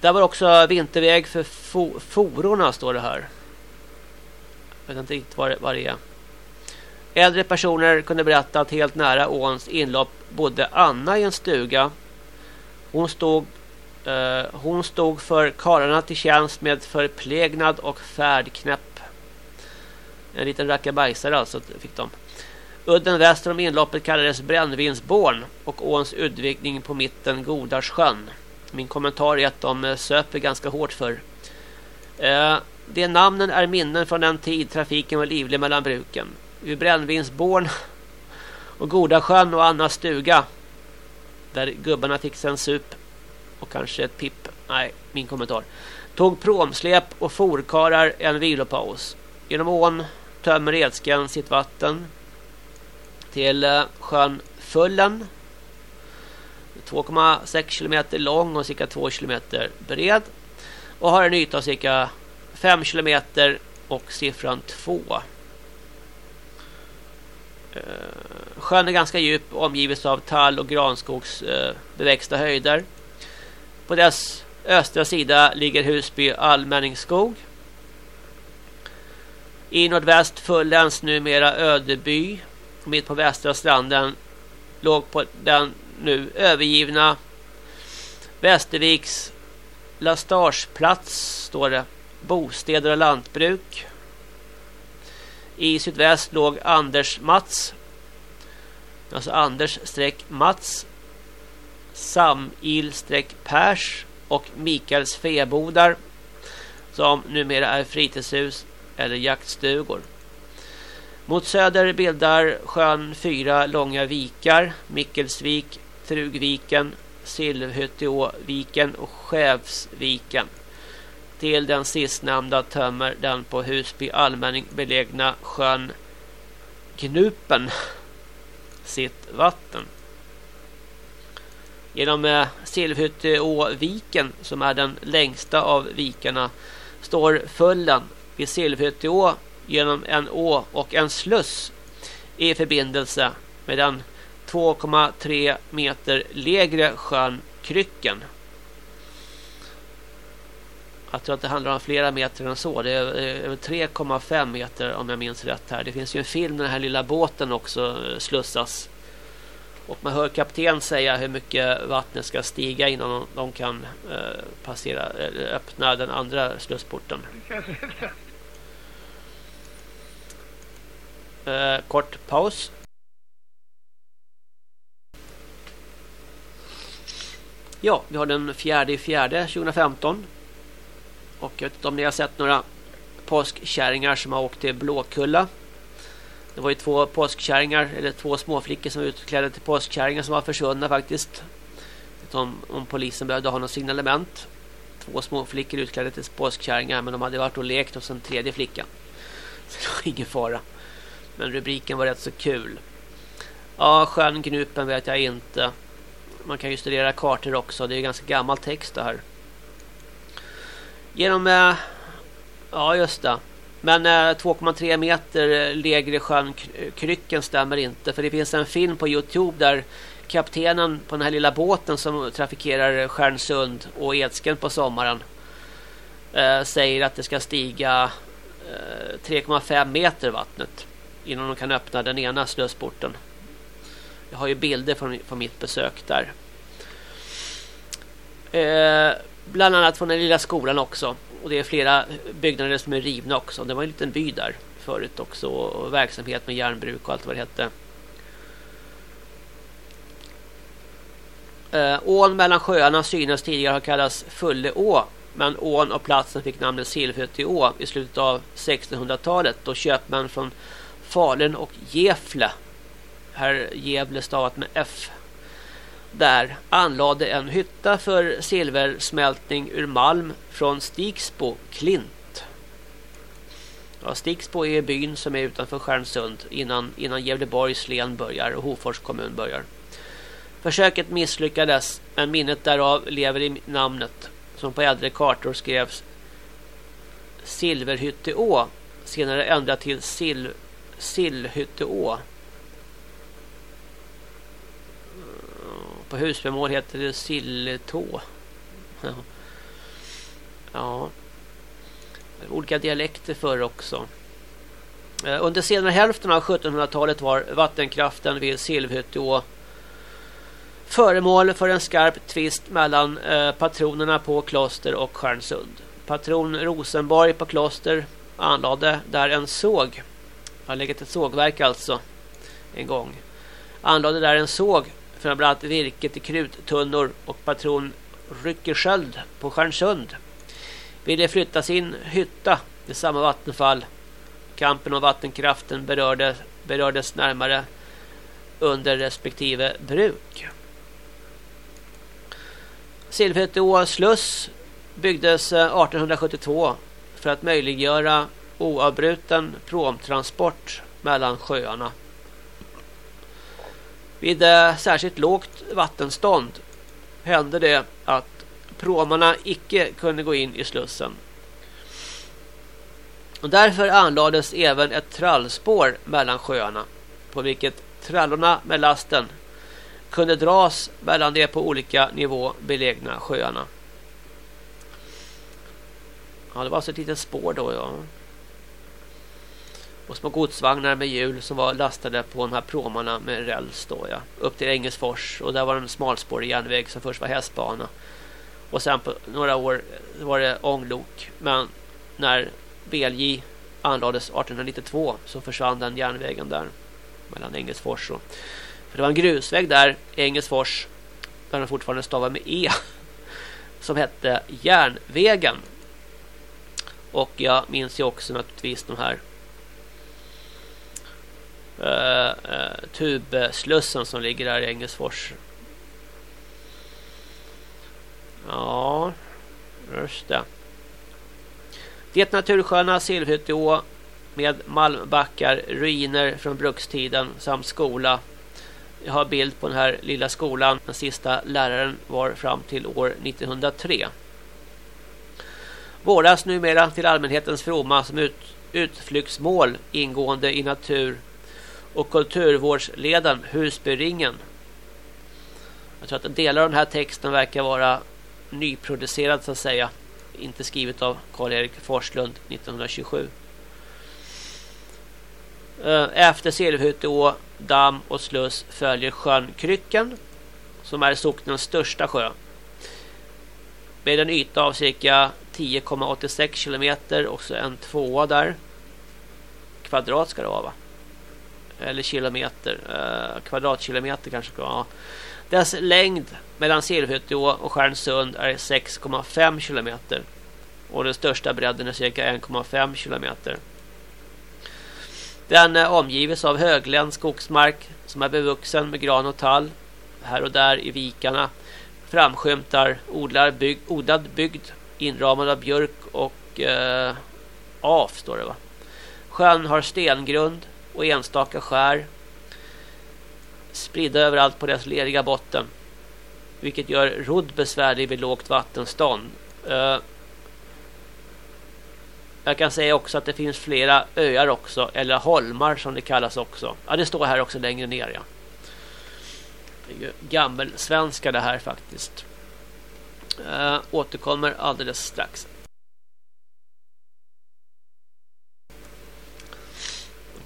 Där var också vinterväg för fo fororna, står det här. Jag vet inte riktigt vad det, vad det är. Äldre personer kunde berätta att helt nära åns inlopp bodde Anna i en stuga. Hon stod Eh, hon stod för karlarna till tjänst med förplägnad och färdknäpp. En liten rackabajsare alltså fick de. Udden väster om inloppet kallades Brännvinsborn och åns utvikning på mitten Godarsjön. Min kommentar är att de eh, söper ganska hårt för. Eh, de namnen är minnen från den tid trafiken var livlig mellan bruken. Vid Brännvinsborn och Godarsjön och Annas stuga där gubbarna fick sig en sup och kanske ett pipp. Nej, min kommentar. Tog promsläp och forkarar en vilopaus. Genom ån tömmer Edskan sitt vatten till eh, sjön Fullen. 2,6 km lång och cirka 2 km bred. Och har en yta av cirka 5 km och siffran 2. Eh, sjön är ganska djup omgivet av tall och granskogsbeväxta eh, höjder. På dess östra sida ligger Husby allmänningsskog. I nordväst Fullens numera Ödeby. Mitt på västra stranden låg på den nu övergivna Västerviks Lastageplats står det. Bostäder och lantbruk. I sydväst låg Anders Mats. Alltså Anders streck Mats Samil-Pers och Mikaels febodar som numera är fritidshus eller jaktstugor. Mot söder bildar sjön fyra långa vikar, Mickelsvik, Trugviken, Silvhytteåviken och Skävsviken. Till den sistnämnda tömmer den på Husby allmänning belägna sjön Gnupen sitt vatten. Genom eh, Silvhytteåviken som är den längsta av vikarna står Fullen vid Silvhytteå genom en å och en sluss i förbindelse med den 2,3 meter lägre sjön Krycken. Jag tror att det handlar om flera meter än så. Det är eh, över 3,5 meter om jag minns rätt här. Det finns ju en film när den här lilla båten också eh, slussas och man hör kapten säga hur mycket vattnet ska stiga innan de kan eh, passera eller öppna den andra slussporten. Eh, kort paus. Ja, vi har den fjärde i fjärde 2015. Och jag vet inte om ni har sett några påskkärringar som har åkt till Blåkulla. Det var ju två påskkärringar, eller två småflickor som var utklädda till påskkärringar som var försvunna faktiskt. Om, om polisen behövde ha något signalement. Två småflickor utklädda till påskkärringar men de hade varit och lekt hos en tredje flicka. Så det var ingen fara. Men rubriken var rätt så kul. Ja, sjön Gnupen vet jag inte. Man kan ju studera kartor också. Det är ganska gammal text det här. Genom... Eh, ja, just det. Men eh, 2,3 meter eh, lägre sjön Krycken stämmer inte. För det finns en film på Youtube där kaptenen på den här lilla båten som trafikerar Stjärnsund och Edsken på sommaren eh, säger att det ska stiga eh, 3,5 meter vattnet innan de kan öppna den ena slussporten. Jag har ju bilder från, från mitt besök där. Eh, bland annat från den lilla skolan också. Och det är flera byggnader som är rivna också. Det var en liten by där förut också. Och verksamhet med järnbruk och allt vad det hette. Eh, ån mellan sjöarna synes tidigare ha kallats Fulleå. Men ån och platsen fick namnet Silvhötteå i slutet av 1600-talet. Då köpmän från Falun och Gefle. Här Gävle stavat med F. Där anlade en hytta för silversmältning ur malm från Stigsbo Klint. Ja, Stigsbo är byn som är utanför Stjärnsund innan, innan Gävleborgs län börjar och Hofors kommun börjar. Försöket misslyckades, men minnet därav lever i namnet som på äldre kartor skrevs Silverhytteå, senare ändrat till Sil Sillhytteå. På husbemål heter det silltå. Ja. ja. Olika dialekter förr också. Eh, under senare hälften av 1700-talet var vattenkraften vid Silvhytteå föremål för en skarp tvist mellan eh, patronerna på Kloster och Stjärnsund. Patron Rosenborg på Kloster anlade där en såg. Har legat ett sågverk alltså en gång. Anlade där en såg för bland annat virket i kruttunnor och patron Ryckesköld på Stjärnsund ville flytta sin hytta i samma vattenfall. Kampen om vattenkraften berörde, berördes närmare under respektive bruk. Silvhätteå sluss byggdes eh, 1872 för att möjliggöra oavbruten promtransport mellan sjöarna. Vid eh, särskilt lågt vattenstånd hände det att promarna icke kunde gå in i slussen. Och därför anlades även ett trallspår mellan sjöarna på vilket trallorna med lasten kunde dras mellan de på olika nivå belägna sjöarna. Ja, det var alltså ett litet spår då, ja. Och små godsvagnar med hjul som var lastade på de här promarna med räls då, ja. Upp till Engelsfors. Och där var det en smalspårig järnväg som först var hästbana. Och sen på några år var det ånglok. Men när BLJ anlades 1892 så försvann den järnvägen där. Mellan Engelsfors och för det var en grusväg där i Engelsfors där den fortfarande stavar med E som hette Järnvägen. Och jag minns ju också naturligtvis de här eh, eh tubslussen som ligger där i Engelsfors. Ja, just det. Det natursköna Silvhytteå med malmbackar, ruiner från brukstiden samt skola jag har bild på den här lilla skolan. Den sista läraren var fram till år 1903. Vårdas numera till allmänhetens fromma som ut, utflyktsmål ingående i natur och kulturvårdsleden Husbyringen. Jag tror att delar av den här texten verkar vara nyproducerad så att säga. Inte skrivet av Karl-Erik Forslund 1927. Eh, efter Silvhytteå damm och sluss följer sjön Krycken som är socknens största sjö. Med en yta av cirka 10,86 kilometer och så en tvåa där. Kvadrat ska det vara va? Eller kilometer. Eh, kvadratkilometer kanske ska vara. Dess längd mellan Silvhytteå och Stjärnsund är 6,5 kilometer. Och den största bredden är cirka 1,5 kilometer. Den eh, omgives av högländsk skogsmark som är bevuxen med gran och tall. Här och där i vikarna framskymtar odlar bygg, odlad bygd inramad av björk och eh, af står det va. Sjön har stengrund och enstaka skär spridda överallt på dess leriga botten. vilket gör rodd besvärlig vid lågt vattenstånd. Eh, jag kan säga också att det finns flera öar också, eller holmar som det kallas också. Ja, det står här också längre ner. Ja. Det är ju gammelsvenska det här faktiskt. Eh, återkommer alldeles strax.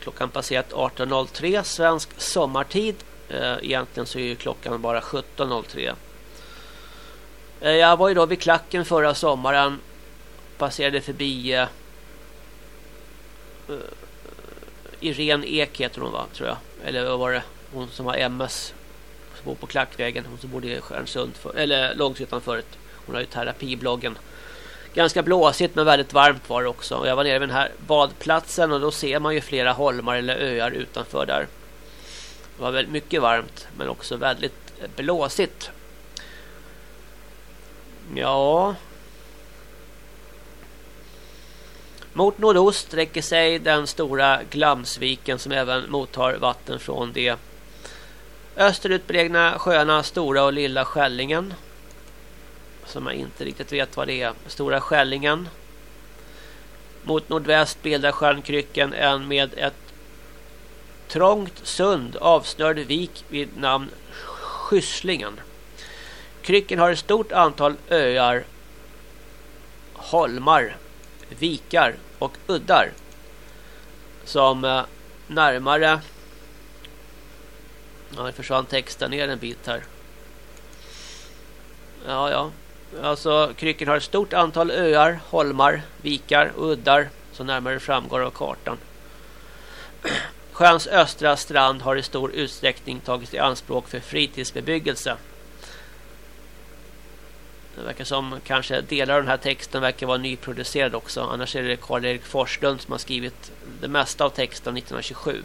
Klockan passerat 18.03 svensk sommartid. Eh, egentligen så är ju klockan bara 17.03. Eh, jag var ju då vid klacken förra sommaren. Passerade förbi eh, Irene Ek heter hon va, tror jag. Eller vad var det? Hon som har MS. Som bor på Klackvägen. Hon som bodde i Stjärnsund. För, eller Långshyttan förut. Hon har ju terapibloggen. Ganska blåsigt men väldigt varmt var det också. Och jag var nere vid den här badplatsen och då ser man ju flera holmar eller öar utanför där. Det var väldigt mycket varmt men också väldigt blåsigt. Ja. Mot nordost sträcker sig den stora Glamsviken som även mottar vatten från de österut belägna sjöarna Stora och Lilla Skällingen som jag inte riktigt vet vad det är. Stora Skällingen. Mot nordväst bildar sjön Krycken en med ett trångt sund avsnörd vik vid namn Skysslingen. Krycken har ett stort antal öar, holmar, vikar och uddar som eh, närmare Ja, det försvann texten ner en bit här. Ja, ja. Alltså Krycken har ett stort antal öar, holmar, vikar och uddar som närmare framgår av kartan. Sjöns östra strand har i stor utsträckning tagits i anspråk för fritidsbebyggelse. Det verkar som kanske delar av den här texten verkar vara nyproducerad också. Annars är det Karl-Erik Forslund som har skrivit det mesta av texten 1927.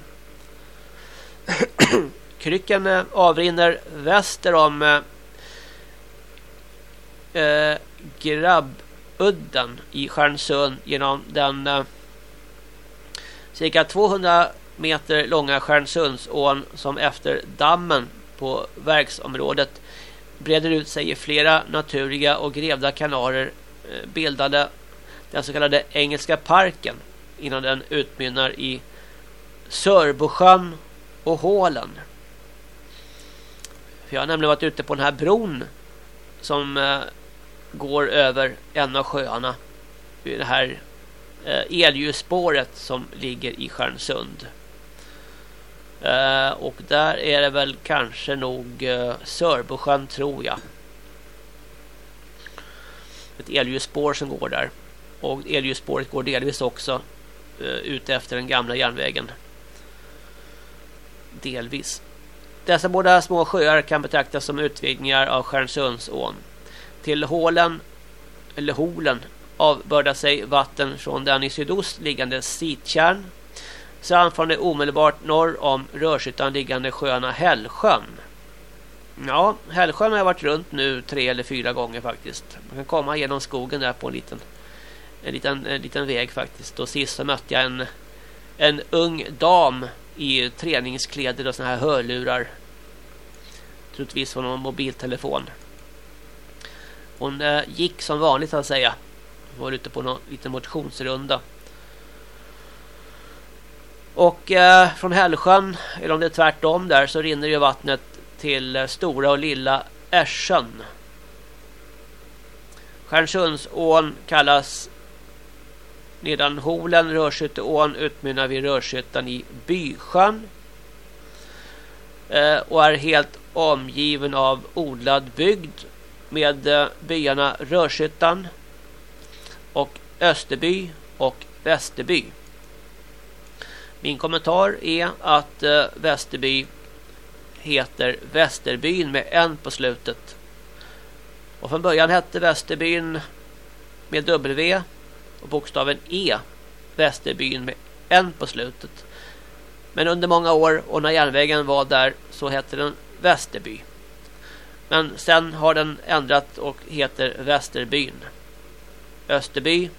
Krycken eh, avrinner väster om eh, eh, Grabbudden i Stjärnsund genom den eh, cirka 200 meter långa Stjärnsundsån som efter dammen på verksområdet breder ut sig i flera naturliga och grävda kanaler eh, bildade den så kallade Engelska parken innan den utmynnar i Sörbosjön och Hålen. För jag har nämligen varit ute på den här bron som eh, går över en av sjöarna. Det här eh, elljusspåret som ligger i Stjärnsund. Eh, och där är det väl kanske nog eh, Sörbosjön tror jag. Ett elljusspår som går där. Och elljusspåret går delvis också uh, ut efter den gamla järnvägen. Delvis. Dessa båda små sjöar kan betraktas som utvidgningar av Stjärnsundsån. Till hålen eller holen avbördar sig vatten från den i sydost liggande Sittjärn samt från det omedelbart norr om Rörshyttan liggande sjöarna Hällsjön. Ja, Hällsjön har jag varit runt nu tre eller fyra gånger faktiskt. Man kan komma genom skogen där på en liten, en liten, en liten väg faktiskt. Och sist så mötte jag en, en ung dam i träningskläder och såna här hörlurar. Troligtvis från någon mobiltelefon. Hon eh, gick som vanligt så att säga. Hon var ute på någon liten motionsrunda. Och eh, från Hällsjön, eller om det är tvärtom där, så rinner ju vattnet till eh, Stora och Lilla Ärsjön. Stjärnsundsån kallas nedan Holen, Rörshytteån utmynnar vid Rörshyttan i Bysjön. Eh, och är helt omgiven av odlad bygd med eh, byarna Rörshyttan och Österby och Västerby. Min kommentar är att eh, Västerby heter Västerbyn med en på slutet. Och från början hette Västerbyn med W och bokstaven E. Västerbyn med en på slutet. Men under många år och när järnvägen var där så hette den Västerby. Men sen har den ändrat och heter Västerbyn. Österby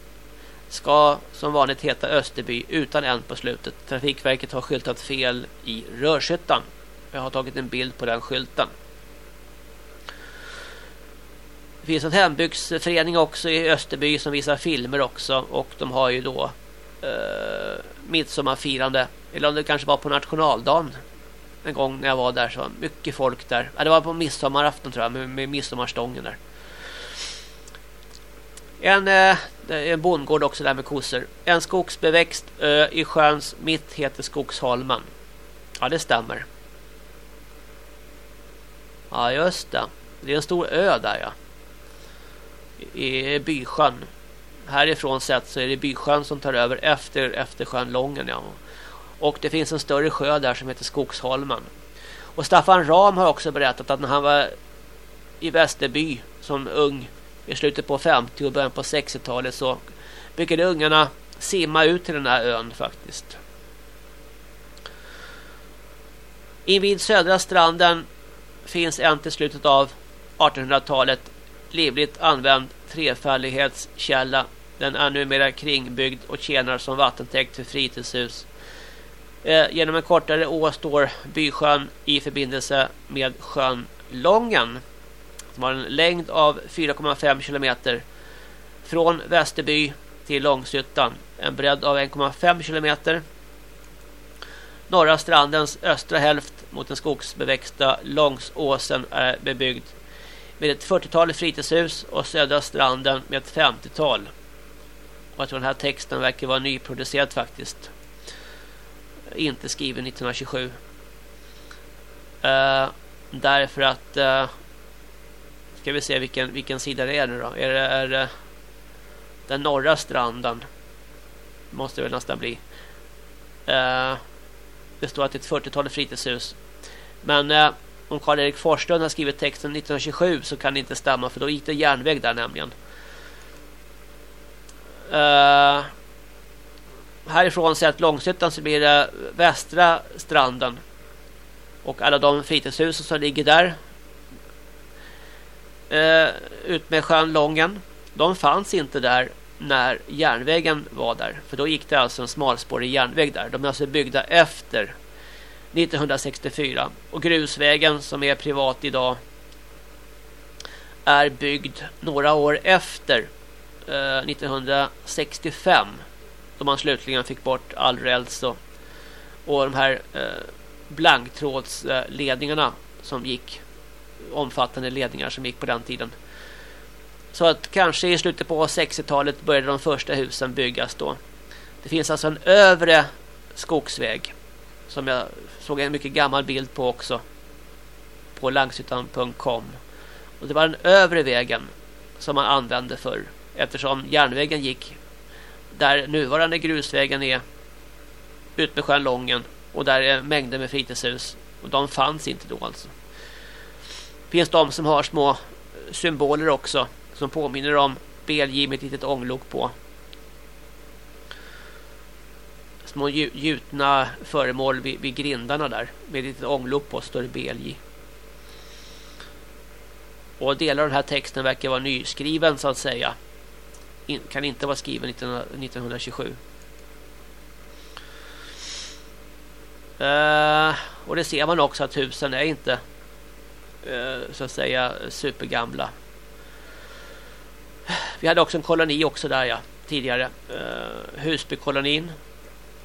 ska som vanligt heta Österby utan en på slutet. Trafikverket har skyltat fel i Rörshyttan. Jag har tagit en bild på den skylten. Det finns en hembygdsförening också i Österby som visar filmer också. Och de har ju då eh, midsommarfirande. Eller om det kanske var på nationaldagen. En gång när jag var där så var mycket folk där. Ja, det var på midsommarafton tror jag med, med midsommarstången där. En, eh, en bondgård också där med kossor. En skogsbeväxt ö i sjöns mitt heter Skogsholmen. Ja, det stämmer. Ja, just det. Det är en stor ö där, ja. I Bysjön. Härifrån sett så är det Bysjön som tar över efter, efter sjön Lången, ja. Och det finns en större sjö där som heter Skogsholmen. Och Staffan Ram har också berättat att när han var i Västerby som ung i slutet på 50 och början på 60-talet så brukade ungarna simma ut till den här ön faktiskt. Invid södra stranden finns en till slutet av 1800-talet livligt använd trefaldighetskälla. Den är numera kringbyggd och tjänar som vattentäkt för fritidshus. Eh, genom en kortare å står Bysjön i förbindelse med sjön Lången som har en längd av 4,5 kilometer från Västerby till Långshyttan. En bredd av 1,5 kilometer. Norra strandens östra hälft mot den skogsbeväxta Långsåsen är bebyggd med ett 40-tal fritidshus och södra stranden med ett 50-tal. Och jag tror den här texten verkar vara nyproducerad faktiskt. Inte skriven 1927. Uh, eh, därför att uh, Ska vi se vilken, vilken sida det är nu då. Är det, är det den norra stranden? Måste det väl nästan bli. Uh, det står att det är ett 40-tal fritidshus. Men uh, om Karl-Erik Forslund har skrivit texten 1927 så kan det inte stämma för då gick det järnväg där nämligen. Härifrån sett Långshyttan så blir det västra stranden. Och alla de fritidshusen som ligger där eh, ut med sjön Lången. De fanns inte där när järnvägen var där. För då gick det alltså en smalspårig järnväg där. De är alltså byggda efter 1964. Och grusvägen som är privat idag är byggd några år efter eh, 1965. Då man slutligen fick bort all räls och, och de här eh, blanktrådsledningarna som gick omfattande ledningar som gick på den tiden. Så att kanske i slutet på 60-talet började de första husen byggas då. Det finns alltså en övre skogsväg som jag såg en mycket gammal bild på också på langsytan.com. Och det var den övre vägen som man använde för eftersom järnvägen gick där nuvarande grusvägen är ut med sjön Lången och där är mängder med fritidshus och de fanns inte då alltså finns de som har små symboler också som påminner om BLJ med ett litet ånglok på. Små gjutna föremål vid, vid grindarna där med ett litet ånglok på står det BLJ. Och delar av den här texten verkar vara nyskriven så att säga. In, kan inte vara skriven 1927. Uh, eh, och det ser man också att husen är inte uh, så att säga supergamla. Vi hade också en koloni också där ja, tidigare. Eh, uh, Husbykolonin.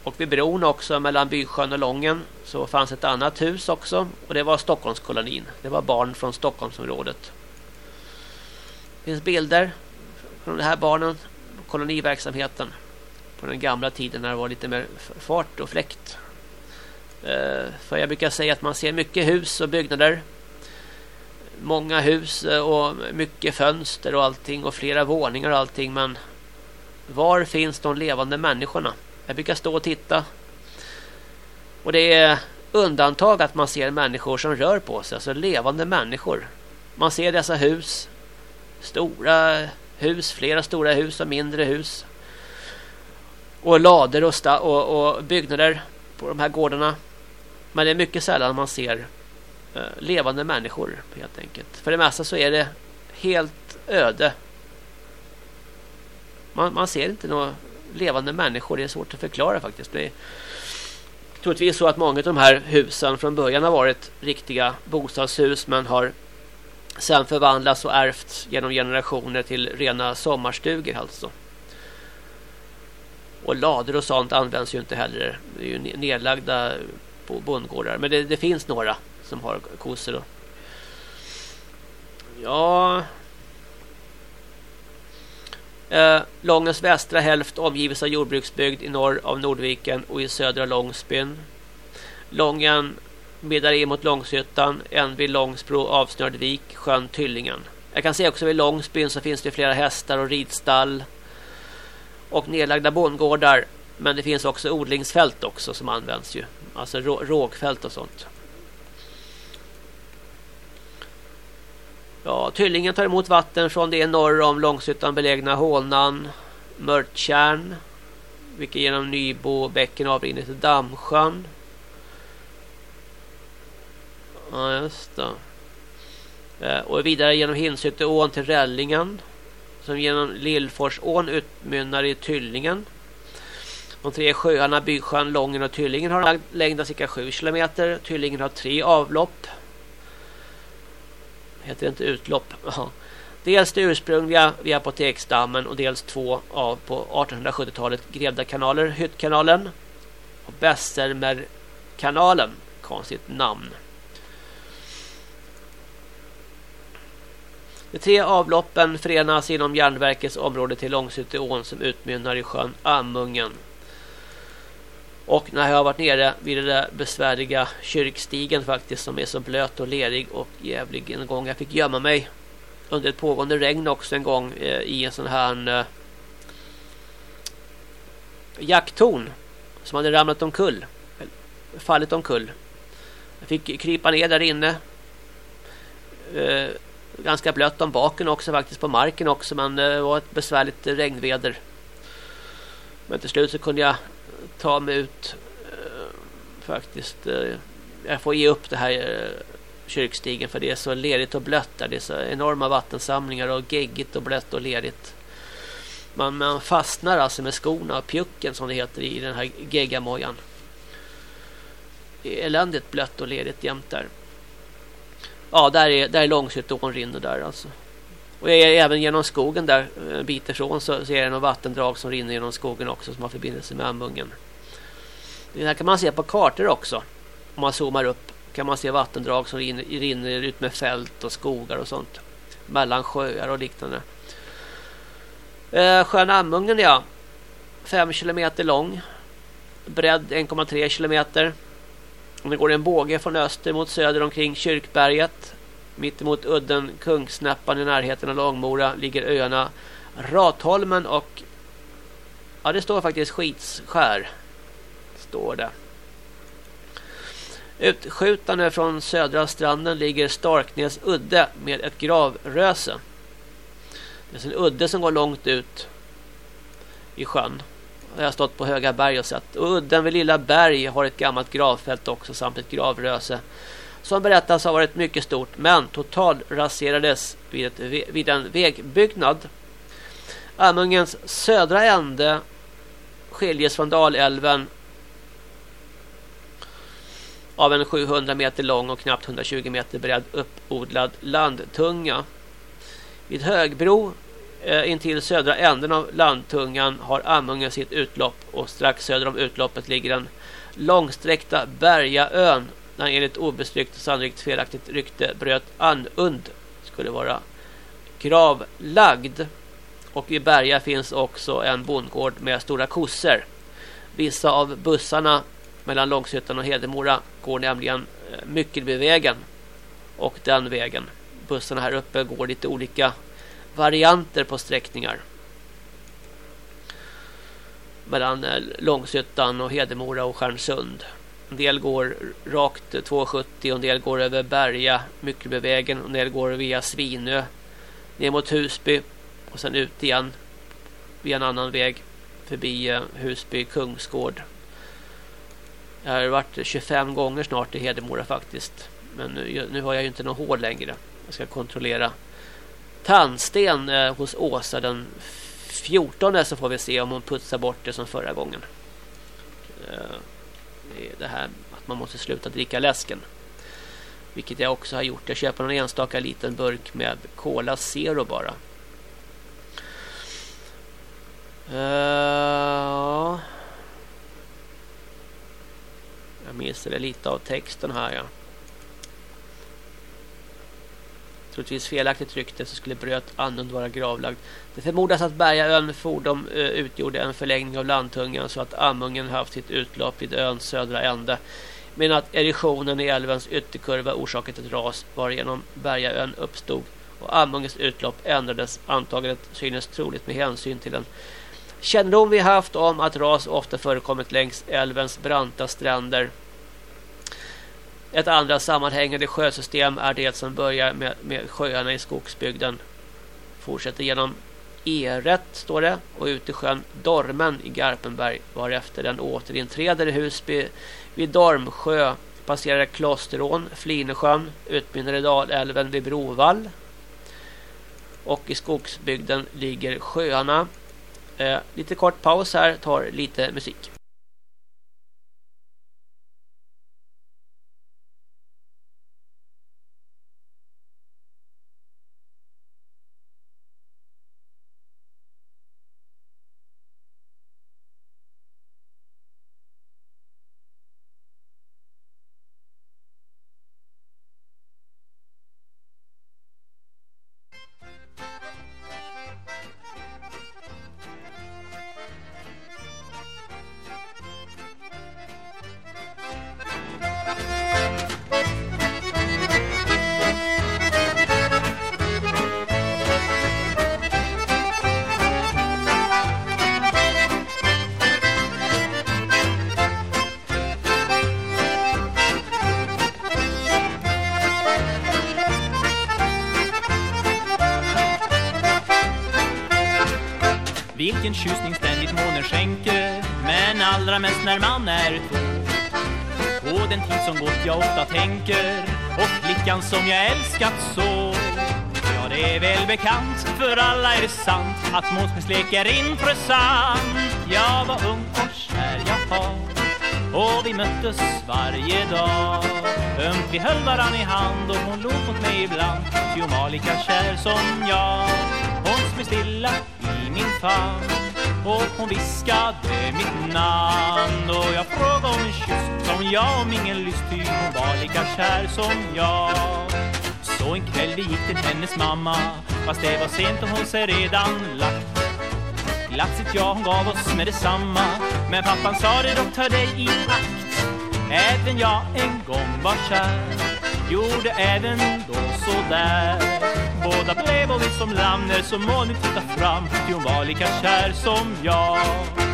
Och vid bron också mellan Bysjön och Lången så fanns ett annat hus också. Och det var Stockholmskolonin. Det var barn från Stockholmsområdet. Det finns bilder från de här barnen. Koloniverksamheten. På den gamla tiden när det var lite mer fart och fläkt. Eh, för jag brukar säga att man ser mycket hus och byggnader många hus eh, och mycket fönster och allting och flera våningar och allting men var finns de levande människorna? Jag brukar stå och titta och det är undantag att man ser människor som rör på sig, alltså levande människor. Man ser dessa hus, stora hus, flera stora hus och mindre hus. Och lader och, och, och byggnader på de här gårdarna. Men det är mycket sällan man ser Eh, levande människor helt enkelt. För det mesta så är det helt öde. Man, man ser inte några levande människor. Det är svårt att förklara faktiskt. Det är troligtvis så att många av de här husen från början har varit riktiga bostadshus men har sen förvandlas och ärvts genom generationer till rena sommarstugor alltså. Och lader och sånt används ju inte heller. Det är ju nedlagda på bondgårdar. Men det, det finns några som har kossor. Då. Ja... Eh, Långens västra hälft omgives av jordbruksbygd i norr av Nordviken och i södra Långsbyn. Lången Medar in mot Långshyttan, en vid Långsbro Avsnördvik. sjön Tyllingen. Jag kan se också vid Långsbyn så finns det flera hästar och ridstall och nedlagda bondgårdar. Men det finns också odlingsfält också som används ju. Alltså rågfält och sånt. Ja, Tyllingen tar emot vatten från det norr om Långshyttan belägna Hånan, Mörtkärn, vilket genom Nybo bäcken avrinner till Dammsjön. Ja, just det. Eh, och vidare genom Hinshytteån till Rällingen som genom Lillforsån utmynnar i Tyllingen. De tre sjöarna Bysjön, Lången och Tyllingen har en längd av cirka 7 km. Tyllingen har tre avlopp. Heter det inte utlopp? Dels det ursprungliga via Apoteksdammen och dels två av på 1870-talet grävda kanaler. Hyttkanalen och Bessermerkanalen. Konstigt namn. De tre avloppen förenas inom järnverkets område till Långshytteån som utmynnar i sjön Amungen. Och när jag har varit nere vid den där besvärliga kyrkstigen faktiskt som är så blöt och lerig och jävlig en gång. Jag fick gömma mig under ett pågående regn också en gång eh, i en sån här eh, jakttorn som hade ramlat omkull. Fallit omkull. Jag fick krypa ner där inne. Eh, ganska blött om baken också faktiskt på marken också men det var ett besvärligt regnväder. Men till slut så kunde jag ta mig ut eh, faktiskt. Eh, jag får ge upp det här eh, kyrkstigen för det är så lerigt och blött där. Det är så enorma vattensamlingar och geggigt och blött och lerigt. Man, man fastnar alltså med skorna och pjucken som det heter i den här geggamojan. Eländigt blött och lerigt jämt där. Ja, där är, där är Långshytteån rinner där alltså. Och jag är även genom skogen där en bit ifrån så ser jag något vattendrag som rinner genom skogen också som har förbindelse med Amungen. Det här kan man se på kartor också. Om man zoomar upp kan man se vattendrag som rinner, rinner ut med fält och skogar och sånt. Mellan sjöar och liknande. Eh, sjön Amungen ja. 5 kilometer lång. Bredd 1,3 kilometer. Och det går en båge från öster mot söder omkring Kyrkberget. Mittemot udden Kungsnäppan i närheten av Långmora ligger öarna Ratholmen och ja det står faktiskt Skitskär. Står det. Utskjutande från södra stranden ligger Starknäs udde med ett gravröse. Det är en udde som går långt ut i sjön. Jag har stått på höga berg och sett. Och udden vid Lilla berg har ett gammalt gravfält också samt ett gravröse. Som berättas ha varit mycket stort men totalraserades vid, ett, vid en vägbyggnad. Amungens södra ände skiljes från Dalälven av en 700 meter lång och knappt 120 meter bred uppodlad landtunga. Vid Högbro eh, intill södra änden av landtungan har Amungen sitt utlopp och strax söder om utloppet ligger den långsträckta Bergaön där enligt obestyrkt och sannolikt felaktigt rykte bröt Anund skulle vara gravlagd. Och i Berga finns också en bondgård med stora kossor. Vissa av bussarna mellan Långshyttan och Hedemora går nämligen eh, Myckelbyvägen och den vägen. Bussarna här uppe går lite olika varianter på sträckningar. Mellan eh, Långshyttan och Hedemora och Stjärnsund. En del går rakt 270 och en del går över Berga, Myckelbyvägen och en del går via Svinö ner mot Husby och sen ut igen via en annan väg förbi eh, Husby Kungsgård. Jag har varit 25 gånger snart i Hedemora faktiskt. Men nu, nu har jag ju inte någon hål längre. Jag ska kontrollera tandsten eh, hos Åsa den 14 så får vi se om hon putsar bort det som förra gången. Eh, det här att man måste sluta dricka läsken. Vilket jag också har gjort. Jag köper en enstaka liten burk med Cola Zero bara. Uh, jag missade lite av texten här. Ja. Troligtvis felaktigt rykte så skulle Bröt Annund vara gravlagd. Det förmodas att Bergaön fordom eh, utgjorde en förlängning av landtungan så att Amungen haft sitt utlopp vid öns södra ände. Men att erosionen i älvens ytterkurva orsakat ett ras varigenom Bergaön uppstod och Amungens utlopp ändrades. Antagandet synes troligt med hänsyn till den kännedom vi haft om att ras ofta förekommit längs älvens branta stränder. Ett andra sammanhängande sjösystem är det som börjar med, med sjöarna i skogsbygden. Fortsätter genom Eret står det och ut i sjön Dormen i Garpenberg varefter den återinträder i Husby vid Dormsjö passerar Klosterån, Flinesjön, utmynnar i Dalälven vid Brovall. Och i skogsbygden ligger sjöarna. Eh, lite kort paus här, tar lite musik. För alla är det sant att målsmässlek är intressant Jag var ung och kär jag och vi möttes varje dag. Ömt vi höll varann i hand och hon låg mot mig ibland. Ty hon var lika kär som jag Hon smög stilla i min famn. Och hon viskade mitt namn Och jag frågade om en kyss som jag om ingen lyst Ty hon var lika kär som jag. Så en kväll vi gick till hennes mamma. Fast det var sent och hon sig redan lagt Glatset ja, hon gav oss med detsamma. Men pappan sa det dock, ta dig i akt. Även jag en gång var kär. Gjorde även då så där. Båda blev och vi som lamm när så må ni titta fram. Ty hon var lika kär som jag.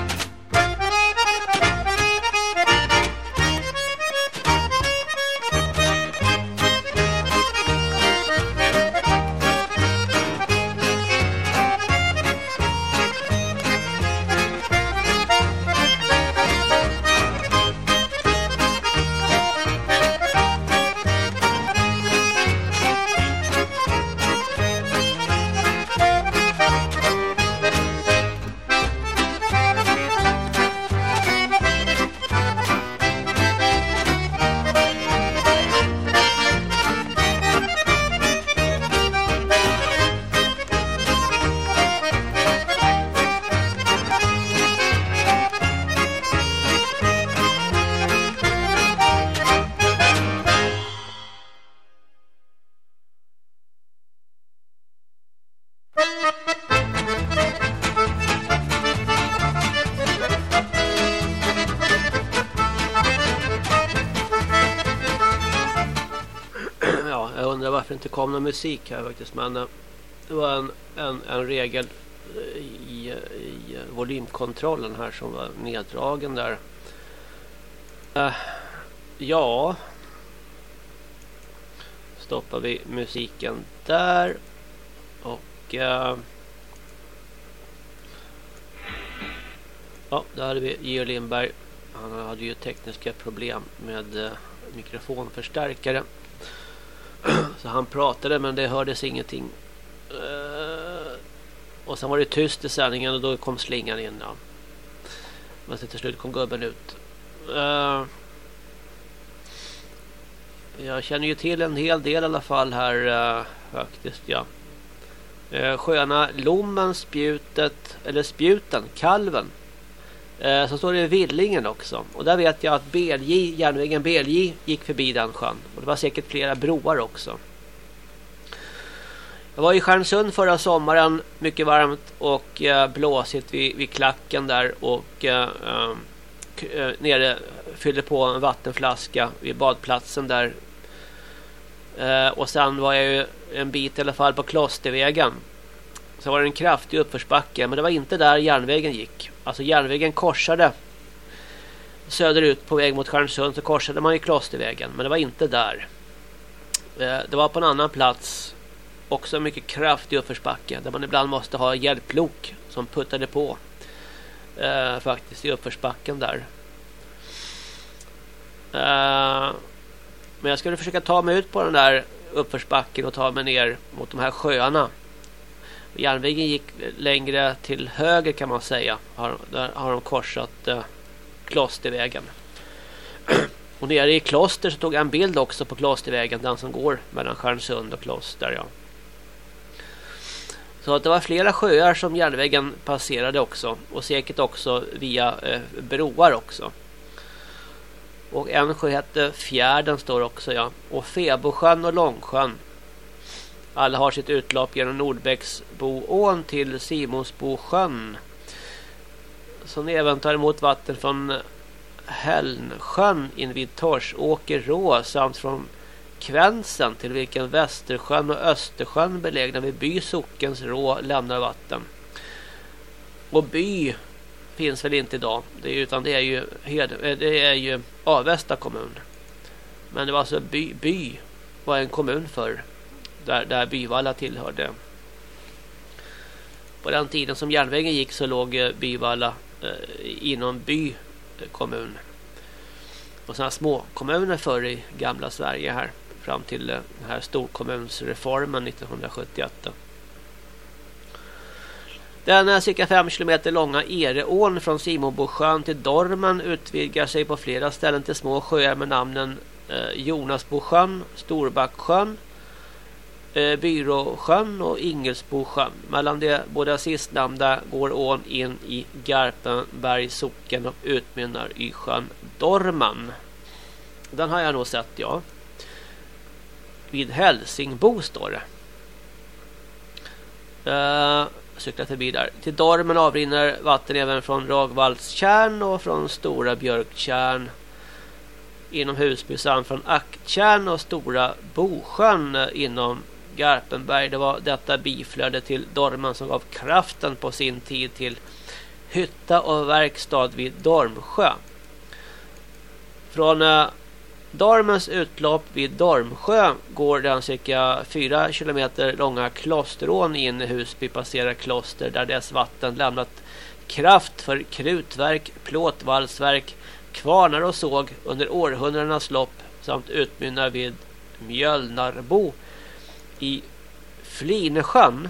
Med musik här faktiskt. Men eh, det var en, en, en regel eh, i, i eh, volymkontrollen här som var neddragen där. Uh, ja. Stoppar vi musiken där. Och... Uh, ja, där hade vi Georg Lindberg. Han hade ju tekniska problem med uh, mikrofonförstärkare. Så han pratade men det hördes ingenting. Eh, och sen var det tyst i sändningen och då kom slingan in. Ja. Men till slut kom gubben ut. Eh, jag känner ju till en hel del i alla fall här eh, faktiskt, ja. Sköna Lommen, Spjutet, eller Spjuten, Kalven. Uh, så står det Villingen också. Och där vet jag att BLJ, järnvägen BLJ gick förbi den sjön. Och det var säkert flera broar också. Jag var i Stjärnsund förra sommaren, mycket varmt och eh, blåsigt vid, vid klacken där och uh, uh, nere fyllde på en vattenflaska vid badplatsen där. och sen var jag ju en bit i alla fall på Klostervägen. Så var det en kraftig uppförsbacke, men det var inte där järnvägen gick. Alltså järnvägen korsade söderut på väg mot Stjärnsund så korsade man ju Klostervägen, men det var inte där. Eh, det var på en annan plats också en mycket kraftig uppförsbacke där man ibland måste ha hjälplok som puttade på eh, faktiskt i uppförsbacken där. Eh, men jag skulle försöka ta mig ut på den där uppförsbacken och ta mig ner mot de här sjöarna. Järnvägen gick längre till höger kan man säga. Har, där har de korsat eh, Klostervägen. Och nere i Kloster så tog jag en bild också på Klostervägen, den som går mellan Stjärnsund och Kloster. Ja. Så att det var flera sjöar som järnvägen passerade också. Och säkert också via eh, broar också. Och en sjö hette Fjärden står också ja. Och Febosjön och Långsjön. Alla har sitt utlopp genom Nordbäcksboån till Simonsbosjön. Som även tar emot vatten från Hällnsjön invid Torsåkerå samt från Kvänsen till vilken Västersjön och Östersjön belägna vid By sockens rå lämnar vatten. Och By finns väl inte idag, det är, utan det är ju eh, det är ju Avesta kommun. Men det var alltså By, By var en kommun förr där där Byvalla tillhörde. På den tiden som järnvägen gick så låg eh, Byvalla eh, inom By eh, kommun. Och sådana små kommuner förr i gamla Sverige här fram till eh, den här storkommunsreformen 1971. Den cirka 5 km långa Ereån från Simonbosjön till Dormen utvidgar sig på flera ställen till små sjöar med namnen eh, Jonasbosjön, Storbacksjön, eh, Byråsjön och Ingelsbosjön. Mellan de båda sistnämnda går ån in i Garpenbergs socken och utmynnar i sjön Dorman. Den har jag nog sett, ja vid Hälsingbo står det. Eh, uh, cyklar förbi där. Till Dormen avrinner vatten även från Ragvallstjärn och från Stora Björktjärn. Inom Husby samt från Akttjärn och Stora Bosjön eh, inom Garpenberg. Det var detta biflöde till Dormen som gav kraften på sin tid till hytta och verkstad vid Dormsjö. Från eh, Dormens utlopp vid Dormsjö går den cirka 4 km långa klosterån in i Husby passerar kloster där dess vatten lämnat kraft för krutverk, plåtvalsverk, kvarnar och såg under århundradenas lopp samt utmynnar vid Mjölnarbo i Flinesjön.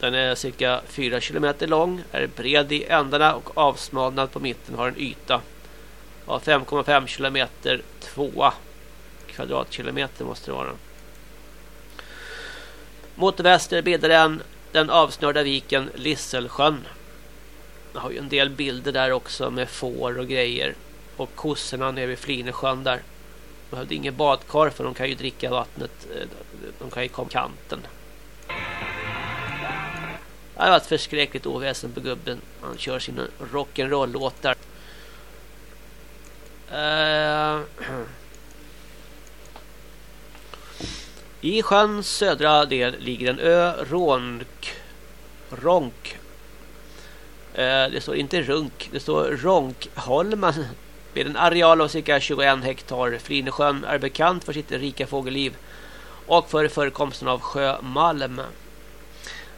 Den är cirka 4 km lång, är bred i ändarna och avsmalnad på mitten har en yta Av 5,5 kilometer 2 kvadratkilometer måste det vara. Mot väster bildar den den avsnörda viken Lisselsjön. Jag har ju en del bilder där också med får och grejer. Och kossorna nere vid Flinesjön där. Behövde ingen badkar för de kan ju dricka vattnet. Eh, de kan ju komma kanten. Det var ett förskräckligt oväsen på gubben. Han kör sina rock'n'roll-låtar. Uh, I sjöns södra del ligger en ö, Ronk. Ronk. Uh, det står inte Runk, det står Ronkholmen. Med en areal av cirka 21 hektar. Flinesjön är bekant för sitt rika fågelliv och för förekomsten av sjömalm.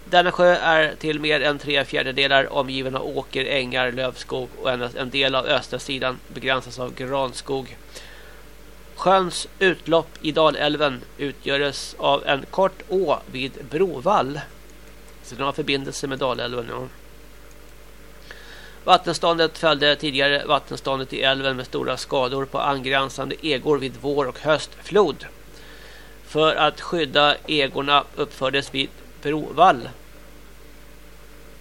Denna sjö är till mer än tre fjärdedelar omgiven av åker, ängar, lövskog och endast en del av östra sidan begränsas av granskog. Sjöns utlopp i Dalälven utgörs av en kort å vid Brovall. Så den har förbindelse med Dalälven. Ja. Vattenståndet följde tidigare vattenståndet i älven med stora skador på angränsande egor vid vår- och höstflod. För att skydda egorna uppfördes vid Brovall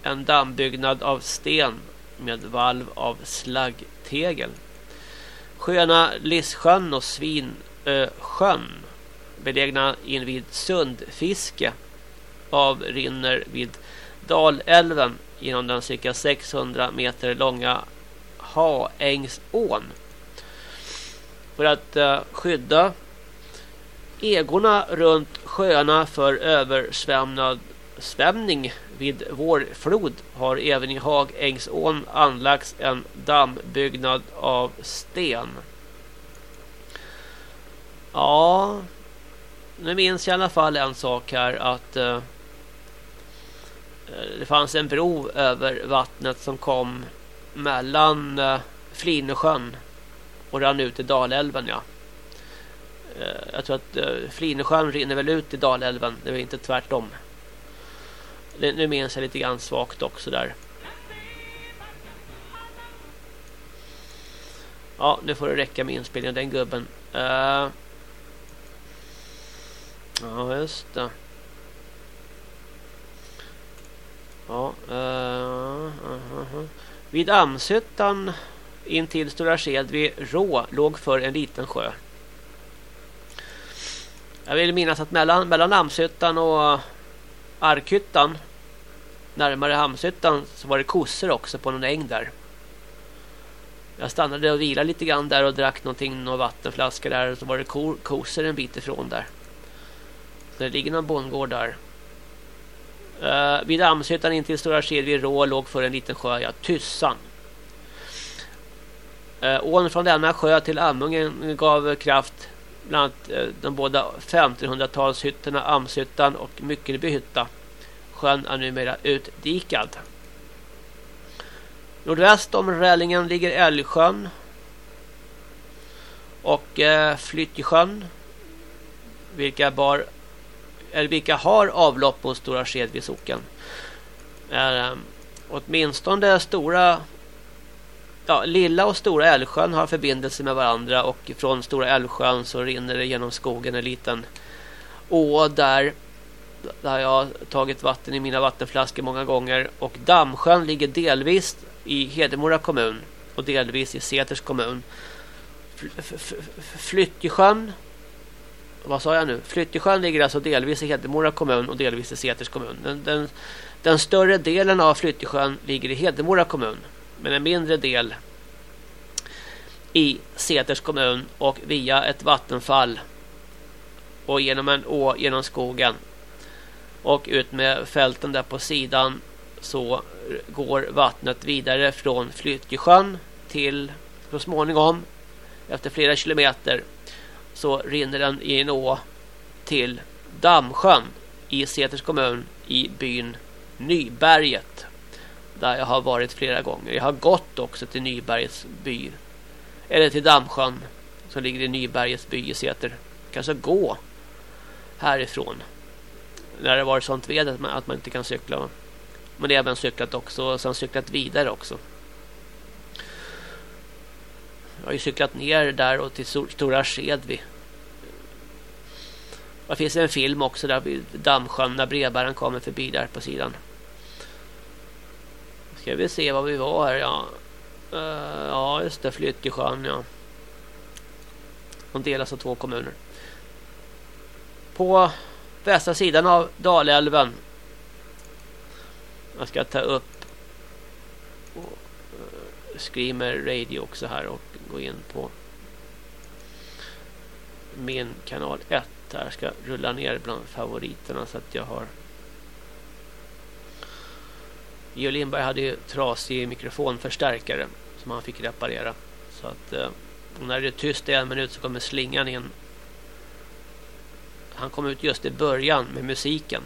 en dammbyggnad av sten med valv av slaggtegel. Sjöarna Lissjön och Svinösjön belägna invid Sundfiske avrinner vid Dalälven genom den cirka 600 meter långa Haängsån. För att eh, skydda egorna runt sjöarna för översvämning vid vårflod har även i Hagängsån anlagts en dammbyggnad av sten. Ja, nu minns jag i alla fall en sak här att eh, Eh, det fanns en bro över vattnet som kom mellan eh, Flinesjön och rann ut i Dalälven, ja. Eh, jag tror att Flinesjön rinner väl ut i Dalälven, det är inte tvärtom. Nu minns jag lite grann svagt också där. Ja, nu får det räcka med inspelningen den gubben. Uh, Ja, just det. Ja, uh, uh, uh, Vid Amshyttan intill Stora Sked vid Rå låg för en liten sjö. Jag vill minnas att mellan, mellan Amshyttan och Arkhyttan närmare Hamshyttan så var det kossor också på någon äng där. Jag stannade och vilade lite grann där och drack någonting, någon vattenflaska där och så var det kor, kossor en bit ifrån där. Det ligger någon bondgård där. Uh, vid Amshyttan intill Stora Sked vid Rå låg för en liten sjö, ja, Tyssan. Uh, ån från denna sjö till Amungen gav kraft bland annat uh, de båda 1500-talshytterna Amshyttan och Myckelbyhytta. Sjön är numera utdikad. Nordväst om Rällingen ligger Älgsjön och eh, Flyttjesjön vilka bar eller vilka har avlopp mot Stora Skedvi socken. Eh, åtminstone stora ja, Lilla och Stora Älvsjön har förbindelse med varandra och från Stora Älvsjön så rinner det genom skogen en liten å där där jag har tagit vatten i mina vattenflaskor många gånger och Dammsjön ligger delvis i Hedemora kommun och delvis i Säters kommun. Flyttjesjön vad sa jag nu? Flyttjesjön ligger alltså delvis i Hedemora kommun och delvis i Säters kommun. Den, den, den större delen av Flyttjesjön ligger i Hedemora kommun. Men en mindre del i Säters kommun och via ett vattenfall och genom en å genom skogen och ut med fälten där på sidan så går vattnet vidare från Flyttjesjön till så småningom efter flera kilometer så rinner den i en å till Dammsjön i Säters kommun i byn Nyberget. Där jag har varit flera gånger. Jag har gått också till Nybergets by. Eller till Dammsjön som ligger i Nybergets by i Säter. Kanske gå härifrån. När det varit sånt väder att man, att man inte kan cykla. Men det har även cyklat också och sen cyklat vidare också. Jag har ju cyklat ner där och till Stora Skedvi. Det finns en film också där vid Dammsjön när brevbäraren kommer förbi där på sidan. Ska vi se vad vi var här, ja. Uh, ja, just det, Flyttjesjön, ja. De delas av två kommuner. På västra sidan av Dalälven. Jag ska ta upp och, eh, uh, Screamer Radio också här och gå in på min kanal 1 här. Jag ska rulla ner bland favoriterna så att jag har Geo Lindberg hade ju trasig mikrofonförstärkare som han fick reparera. Så att eh, när det är tyst i en minut så kommer slingan in. Han kom ut just i början med musiken.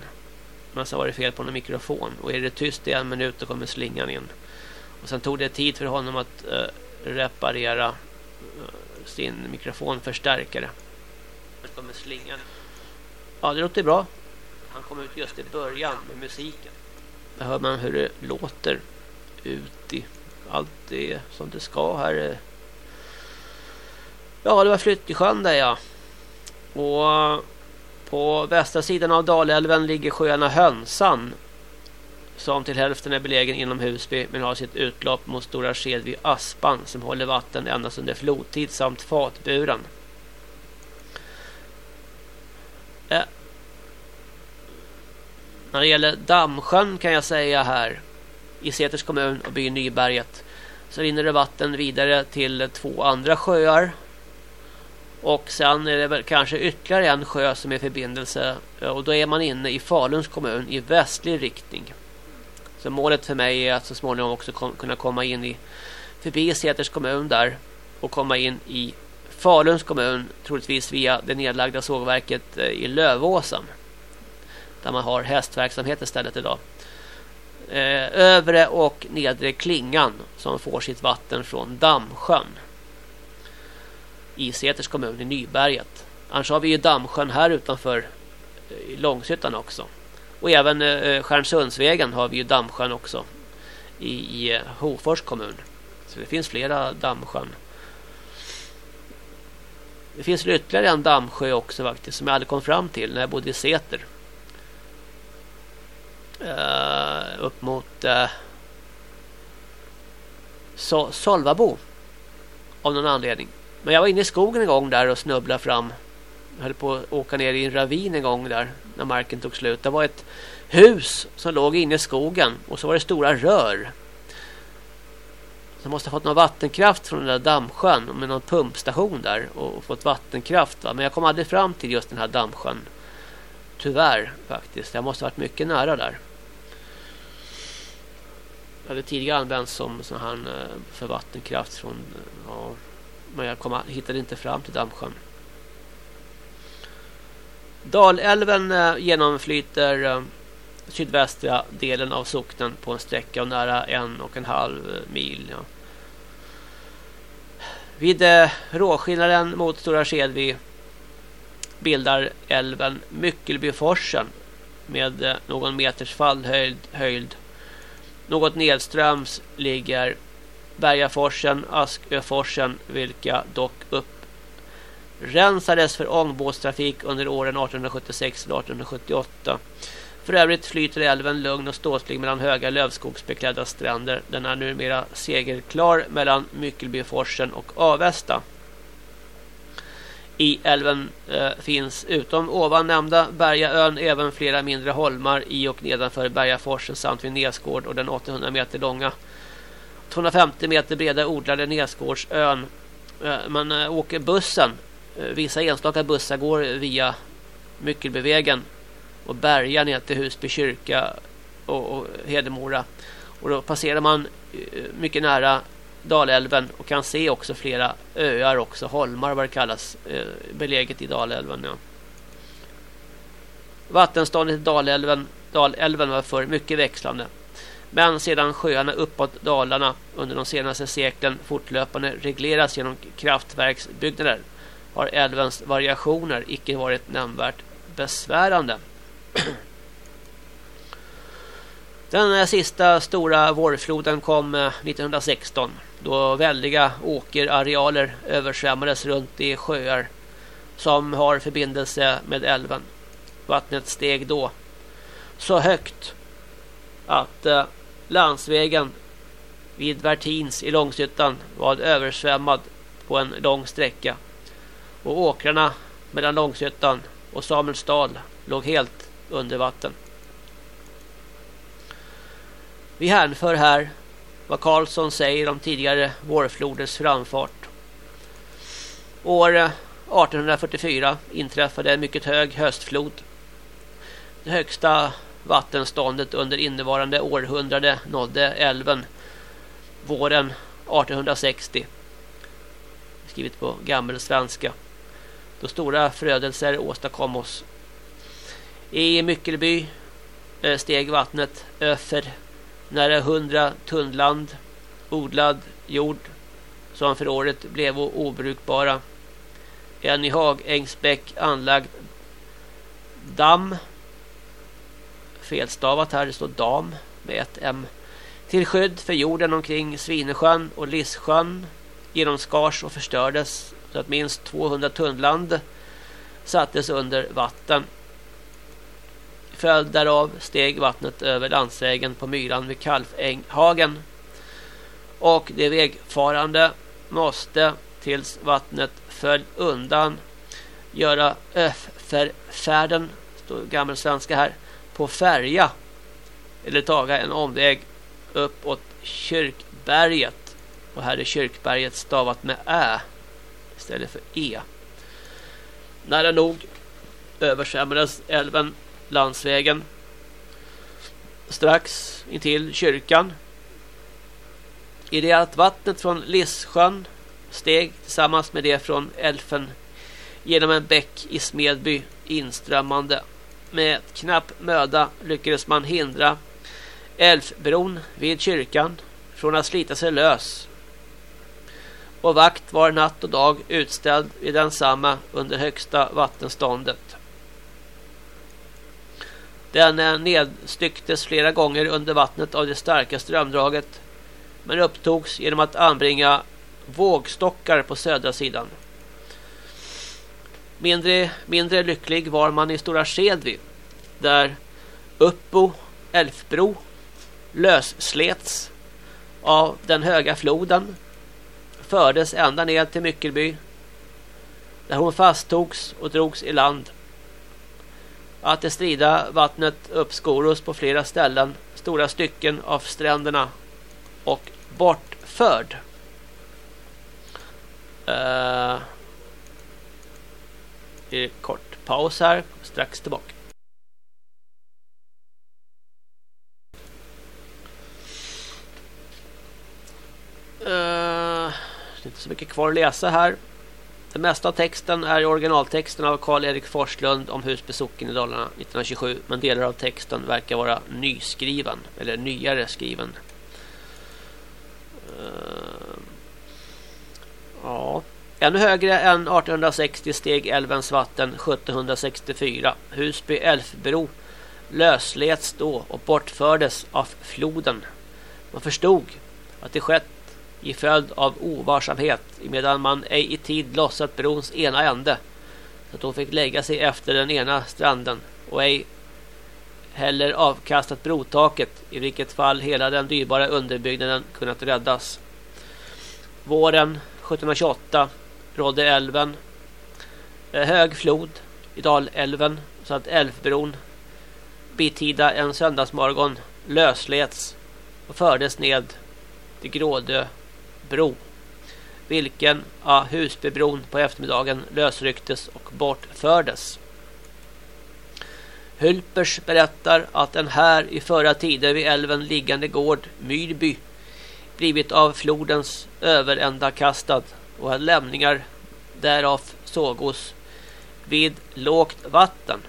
Men så var det fel på någon mikrofon. Och är det tyst i en minut så kommer slingan in. Och sen tog det tid för honom att eh, reparera eh, sin mikrofonförstärkare. Det kommer slingan. Ja, det låter bra. Han kom ut just i början med musiken. Där hör man hur det låter ut i allt är som det ska här. Ja, det var Flyttjesjön där ja. Och på västra sidan av Dalälven ligger sjöarna Hönsan som till hälften är belägen inom Husby men har sitt utlopp mot Stora Sked vid Aspan som håller vatten endast under flodtid samt fatburen. Eh. När det gäller Dammsjön kan jag säga här i Säters kommun och byn Nyberget så rinner det vatten vidare till två andra sjöar och sen är det väl kanske ytterligare en sjö som är förbindelse och då är man inne i Faluns kommun i västlig riktning. Så målet för mig är att så småningom också kom, kunna komma in i förbi Säters kommun där och komma in i Faluns kommun troligtvis via det nedlagda sågverket eh, i Lövåsen där man har hästverksamhet istället idag. Eh, övre och nedre klingan som får sitt vatten från Dammsjön i Säters kommun i Nyberget. Annars har vi ju Dammsjön här utanför eh, i Långshyttan också. Och även eh, eh Stjärnsundsvägen har vi ju Dammsjön också i, i eh, Hofors kommun. Så det finns flera Dammsjön. Det finns ytterligare en dammsjö också faktiskt som jag aldrig kom fram till när jag bodde i Säter. Uh, upp mot uh, so Solvabo av någon anledning. Men jag var inne i skogen en gång där och snubblade fram. Jag höll på att åka ner i en ravin en gång där när marken tog slut. Det var ett hus som låg inne i skogen och så var det stora rör. Så måste ha fått någon vattenkraft från den där dammsjön med någon pumpstation där och fått vattenkraft. Va? Men jag kom aldrig fram till just den här dammsjön. Tyvärr faktiskt. Jag måste ha varit mycket nära där. Jag hade tidigare använts som sån här eh, för vattenkraft från ja, men jag kom, hittade inte fram till dammsjön. Dalälven eh, genomflyter eh, sydvästra delen av socknen på en sträcka av nära en och en halv eh, mil. Ja. Vid råskillnaden mot Stora Skedvi bildar älven Myckelbyforsen med någon meters fallhöjd. Höjd. Något nedströms ligger Bergaforsen, Asköforsen vilka dock rensades för ångbåtstrafik under åren 1876 1878. För övrigt flyter älven lugn och ståtlig mellan höga lövskogsbeklädda stränder. Den är numera segerklar mellan Myckelbyforsen och Avesta. I älven eh, finns utom ovan nämnda Bergaön även flera mindre holmar i och nedanför Bergaforsen samt vid Näsgård och den 800 meter långa 250 meter breda odlade Näsgårdsön. Eh, man eh, åker bussen. Eh, vissa enstaka bussar går via Myckelbevägen och Berga ner till Husby kyrka och, och Hedemora. Och då passerar man eh, mycket nära Dalälven och kan se också flera öar också, holmar vad det kallas, eh, beläget i Dalälven. Ja. Vattenståndet i Dalälven, Dalälven var för mycket växlande. Men sedan sjöarna uppåt Dalarna under de senaste seklen fortlöpande regleras genom kraftverksbyggnader har älvens variationer icke varit nämnvärt besvärande. Den sista stora vårfloden kom eh, 1916 då väldiga åkerarealer översvämmades runt i sjöar som har förbindelse med älven. Vattnet steg då så högt att eh, landsvägen vid Vertins i Långshyttan var översvämmad på en lång sträcka och åkrarna mellan Långshyttan och Samuelsdal låg helt under vatten. Vi hänför här vad Karlsson säger om tidigare vårfloders framfart. År eh, 1844 inträffade en mycket hög höstflod. Det högsta vattenståndet under innevarande århundrade nådde älven våren 1860. Skrivet på gammelsvenska och stora förödelser åstadkom oss. I Myckelby eh, steg vattnet över nära hundra tunnland odlad jord som för året blev obrukbara. En i Hagängsbäck anlagd damm felstavat här. Det står dam med ett M. Till skydd för jorden omkring Svinesjön och Lissjön genomskars och förstördes så att minst 200 tunnland sattes under vatten. Följd därav steg vattnet över landsvägen på myran vid Kalfänghagen. Och de vägfarande måste tills vattnet föll undan göra öfärden, står gammelsvenska här, på färja eller taga en omväg uppåt Kyrkberget. Och här är Kyrkberget stavat med Ä istället för E. Nära nog översvämmades älven landsvägen strax intill kyrkan. I det att vattnet från Lissjön steg tillsammans med det från Elfen genom en bäck i Smedby inströmmande. Med knapp möda lyckades man hindra Älvbron vid kyrkan från att slita sig lös. Och vakt var natt och dag utställd i densamma under högsta vattenståndet. Den eh, nedstycktes flera gånger under vattnet av det starka strömdraget men upptogs genom att anbringa vågstockar på södra sidan. Mindre, mindre lycklig var man i Stora Skedvi där Uppo, Älvbro lösslets av den höga floden fördes ända ner till Myckelby där hon fasttogs och drogs i land. Att det strida vattnet uppskoros på flera ställen stora stycken av stränderna och bortförd. Uh, kort paus här, strax tillbaka. Uh, det är inte så mycket kvar att läsa här. Det mesta av texten är originaltexten av Karl-Erik Forslund om Husby socken i Dalarna 1927. Men delar av texten verkar vara nyskriven. Eller nyare skriven. Uh, ja. Ännu högre än 1860 steg älvens vatten 1764. Husby älvbro löslets då och bortfördes av floden. Man förstod att det skett i följd av ovarsamhet medan man ej i tid lossat brons ena ände så att hon fick lägga sig efter den ena stranden och ej heller avkastat brotaket i vilket fall hela den dyrbara underbyggnaden kunnat räddas. Våren 1728 rådde älven eh, hög flod i Dalälven så att älvbron bitida en söndagsmorgon löslets och fördes ned till Grådö bro. Vilken ja, Husbybron på eftermiddagen lösrycktes och bortfördes. Hulpers berättar att en här i förra tider vid älven liggande gård Myrby blivit av flodens överända kastad och att lämningar därav sågos vid lågt vatten.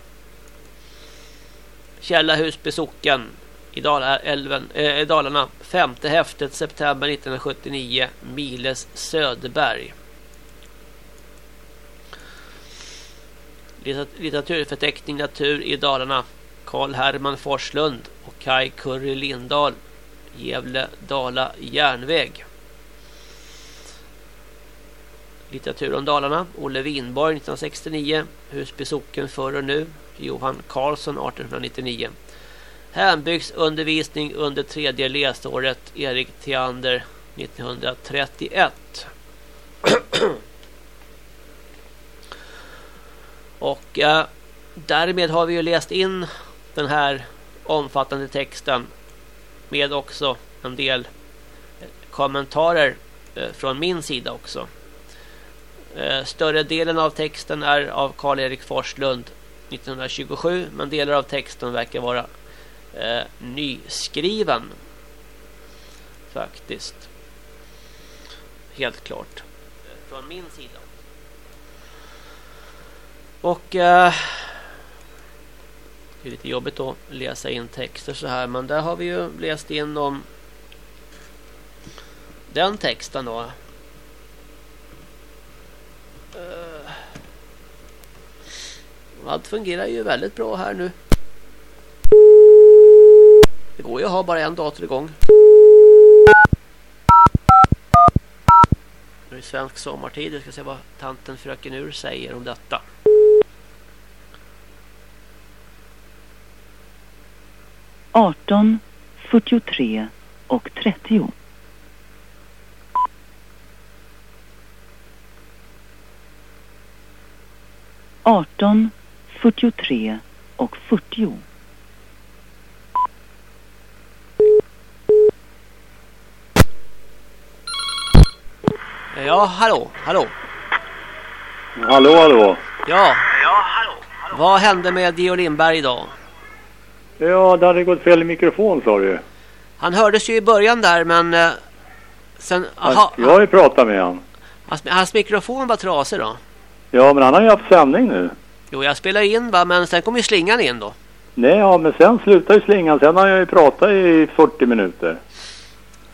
Källa Husby socken i Dalälven, eh, Dalarna. Femte häftet september 1979. Miles Söderberg. Litteraturförteckning Natur i Dalarna. Karl Herman Forslund och Kai Curry Lindahl. Gävle Dala järnväg. Litteratur om Dalarna. Olle Winborg 1969. Husby socken förr och nu. Johan Karlsson 1899. Hembygdsundervisning under tredje läsåret Erik Theander 1931. Och eh, därmed har vi ju läst in den här omfattande texten med också en del eh, kommentarer eh, från min sida också. Eh, större delen av texten är av Karl-Erik Forslund 1927 men delar av texten verkar vara eh, nyskriven. Faktiskt. Helt klart. Från min sida. Och eh, det är lite jobbigt att läsa in texter så här. Men där har vi ju läst in om den texten då. Eh, allt fungerar ju väldigt bra här nu. Det går ju att ha bara en dator igång. Nu är det svensk sommartid. Vi ska se vad tanten fröken Ur säger om detta. Arton, 43 och 30. Arton, 43 och 40. Ja, hallå, hallå. Hallå, hallå. Ja. Vad hände med Geo Lindberg idag? Ja, det hade gått fel i mikrofon sa du. Han hördes ju i början där men eh, sen, aha, Jag har ju pratat med han. hans, hans mikrofon var trasig då. Ja, men han har ju haft sändning nu. Jo, jag spelar in va, men sen kom ju slingan in då. Nej, ja, men sen slutar ju slingan. Sen har jag ju pratat i 40 minuter.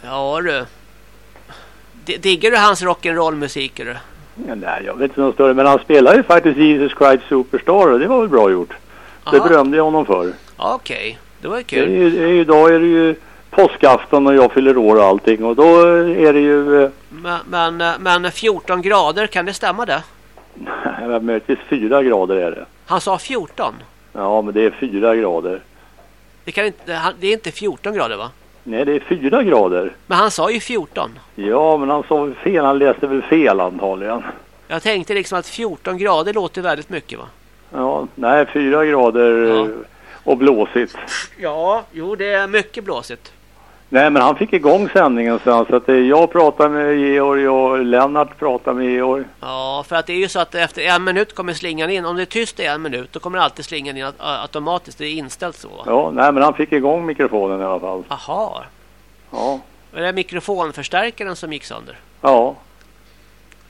Ja du. Digger du hans rock'n'roll musik eller? Ja, nej, jag vet inte något större. Men han spelar ju faktiskt Jesus Christ Superstar och det var väl bra gjort. Det Aha. berömde jag honom för. Okej, det var ju Det är kul. det är ju, idag är det ju påskafton och jag fyller år och allting. Och då är det ju... eh, Men, men, eh, men 14 grader, kan det stämma det? Eh, möjligtvis fyra grader är det. Han sa 14. Ja, men det är fyra grader. Det, kan inte, det är inte 14 grader va? Nej, det är fyra grader. Men han sa ju 14. Ja, men han sa fel. Han läste väl fel antagligen. Jag tänkte liksom att 14 grader låter väldigt mycket va? Ja, nej, fyra grader Ja. och blåsigt. Ja, jo det är mycket blåsigt. Nej, men han fick igång sändningen sen. Så att jag pratade med Georg och Lennart pratade med Georg. Ja, för att det är ju så att efter en minut kommer slingan in. Om det är tyst i en minut då kommer alltid slingan in automatiskt. Det är inställt så? Ja, nej, men han fick igång mikrofonen i alla fall. Aha. Ja, Var det mikrofonförstärkaren som gick sönder? ja.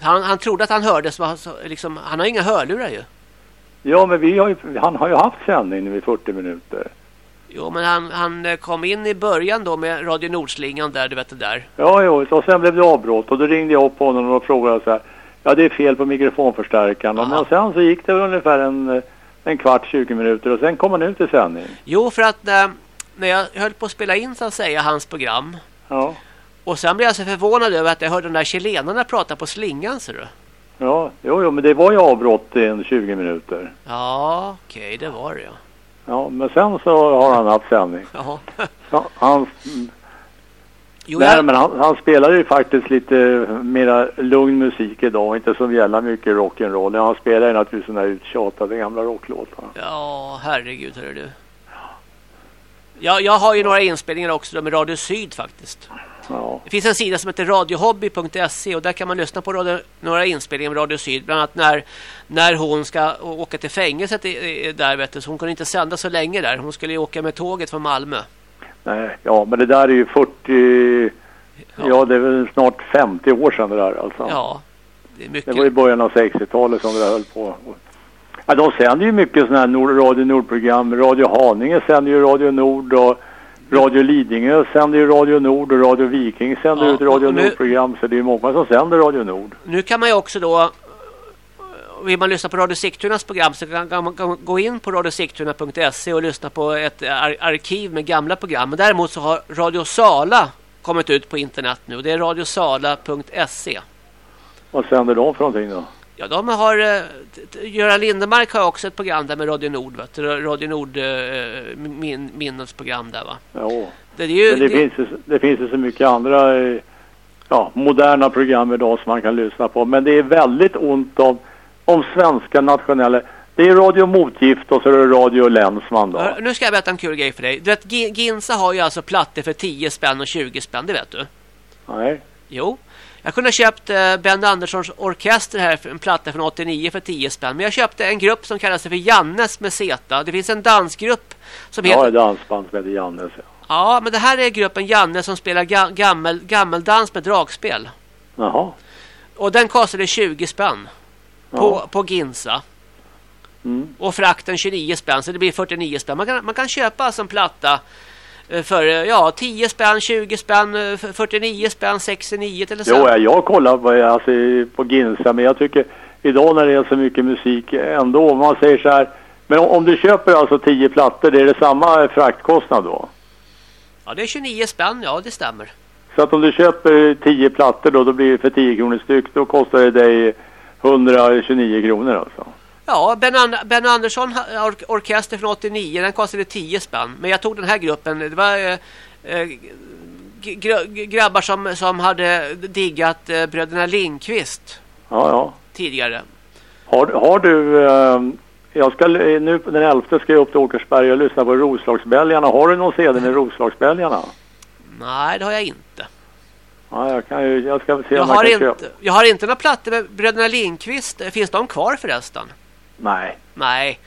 Han, han trodde att han hördes. Liksom, han har inga hörlurar ju. Ja, men vi har ju, han har ju haft sändning nu i 40 minuter. Jo, men han, han eh, kom in i början då med Radio Nordslingan där, du vet det där. Ja, jo, och sen blev det avbrott och då ringde jag upp på honom och frågade så här. Ja, det är fel på mikrofonförstärkaren. Aha. Men sen så gick det ungefär en, eh, en kvart, 20 minuter och sen kom han ut i sändning. Jo, för att eh, när jag höll på att spela in så att säga hans program. Ja, Och sen blev jag så förvånad över att jag hörde de där chilenarna prata på slingan, ser du. ja, jo, jo, men det var ju avbrott i en 20 minuter. Ja, okej, det var det ja. Ja, men sen så har han haft sändning. Jaha. Ja, han, Jo, nej, jag, men han, han spelar ju faktiskt lite mera lugn musik idag, inte så jävla mycket rock'n'roll. Han spelar ju naturligtvis sådana här uttjatade gamla rocklåtar. ja, herregud, hörru du. Ja, jag har ju några inspelningar också med Radio Syd faktiskt. Ja, Det finns en sida som heter radiohobby.se och där kan man lyssna på radio, några inspelningar med Radio Syd. Bland annat när, när hon ska åka till fängelset där vet du. Så hon kunde inte sända så länge där. Hon skulle ju åka med tåget från Malmö. nej, ja, men det där är ju 40, ja, det är väl snart 50 år sedan det där alltså. Ja, det är Det mycket. var i början av 60-talet som det där höll på. Ja, de sänder ju mycket sådana här Nord, Radio Nord-program. Radio Haninge sänder ju Radio Nord och Radio Lidingö sänder ju Radio Nord och Radio Viking sänder Ja, ut Radio och Nord-program. Så det är många som sänder Radio Nord. Nu kan man ju också då vill man lyssna på Radio Sigtunas program så kan man kan man gå in på radiosigtuna.se och lyssna på ett ar arkiv med gamla program. Men däremot så har Radio Sala kommit ut på internet nu. Det är radiosala.se. Vad sänder de för någonting då? Ja, de har... eh, Göran Lindemark har också ett program där med Radio Nord. Vet du? Radio Nord eh, min, minnesprogram där va. Ja, Det är ju... men det, det- finns ju, det finns ju så mycket andra eh, ja, moderna program idag som man kan lyssna på. Men det är väldigt ont om, om svenska nationella... Det är Radio Motgift och så är det Radio Länsman då. Nu ska jag berätta en kul grej för dig. Du vet, Gi- Ginsa har ju alltså plattor för 10 spänn och 20 spänn, det vet du. Nej. Jo. Jag kunde ha köpt eh, Ben Anderssons orkester här för en platta från 89 för 10 spänn. Men jag köpte en grupp som kallar sig för Jannes med Z. Det finns en dansgrupp som Ja, heter... ett dansband som heter Jannes. Ja. Ja, men det här är gruppen Janne som spelar ga gammel, gammeldans med dragspel. Jaha. Och den kostade 20 spänn på, Ja. på Ginsa. Mm. Och frakten 29 spänn, så det blir 49 spänn. Man kan, man kan köpa alltså en platta för eh, ja, 10 spänn, 20 spänn, eh, 49 spänn, 69 till Jo, exempel. ja, jag kollar på, alltså, på Ginsa, men jag tycker idag när det är så mycket musik ändå, om man säger så här, men om, om du köper alltså 10 plattor, det är det samma fraktkostnad då? Ja, det är 29 spänn, ja det stämmer. Så att om du köper 10 plattor då, då blir det för 10 kronor styck. Då kostar det dig 129 kronor alltså. Ja, Ben, And ben Andersson or orkester från 89, den kostade 10 spänn. Men jag tog den här gruppen, det var eh, eh, grabbar som, som hade diggat eh, bröderna Lindqvist Ja, ja. tidigare. Har, har du... Eh, jag ska, nu den 11 ska jag upp till Åkersberga och lyssna på Roslagsbälgarna. Har du någon CD med Roslagsbälgarna? Nej, det har jag inte. Ja, jag, kan ju, jag ska se Jag om jag har kan inte, köpa. jag har inte några plattor med bröderna Lindqvist. Finns de kvar förresten? Nej, Nej.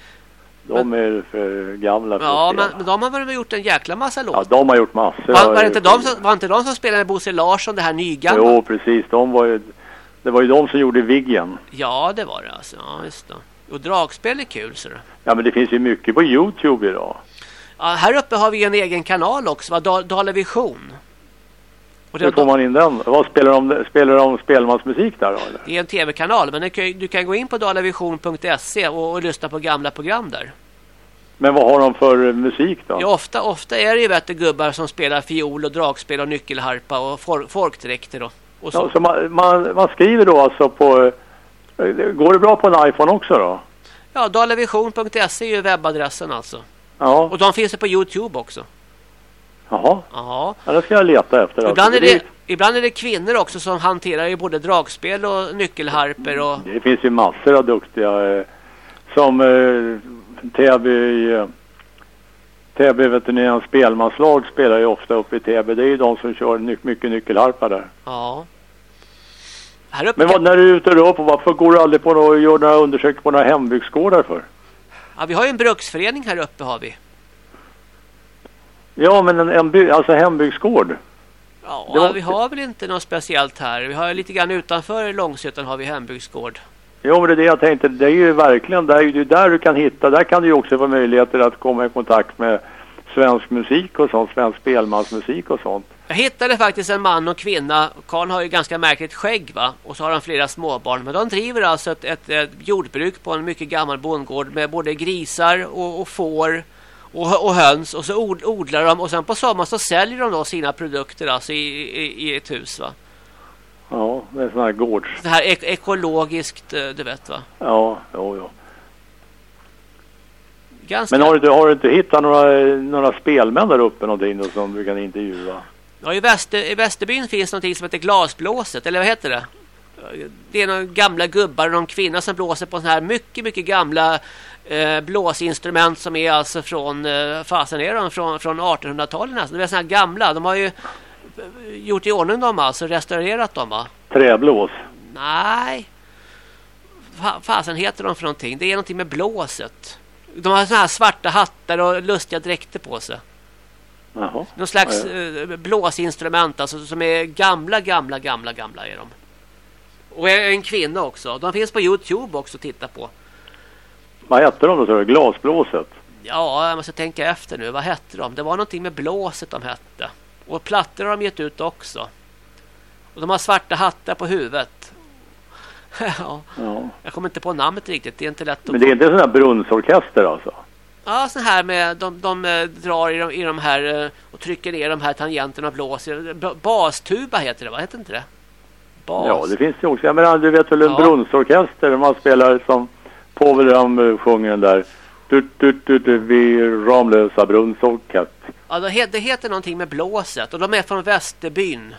de är för gamla för Ja, men, men de har väl gjort en jäkla massa Ja, låtar. de har gjort massor. var, var, inte de som, var inte de som spelade Bosse Larsson, det här nygamla? Jo, precis. De var ju, det var ju de som gjorde Viggen. Ja, det var det alltså. Ja, just det. Och dragspel är kul, så det. Ja, men det finns ju mycket på Youtube idag. Ja, här uppe har vi en egen kanal också, va? Dal Dalavision. Och Hur får man in den? Vad spelar de, spelar de spelmansmusik där då, eller? det är en tv-kanal, men du kan, du kan gå in på dalavision.se och, och lyssna på gamla program där. Men vad har de för musik då? Ja, ofta, ofta är det ju vet gubbar som spelar fiol och dragspel och nyckelharpa och for, folkdräkter och, och så. Ja, så man, man, man skriver då alltså på... eh, Går det bra på en iPhone också då? Ja, dalavision.se är ju webbadressen alltså. Ja, Och de finns ju på Youtube också. Jaha. Ja. Ja, det ska jag leta efter. alltså. Ibland är, det, ibland är det kvinnor också som hanterar ju både dragspel och nyckelharper och... Det finns ju massor av duktiga eh, som eh, Täby eh, Täby veterinärens spelmanslag spelar ju ofta uppe i Täby. Det är ju de som kör ny, mycket nyckelharpa där. Ja. Här uppe Men vad, när du är ute och rör på, varför går du aldrig på och gör några undersökningar på några hembygdsgårdar för? Ja, vi har ju en bruksförening här uppe har vi. Ja, men en, en by, alltså hembygdsgård. Ja, var- vi har väl inte något speciellt här. Vi har ju lite grann utanför Långsötan har vi hembygdsgård. Jo, men det är det jag tänkte. Det är ju verkligen där, det är där du kan hitta. Där kan du ju också få möjligheter att komma i kontakt med svensk musik och sånt. Svensk spelmansmusik och sånt. Jag hittade faktiskt en man och kvinna. Karl har ju ganska märkligt skägg va? Och så har de flera småbarn. Men de driver alltså ett, ett, ett jordbruk på en mycket gammal bondgård med både grisar och, och får och, och höns. Och så od, odlar de och sen på sommaren så säljer de då sina produkter alltså i, i, i ett hus va? Ja, det är sån här gårds... Det här ek ekologiskt, eh, du vet va? Ja, jo, jo. Ganska... Men har du, har du inte hittat några, några spelmän där uppe någonting då, som du kan intervjua? Ja, i, Väster, I Västerbyn finns någonting som heter glasblåset, eller vad heter det? Det är några gamla gubbar och någon kvinna som blåser på sådana här mycket, mycket gamla eh, blåsinstrument som är alltså från, eh, fasen är de från, från 1800-talet nästan. Det är sådana gamla. De har ju eh, gjort i ordning dem alltså, restaurerat dem va? Träblås? Nej. Fa, fasen heter de för någonting? Det är någonting med blåset. De har sådana här svarta hattar och lustiga dräkter på sig. Jaha. Någon slags eh, blåsinstrument alltså, som är gamla, gamla, gamla, gamla är de. Och en kvinna också. De finns på Youtube också att titta på. Vad hette de då, sa du? Glasblåset? Ja, jag måste tänka efter nu. Vad hette de? Det var någonting med blåset de hette. Och plattor har de gett ut också. Och de har svarta hattar på huvudet. ja, Ja. jag kommer inte på namnet riktigt. Det är inte lätt att... Men det är inte en sån här brunnsorkester alltså? Ja, så här med de, de eh, drar i de, i de här eh, och trycker ner de här tangenterna och blåser. Bastuba heter det, va? Heter inte det? Bas. Ja, det finns ju också. Jag menar, du vet väl en Ja. brunnsorkester? Man spelar som Povel Ram eh, sjunger den där. Du, du, du, du, vi Ramlösa brunnsorkest. Ja, det, he- det heter någonting med blåset och de är från Västerbyn.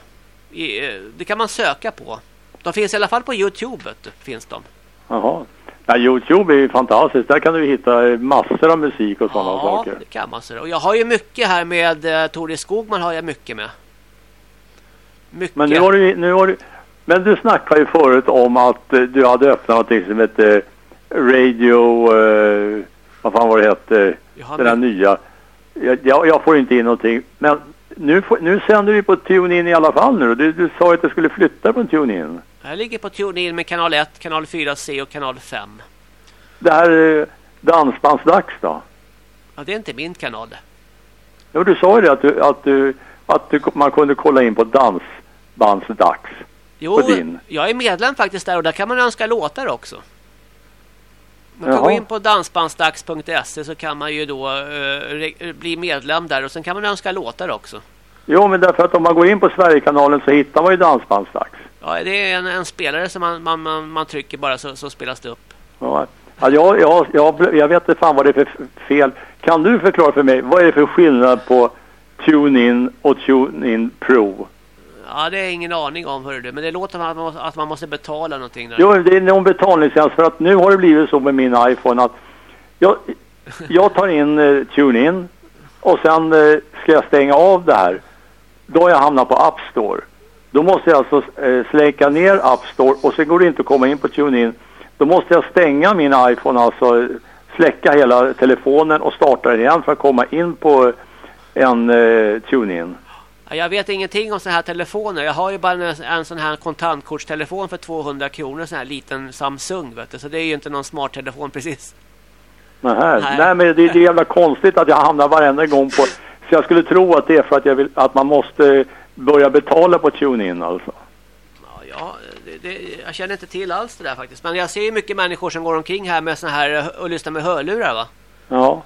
I, eh, det kan man söka på. De finns i alla fall på Youtube, finns de. Jaha. Ja, Youtube är ju fantastiskt. Där kan du hitta eh, massor av musik och sådana ja, saker. det kan man. Och jag har ju mycket här med uh, Tore Skogman har jag mycket med. Mycket. Men nu har du, nu har du, men du snackade ju förut om att eh, du hade öppnat någonting som heter Radio, eh, vad fan var det hette, Jag den där nya. Jag, jag, jag får inte in någonting. Men nu, får, nu sänder vi på TuneIn i alla fall nu. Du, du sa att det skulle flytta på TuneIn. Jag ligger på TuneIn med kanal 1, kanal 4C och kanal 5. Det här eh, Dansbandsdags då? Ja, det är inte min kanal. Jo, du sa ju det att, du, att, du, att du, man kunde kolla in på Dansbandsdags. Jo, På din? jag är medlem faktiskt där och där kan man önska låtar också. Man kan Jaha. gå in på dansbandsdags.se så kan man ju då eh, bli medlem där och sen kan man önska låtar också. Jo, men därför att om man går in på Sverigekanalen så hittar man ju Dansbandsdags. Ja, det är en, en spelare som man, man, man, man trycker bara så, så spelas det upp. Ja, ja, jag, jag, jag, jag vet inte fan vad det är för fel. Kan du förklara för mig, vad är det för skillnad på TuneIn och TuneIn Pro? Ja, det är ingen aning om hur det men det låter som att man, måste, att man måste betala någonting. Där. Jo, det är någon betalningstjänst för att nu har det blivit så med min iPhone att jag, jag tar in eh, TuneIn och sen eh, ska jag stänga av det här. Då har jag hamnat på App Store. Då måste jag alltså eh, släcka ner App Store och sen går det inte att komma in på TuneIn. Då måste jag stänga min iPhone, alltså släcka hela telefonen och starta den igen för att komma in på en eh, TuneIn. Ja, Jag vet ingenting om sådana här telefoner. Jag har ju bara en, en sån här kontantkortstelefon för 200 kronor. Sån här liten Samsung, vet du. Så det är ju inte någon smart telefon precis. Nähä. Nej. Nej. men det är jävla konstigt att jag hamnar varenda gång på... Så jag skulle tro att det är för att, jag vill, att man måste börja betala på TuneIn alltså. Ja, ja det, det, jag känner inte till alls det där faktiskt. Men jag ser ju mycket människor som går omkring här med såna här och lyssnar med hörlurar va? Ja,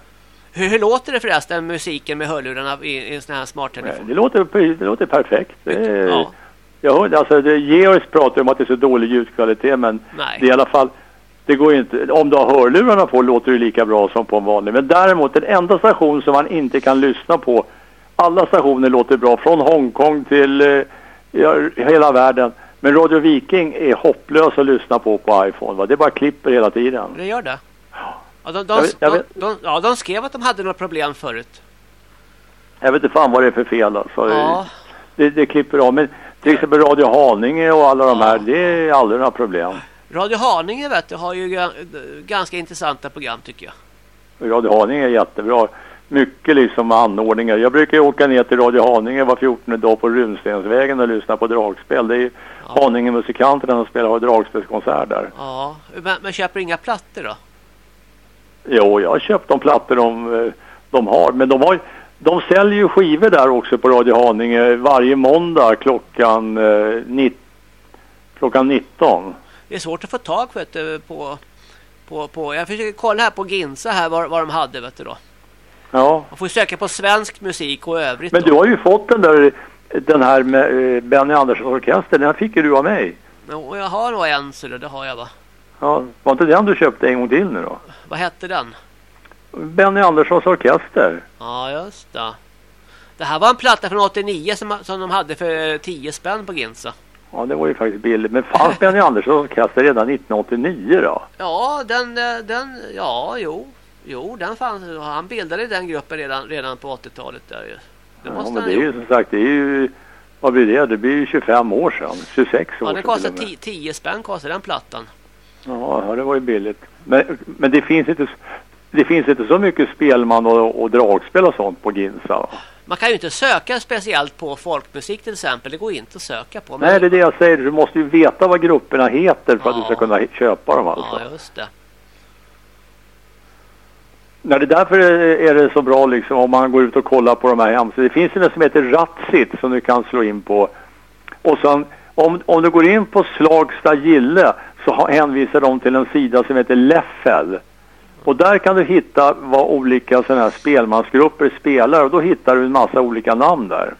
Hur, hur låter det förresten musiken med hörlurarna i, i en sån här smarttelefon? det låter, det låter perfekt. Det, Ja. jag hörde, alltså, det, Georgs pratar om att det är så dålig ljudkvalitet men Nej. det är i alla fall... Det går inte, om du har hörlurarna på låter det lika bra som på en vanlig. Men däremot den enda station som man inte kan lyssna på. Alla stationer låter bra från Hongkong till eh, ja, hela världen. Men Radio Viking är hopplös att lyssna på på iPhone. Va? Det bara klipper hela tiden. Det gör det? Ja, de, de, Jag vet- jag vet- de, ja, de skrev att de hade några problem förut. Jag vet inte fan vad det är för fel alltså. Ja. Det, det klipper av. Men till exempel Radio Haninge och alla de här, det är aldrig några problem. Radio Haninge vet du, har ju ga- ganska intressanta program tycker jag. Radio Haninge är jättebra. Mycket liksom anordningar. Jag brukar ju åka ner till Radio Haninge var 14 dag på Runstensvägen och lyssna på dragspel. Det är ju Haninge-musikanterna som spelar dragspelskonsert där. Ja, men, men köper inga plattor då? Jo, jag har köpt de plattor de, eh, de har. Men de, har, de säljer ju skivor där också på Radio Haninge varje måndag klockan, eh, nitt, klockan 19. Det är svårt att få tag vet du, på, på, på... Jag försöker kolla här på Ginsa här vad, vad de hade vet du då. Ja, Man får söka på svensk musik och övrigt men du har ju fått den där den här med eh, Benny Anderssons orkester. Den fick ju du av mig. Jo, jag har nog en så det har jag va. Ja, var inte den du köpte en gång till nu då? Vad hette den? Benny Anderssons orkester. Ja, just det. Det här var en platta från 89 som, som de hade för 10 spänn på Ginsa. Ja, det var ju faktiskt billigt. Men fanns Benny Anderssons orkester redan 1989 då? Ja, den, den, ja, jo. Jo, den fanns. Han bildade den gruppen redan, redan på 80-talet där ju. Det Ja, måste men han det är ju som sagt, det är ju... Vad blir det? Det blir ju 25 år sedan. 26 år Ja, den sedan kostar till och med. 10, 10 spänn kostar den plattan. Ja, ja, det var ju billigt. Men, men det finns inte... Det finns inte så mycket spelman och, och dragspel och sånt på Ginsa. va? Man kan ju inte söka speciellt på folkmusik till exempel. Det går inte att söka på. Nej, det är det jag säger. Du måste ju veta vad grupperna heter för att du ska kunna köpa dem alltså. Ja, just det. Nej, det är därför är det så bra liksom om man går ut och kollar på de här hemsidorna. Det finns ju något som heter Ratsit som du kan slå in på. Och sen om, om du går in på Slagsta Gille så hänvisar de till en sida som heter Leffel. Och där kan du hitta vad olika sådana här spelmansgrupper spelar och då hittar du en massa olika namn där.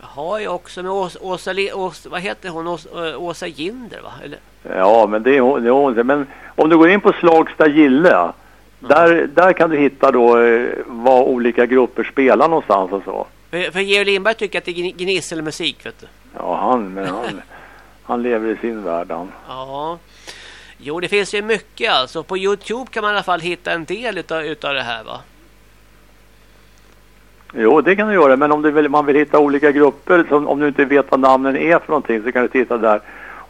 Jag har ju också med Åsa, Åsa, Åsa vad heter hon? Åsa, Åsa Ginder va? Eller? Ja, men det är hon. det är hon. Men om du går in på Slagsta Gille, där, där kan du hitta då eh, vad olika grupper spelar någonstans och så. För, för Georg Lindberg tycker att det är gni- gnisselmusik vet du. Ja, han, men han, han lever i sin värld han. Ja. Jo, det finns ju mycket alltså. På Youtube kan man i alla fall hitta en del utav, utav det här va? Jo, det kan du göra, men om du vill, man vill hitta olika grupper, som, om du inte vet vad namnen är för någonting så kan du titta där.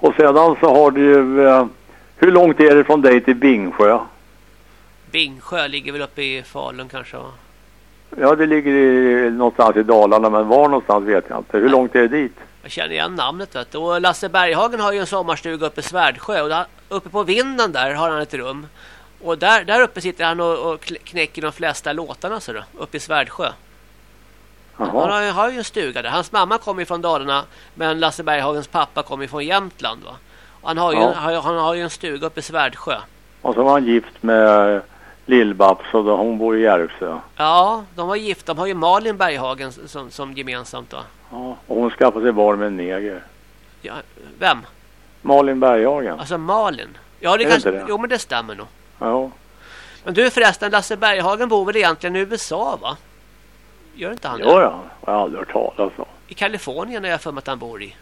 Och sedan så har du ju, eh, hur långt är det från dig till Bingsjö? Bingsjö ligger väl uppe i Falun kanske va? Ja, det ligger i, någonstans i Dalarna, men var någonstans vet jag inte. Hur långt är det dit? Jag känner igen namnet vet du. Och Lasse Berghagen har ju en sommarstuga uppe i Svärdsjö. Och där, uppe på vinden där har han ett rum. Och där, där uppe sitter han och, och knäcker de flesta låtarna så då, uppe i Svärdsjö. Han Jaha. har, ju- har ju en stuga där. Hans mamma kommer ju från Dalarna men Lasse Berghagens pappa kommer ju från Jämtland va. Och han har ju, Ja. han, han har ju en stuga uppe i Svärdsjö. Och så var han gift med Lill-Babs och då, hon bor i Järvsö. Ja, de var gifta. De har ju Malin Berghagen som, som gemensamt då. Ja, och hon skaffade sig barn med en neger. Ja, vem? Malin Berghagen. Alltså Malin. Ja, det Är kanske... det? Jo, men det stämmer nog. Ja. Men du förresten, Lasse Berghagen bor väl egentligen i USA va? Gör inte han det? Ja, ja. Jag har aldrig hört talas om. I Kalifornien är jag för mig att han bor i.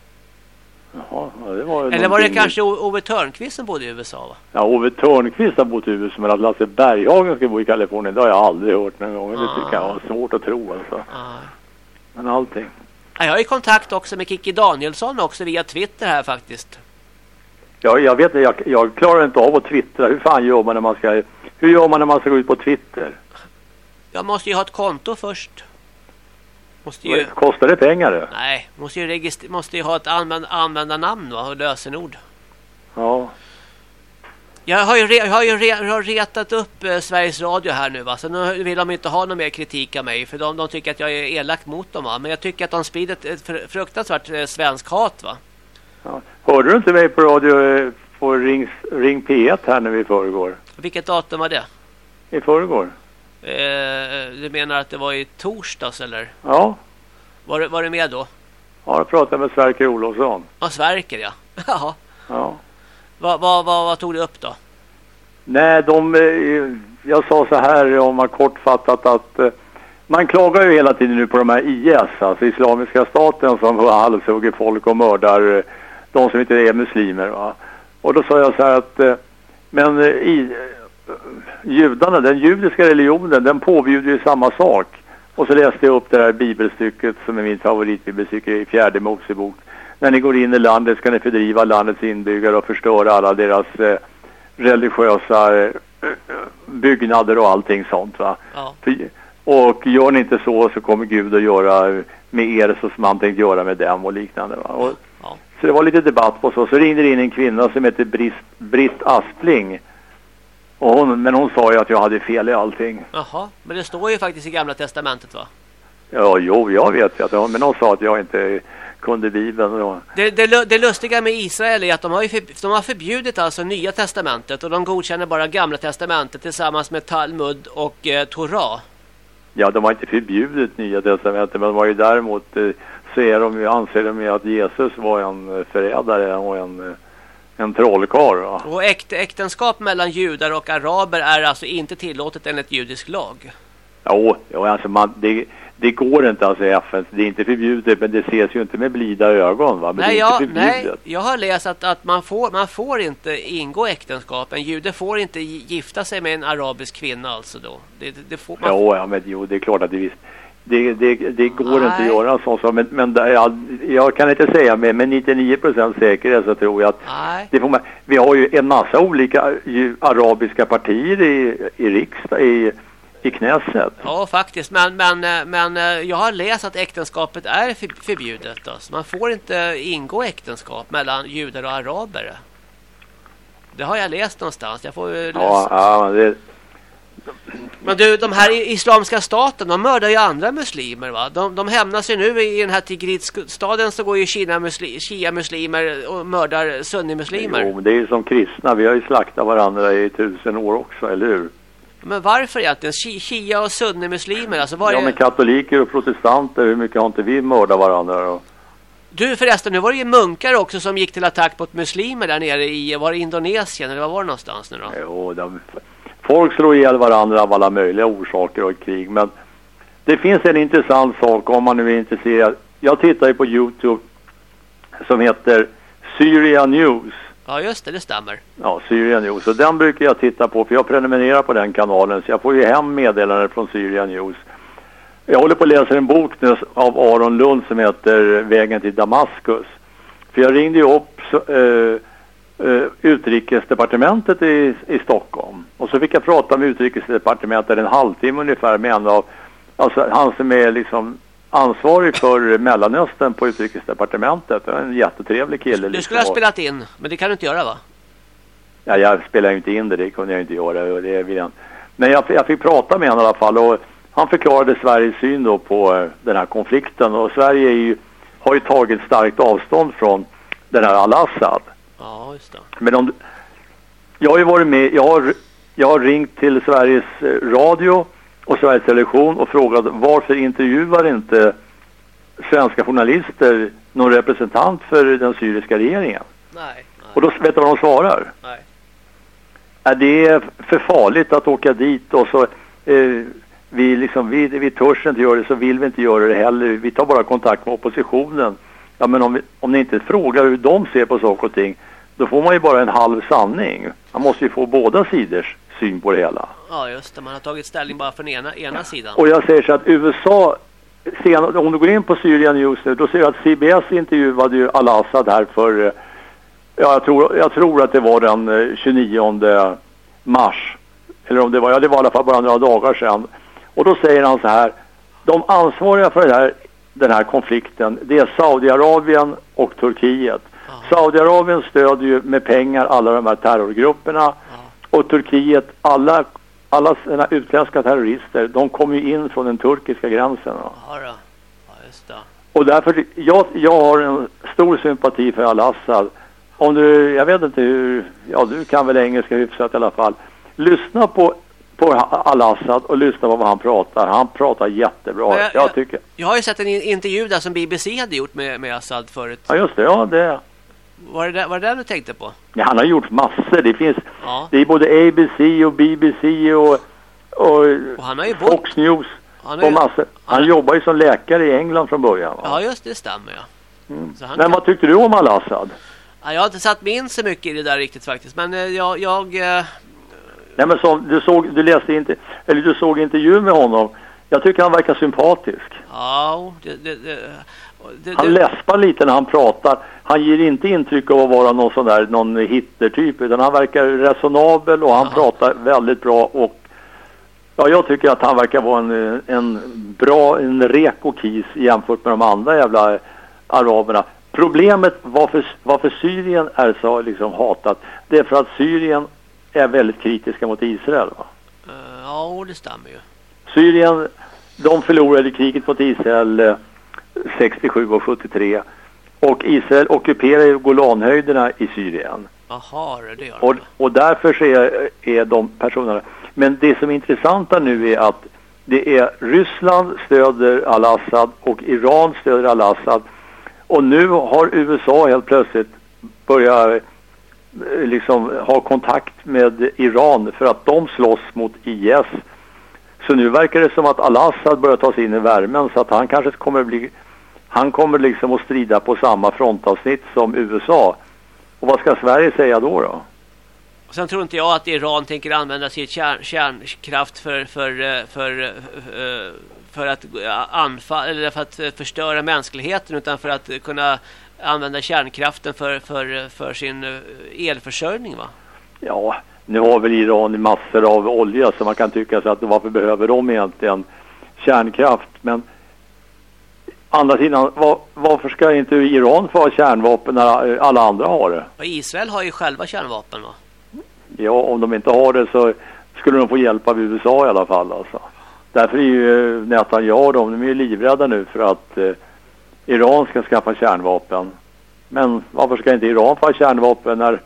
Jaha, ja, det var ju Eller var det kanske O- Ove Thörnqvist som bodde i USA va? Ja, Ove Thörnqvist har bott i USA, men att Lasse Berghagen ska bo i Kalifornien, det har jag aldrig hört någon gång. Det tycker jag var svårt att tro alltså. Ja. Men allting. Ja, Jag är i kontakt också med Kikki Danielsson också via Twitter här faktiskt. Ja, jag vet inte, jag, jag klarar inte av att twittra. Hur fan gör man när man ska... Hur gör man när man ska gå ut på Twitter? Jag måste ju ha ett konto först. Måste ju... Kostar det pengar det? Nej, måste ju, registr- måste ju ha ett använd användarnamn va? och lösenord. Ja. Jag har ju, re jag har ju re har retat upp eh, Sveriges Radio här nu va. Så nu vill de inte ha någon mer kritik av mig. För de, de tycker att jag är elak mot dem va. Men jag tycker att de sprider ett, ett fr- fruktansvärt eh, svensk hat va. ja. Hörde du inte mig på radio eh, på Ring, Ring P1 här nu i förrgår? Vilket datum var det? I förrgår? Eh, du menar att det var i torsdags eller? Ja. Var, var det med då? Ja, jag pratade med Sverker Olofsson. Ja, Sverker ja. Jaha. Ja. Vad vad vad vad tog du upp då? Nej, de, eh, jag sa så här om man kortfattat att eh, man klagar ju hela tiden nu på de här IS, alltså Islamiska staten som halshugger folk och mördar de som inte är muslimer. Va? Och då sa jag så här att men i, judarna, den judiska religionen, den påbjuder ju samma sak. Och så läste jag upp det här bibelstycket som är min favoritbibelstycke i fjärde Mosebok. När ni går in i landet ska ni fördriva landets inbyggare och förstöra alla deras eh, religiösa eh, byggnader och allting sånt va. Ja. För, och gör ni inte så så kommer Gud att göra med er så som han tänkt göra med dem och liknande va. Och, Ja. Så det var lite debatt på så. Så ringde det in en kvinna som heter Britt, Britt Aspling. Och hon, men hon sa ju att jag hade fel i allting. Jaha, men det står ju faktiskt i Gamla Testamentet va? Ja, jo, jag vet ju att men hon sa att jag inte kunde Bibeln. Och, Det, det, det lustiga med Israel är att de har, ju för, de har förbjudit alltså Nya Testamentet och de godkänner bara Gamla Testamentet tillsammans med Talmud och eh, Torah. ja, de har inte förbjudit Nya Testamentet, men de har ju däremot eh, så är de, anser de ju att Jesus var en eh, förrädare och en, eh, en trollkarl. va. Och äkt, äktenskap mellan judar och araber är alltså inte tillåtet enligt judisk lag. Jo, jo alltså man, det, det går inte alltså i FN. Det är inte förbjudet, men det ses ju inte med blida ögon va. Men nej, jag, nej, jag har läst att, att man, får, man får inte ingå äktenskap. En jude får inte gi- gifta sig med en arabisk kvinna alltså då. Det, det, det får man Jo, ja, men jo, det är klart att det visst. Det, det, det går Nej. inte att göra så, så men, men där, jag, jag kan inte säga med, med 99% säkerhet så tror jag att Nej. det får man, vi har ju en massa olika ju, arabiska partier i, i riksdag, i, i Knesset. Ja, faktiskt. Men, men, eh, men eh, jag har läst att äktenskapet är för- förbjudet. Alltså. Man får inte ingå äktenskap mellan judar och araber. Det har jag läst någonstans. Jag får läsa. Ja, ja det, Men du, de här islamiska staten, de mördar ju andra muslimer va? De, de hämnas ju nu i den här Tigritstaden så går ju Kina musli, Shia-muslimer och mördar sunnimuslimer. jo, men det är ju som kristna, vi har ju slaktat varandra i tusen år också, eller hur? Men varför egentligen? Shi- Shia och sunnimuslimer, alltså vad Ja, är... men katoliker och protestanter, hur mycket har inte vi mördat varandra då? Du förresten, nu var det ju munkar också som gick till attack mot muslimer där nere i, var det Indonesien eller var var det någonstans nu då? Jo, de, folk slår ihjäl varandra av alla möjliga orsaker och krig. Men det finns en intressant sak om man nu är intresserad. Jag tittar ju på Youtube som heter Syria News. Ja just det, det stämmer. Ja, Syria News. Och den brukar jag titta på för jag prenumererar på den kanalen så jag får ju hem meddelanden från Syria News. Jag håller på att läsa en bok nu av Aron Lund som heter Vägen till Damaskus. För jag ringde ju upp eh, eh, utrikesdepartementet i, i Stockholm. Och så fick jag prata med utrikesdepartementet en halvtimme ungefär med en av, alltså han som är liksom ansvarig för Mellanöstern på utrikesdepartementet. En jättetrevlig kille. Du liksom. skulle ha spelat in, men det kan du inte göra va? Ja, jag spelar ju inte in det, det kunde jag inte göra. Det vill jag. Men jag, jag fick prata med honom i alla fall och han förklarade Sveriges syn då på eh, den här konflikten. Och Sverige är ju, har ju tagit starkt avstånd från den här Al-Assad. Ja, just det. Men om, du- jag har ju varit med, jag har jag har ringt till Sveriges eh, Radio och Sveriges Television och frågat varför intervjuar inte svenska journalister någon representant för den syriska regeringen? Nej. nej. Och då vet du vad de svarar? nej. Är det är för farligt att åka dit och så eh, vi liksom, vi, vi törs inte göra det så vill vi inte göra det heller. Vi tar bara kontakt med oppositionen. Ja men om, vi, om ni inte frågar hur de ser på saker och ting då får man ju bara en halv sanning. Man måste ju få båda sidors syn på det hela. Ja, just det. Man har tagit ställning bara för den ena, ena sidan. Och jag säger så att USA, sen, om du går in på Syrian News nu, då ser du att CBS intervjuade ju Al-Assad här för, eh, ja jag tror, jag tror att det var den eh, 29 mars. Eller om det var, ja det var i alla fall bara några dagar sedan. Och då säger han så här, de ansvariga för det här, den här konflikten, det är Saudiarabien och Turkiet. Saudiarabien stödjer ju med pengar alla de här terrorgrupperna och Turkiet, alla, alla sina utländska terrorister, de kommer ju in från den turkiska gränsen. Ja, då. ja just det. Och därför, jag, jag har en stor sympati för Al-Assad. Om du, jag vet inte hur, ja du kan väl engelska hyfsat i alla fall. Lyssna på, på Al-Assad och lyssna på vad han pratar. Han pratar jättebra. Jag, jag- jag- tycker, Jag har ju sett en in- intervju där som BBC hade gjort med, med Assad förut. ja just det, ja det, Var det, där- var det den du tänkte på? ja, han har gjort massor. Det finns, Ja. det är både ABC och BBC och, och, Och han har ju. Fox News Han och ju, massor. Han jobbar ju som läkare i England från början. Va? ja, just det stämmer ja. Mm. Han Men kan- vad tyckte du om Al-Assad? ja. Jag har inte satt mig in så mycket i det där riktigt faktiskt. Men eh, jag... jag eh, Nej men som du såg, du läste inte, eller du såg intervjun med honom. Jag tycker han verkar sympatisk. ja, det... det, det, Han läspar lite när han pratar. Han ger inte intryck av att vara någon sån där, någon Hitler-typ. Utan han verkar resonabel och han Aha. pratar väldigt bra. Och ja, jag tycker att han verkar vara en, en bra, en reko kis jämfört med de andra jävla araberna. Problemet varför, varför Syrien är så liksom hatat, det är för att Syrien är väldigt kritiska mot Israel. Va? eh, ja, det stämmer ju. Syrien, de förlorade kriget mot Israel eh, 67 och 73. Och Israel ockuperar ju Golanhöjderna i Syrien. Jaha, det gör Och, och därför så är, är de personerna... Men det som är intressanta nu är att det är Ryssland stöder al-Assad och Iran stöder al-Assad. Och nu har USA helt plötsligt börjat eh, liksom ha kontakt med Iran för att de slåss mot IS. Så nu verkar det som att al-Assad börjar ta sig in i värmen så att han kanske kommer bli han kommer liksom att strida på samma frontavsnitt som USA. Och vad ska Sverige säga då då? Och Sen tror inte jag att Iran tänker använda sitt kärn, kärnkraft för, för, eh, för, eh, för att anfalla eller för att eh, förstöra mänskligheten utan för att kunna använda kärnkraften för, för, för sin eh, elförsörjning va? Ja, nu har väl Iran massor av olja så man kan tycka sig att varför behöver de egentligen kärnkraft? Men andra sidan, var, varför ska inte Iran få ha kärnvapen när alla andra har det? Och Israel har ju själva kärnvapen va? Ja, om de inte har det så skulle de få hjälp av USA i alla fall alltså. Därför är ju eh, Netanyahu och de, de är ju livrädda nu för att eh, Iran ska skaffa kärnvapen. Men varför ska inte Iran få ha kärnvapen när,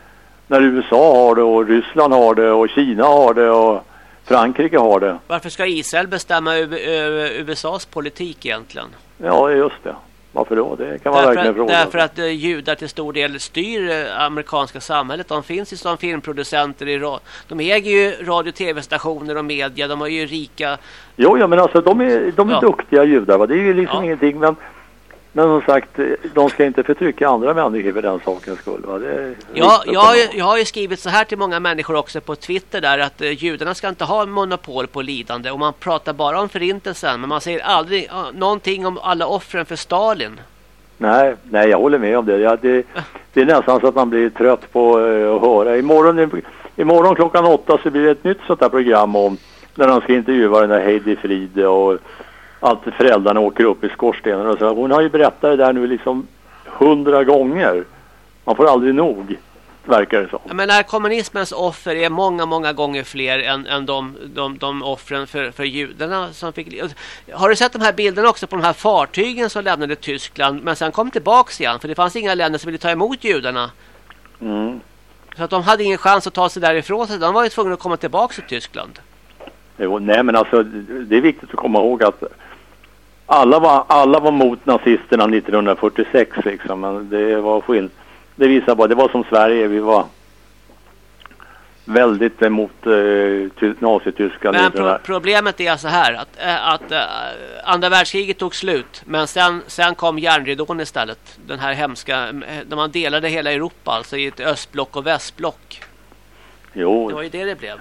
när USA har det och Ryssland har det och Kina har det och Frankrike har det? Varför ska Israel bestämma USAs politik egentligen? Ja, just det. Varför då? Det kan man Därför verkligen att, fråga. därför att eh, judar till stor del styr eh, amerikanska samhället. De finns ju som filmproducenter. I ra- de äger ju radio och tv-stationer och media. De har ju rika... Jo, ja, men alltså de är, de är Ja. duktiga judar. Va? Det är ju liksom Ja. ingenting. Men, men som sagt, de ska inte förtrycka andra människor för den sakens skull. Va? Ja, jag, har ju, jag har ju skrivit så här till många människor också på Twitter där att eh, judarna ska inte ha monopol på lidande och man pratar bara om förintelsen men man säger aldrig ah, någonting om alla offren för Stalin. Nej, nej, jag håller med om det. Ja, det. Det är nästan så att man blir trött på eh, att höra. Imorgon, imorgon klockan åtta så blir det ett nytt sånt där program om när de ska intervjua den där Heidi Frid och att föräldrarna åker upp i skorstenen och så. Hon har ju berättat det där nu liksom hundra gånger. Man får aldrig nog, verkar det som. Jag menar kommunismens offer är många, många gånger fler än, än de, de, de offren för, för judarna som fick... Har du sett de här bilderna också på de här fartygen som lämnade Tyskland men sen kom tillbaks igen? För det fanns inga länder som ville ta emot judarna. Mm. Så att de hade ingen chans att ta sig därifrån. Så de var ju tvungna att komma tillbaka till Tyskland. Jo, nej men alltså det är viktigt att komma ihåg att alla var, alla var mot nazisterna 1946 liksom. Men det var skill Det visar bara, det var som Sverige. Vi var väldigt emot eh, Nazityskland. Men pro problemet är så här att, äh, att äh, andra världskriget tog slut. Men sen, sen kom järnridån istället. Den här hemska, när man delade hela Europa alltså i ett östblock och västblock. Jo. Det var ju det det blev.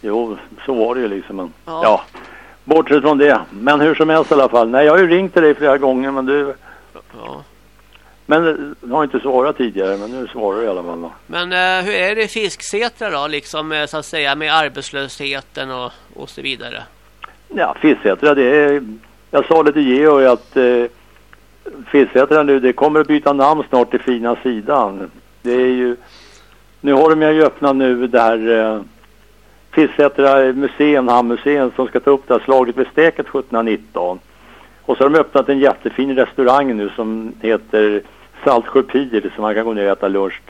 Jo, så var det ju liksom. Men, ja. ja. Bortsett från det. Men hur som helst i alla fall. Nej, jag har ju ringt till dig flera gånger men du... Ja. Men du har inte svarat tidigare, men nu svarar du i alla fall. Då. Men eh, hur är det i Fisksätra då, liksom med, så att säga, med arbetslösheten och, och så vidare? Ja, Fisksätra, det är... Jag sa det till Georg att eh, Fisksätra nu, det kommer att byta namn snart till Fina Sidan. Det är ju... Nu har de ju öppnat nu där... Eh, Fisksätra museum, Hamnmuseum, som ska ta upp det här slaget vid Steket 1719. Och så har de öppnat en jättefin restaurang nu som heter Saltsjö Pir som man kan gå ner och äta lunch.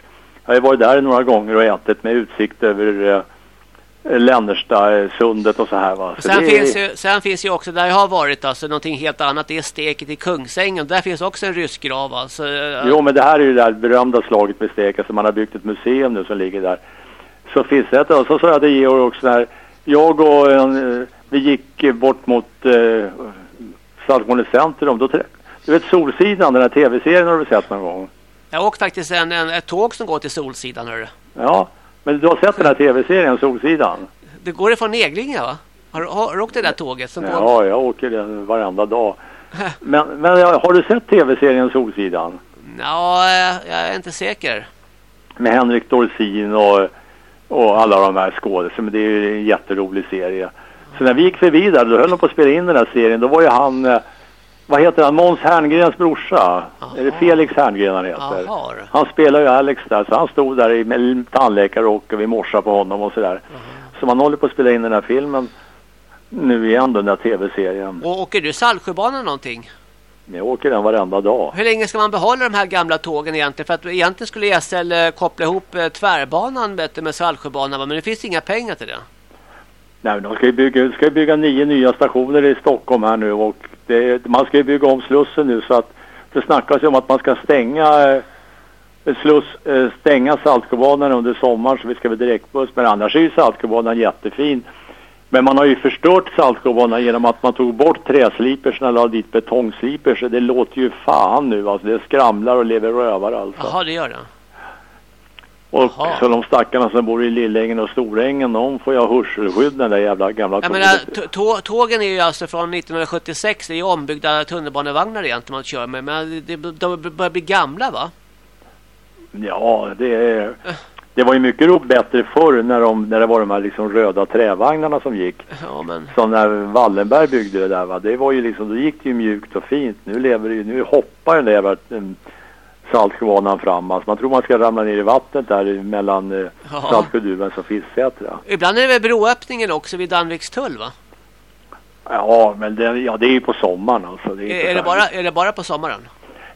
Jag har varit där några gånger och ätit med utsikt över eh, Lännersta, eh, sundet och så här va. Så sen, finns ju, sen finns ju också, där jag har varit alltså, någonting helt annat. Det är steket i Kungsängen. Där finns också en ryssgrav alltså. Eh, jo men det här är ju det där berömda slaget med steket. Alltså man har byggt ett museum nu som ligger där. Så finns det och så sa jag till Georg också när jag och en, eh, vi gick bort mot eh, Saltmålet centrum. Då, du vet Solsidan, den här tv-serien har du sett någon gång? Jag har åkt faktiskt en, en, ett tåg som går till Solsidan. Hörru. Ja, men du har sett den här tv-serien Solsidan? Det går ifrån Neglinge va? Har, har, har du åkt det där tåget? Som ja, går... jag åker den varenda dag. men, men har du sett tv-serien Solsidan? Ja, jag är inte säker. Med Henrik Dorsin och, och alla de här skådespelarna. Det är ju en jätterolig serie. Så när vi gick förbi där, då höll de på att spela in den här serien. Då var ju han, eh, vad heter han, Måns Herngrens brorsa. Är det Felix Herngren han heter? Aha. Han spelar ju Alex där, så han stod där i, tandläkare och vi morsade på honom och sådär. Så man håller på att spela in den här filmen nu igen, den där tv-serien. Och åker du Saltsjöbanan någonting? Jag åker den varenda dag. Hur länge ska man behålla de här gamla tågen egentligen? För att egentligen skulle SL eh, koppla ihop eh, tvärbanan med Saltsjöbanan, men det finns inga pengar till det. Nej, de ska ju bygga, ska bygga nio nya stationer i Stockholm här nu och det, man ska ju bygga om Slussen nu så att det snackas ju om att man ska stänga eh, sluss, stänga Saltsjöbanan under sommaren så vi ska väl direktbuss. Men annars är ju Saltsjöbanan jättefin. Men man har ju förstört Saltsjöbanan genom att man tog bort träsliperserna och la dit betongslipers. Det låter ju fan nu alltså. Det skramlar och lever rövar alltså. Jaha, det gör det. Och Aha. så de stackarna som bor i Lillängen och Storängen, de får ha hörselskydd den där jävla gamla Jag menar, tågen är ju alltså från 1976, det är ju ombyggda tunnelbanevagnar egentligen man kör med. Men det, de börjar bli gamla va? Ja, det är... Det var ju mycket bättre förr när, de, när det var de här liksom röda trävagnarna som gick. Ja, men... Som när Wallenberg byggde det där va. Det var ju liksom, då gick det ju mjukt och fint. Nu lever det ju, nu hoppar den där jävla Saltsjöbanan fram. Alltså man tror man ska ramla ner i vattnet där mellan eh, Saltsjöduvens och Fisksätra. Ibland är det väl broöppningen också vid Danvikstull va? Ja, men det, ja, det är ju på sommaren alltså. Det är, är, det bara, är det bara på sommaren?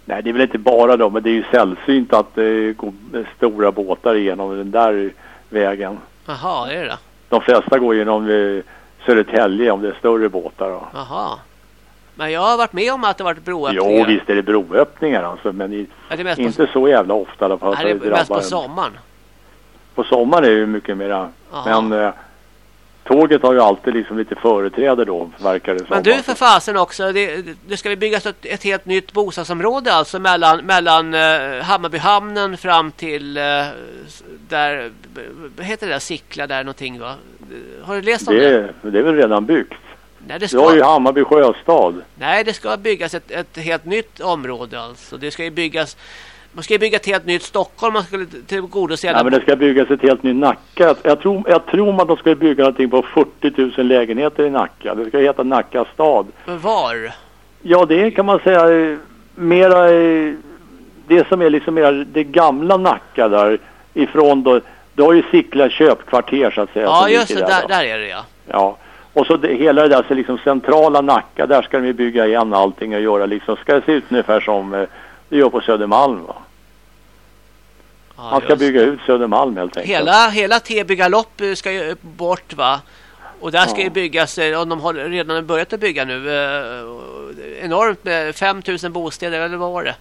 Nej, det är väl inte bara då, men det är ju sällsynt att det går stora båtar igenom den där vägen. Jaha, är det det? De flesta går genom eh, Södertälje om det är större båtar. Då. Jaha. Men jag har varit med om att det varit broöppningar. Jo, visst är det broöppningar alltså, men i, ja, inte på... så jävla ofta i alla fall. Nej, det är mest på sommaren. På sommaren är det ju mycket mera. Men eh, tåget har ju alltid liksom lite företräde då, verkar det som. Men du för fasen också, det, det ska vi bygga ett, ett helt nytt bostadsområde alltså mellan, mellan uh, Hammarbyhamnen fram till uh, där, vad heter det där, Sickla där någonting va? Har du läst om det? Det, det är väl redan byggt. Nej, det ska... Du har ju Hammarby sjöstad. Nej, det ska byggas ett, ett helt nytt område alltså. Det ska ju byggas... Man ska ju bygga ett helt nytt Stockholm. Man skulle tillgodose... Nej, men det ska byggas ett helt nytt Nacka. Jag tror, jag tror att de ska bygga någonting på 40 000 lägenheter i Nacka. Det ska heta Nacka stad. Var? Ja, det kan man säga mera... Det som är liksom mera det gamla Nacka där ifrån då... Du har ju Sickla köpkvarter så att säga. Ja, just det. Där, där är det ja. Ja. Och så det, hela det där så liksom centrala Nacka, där ska de ju bygga igen allting och göra liksom, ska det se ut ungefär som eh, det gör på Södermalm va? Ja, Man ska just bygga ut Södermalm helt enkelt. Hela, hela Täby galopp eh, ska ju bort va? Och där ska Ja. ju byggas, eh, och de har redan börjat att bygga nu, eh, enormt med 5000 bostäder, eller vad var det?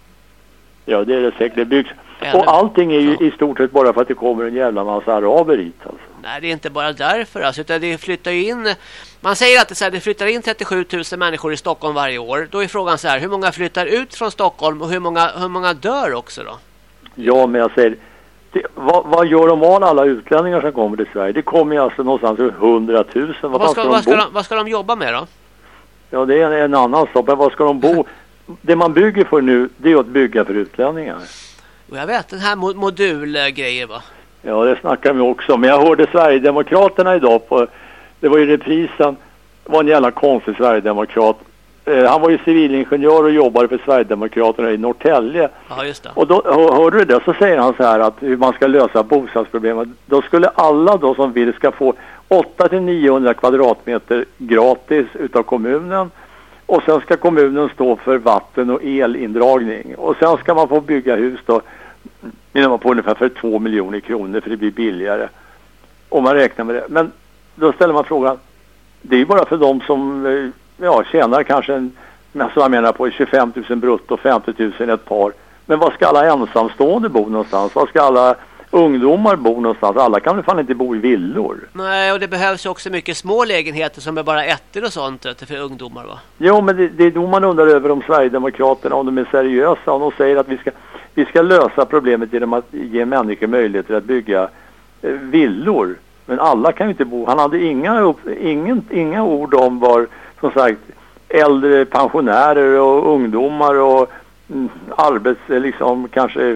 Ja, det är det säkert. Det byggs. Ännu- Och allting är ju Ja. i stort sett bara för att det kommer en jävla massa araber hit alltså. Nej, det är inte bara därför alltså, utan det flyttar ju in, man säger att det, så här, det flyttar in 37 000 människor i Stockholm varje år. Då är frågan så här, hur många flyttar ut från Stockholm och hur många, hur många dör också då? Ja, men jag säger, det, vad, vad gör de av alla utlänningar som kommer till Sverige? Det kommer ju alltså någonstans runt 100 000. Vad, Vad ska, ska, vad, de ska bo? de, vad ska de jobba med då? Ja, det är en, en annan sak. Men vad ska de bo? Det man bygger för nu, det är att bygga för utlänningar. Och jag vet, den här mo- modulgrejer va? Ja, det snackar vi också. Men jag hörde Sverigedemokraterna idag på, det var ju reprisen, det var en jävla konstig Sverigedemokrat. Eh, han var ju civilingenjör och jobbade för Sverigedemokraterna i Norrtälje. Ja, just det. Och då, hör- hörde du det? Så säger han så här att hur man ska lösa bostadsproblemet. Då skulle alla då som vill ska få 8 till 900 kvadratmeter gratis utav kommunen. Och sen ska kommunen stå för vatten och elindragning. Och sen ska man få bygga hus då menar man på ungefär för 2 miljoner kronor för det blir billigare. Om man räknar med det. Men då ställer man frågan. Det är ju bara för de som eh, ja, tjänar kanske en, alltså jag menar på 25 000 brutto, 50 000 ett par. Men var ska alla ensamstående bo någonstans? Var ska alla ungdomar bo någonstans? Alla kan väl fan inte bo i villor? Nej, och det behövs ju också mycket små lägenheter som är bara ettor och sånt för ungdomar va? Jo, men det, det är då man undrar över om Sverigedemokraterna, om de är seriösa, om de säger att vi ska, vi ska lösa problemet genom att ge människor möjligheter att bygga eh, villor. Men alla kan ju inte bo. Han hade inga, ingen, inga ord om var, som sagt, äldre pensionärer och ungdomar och mm, arbets, liksom kanske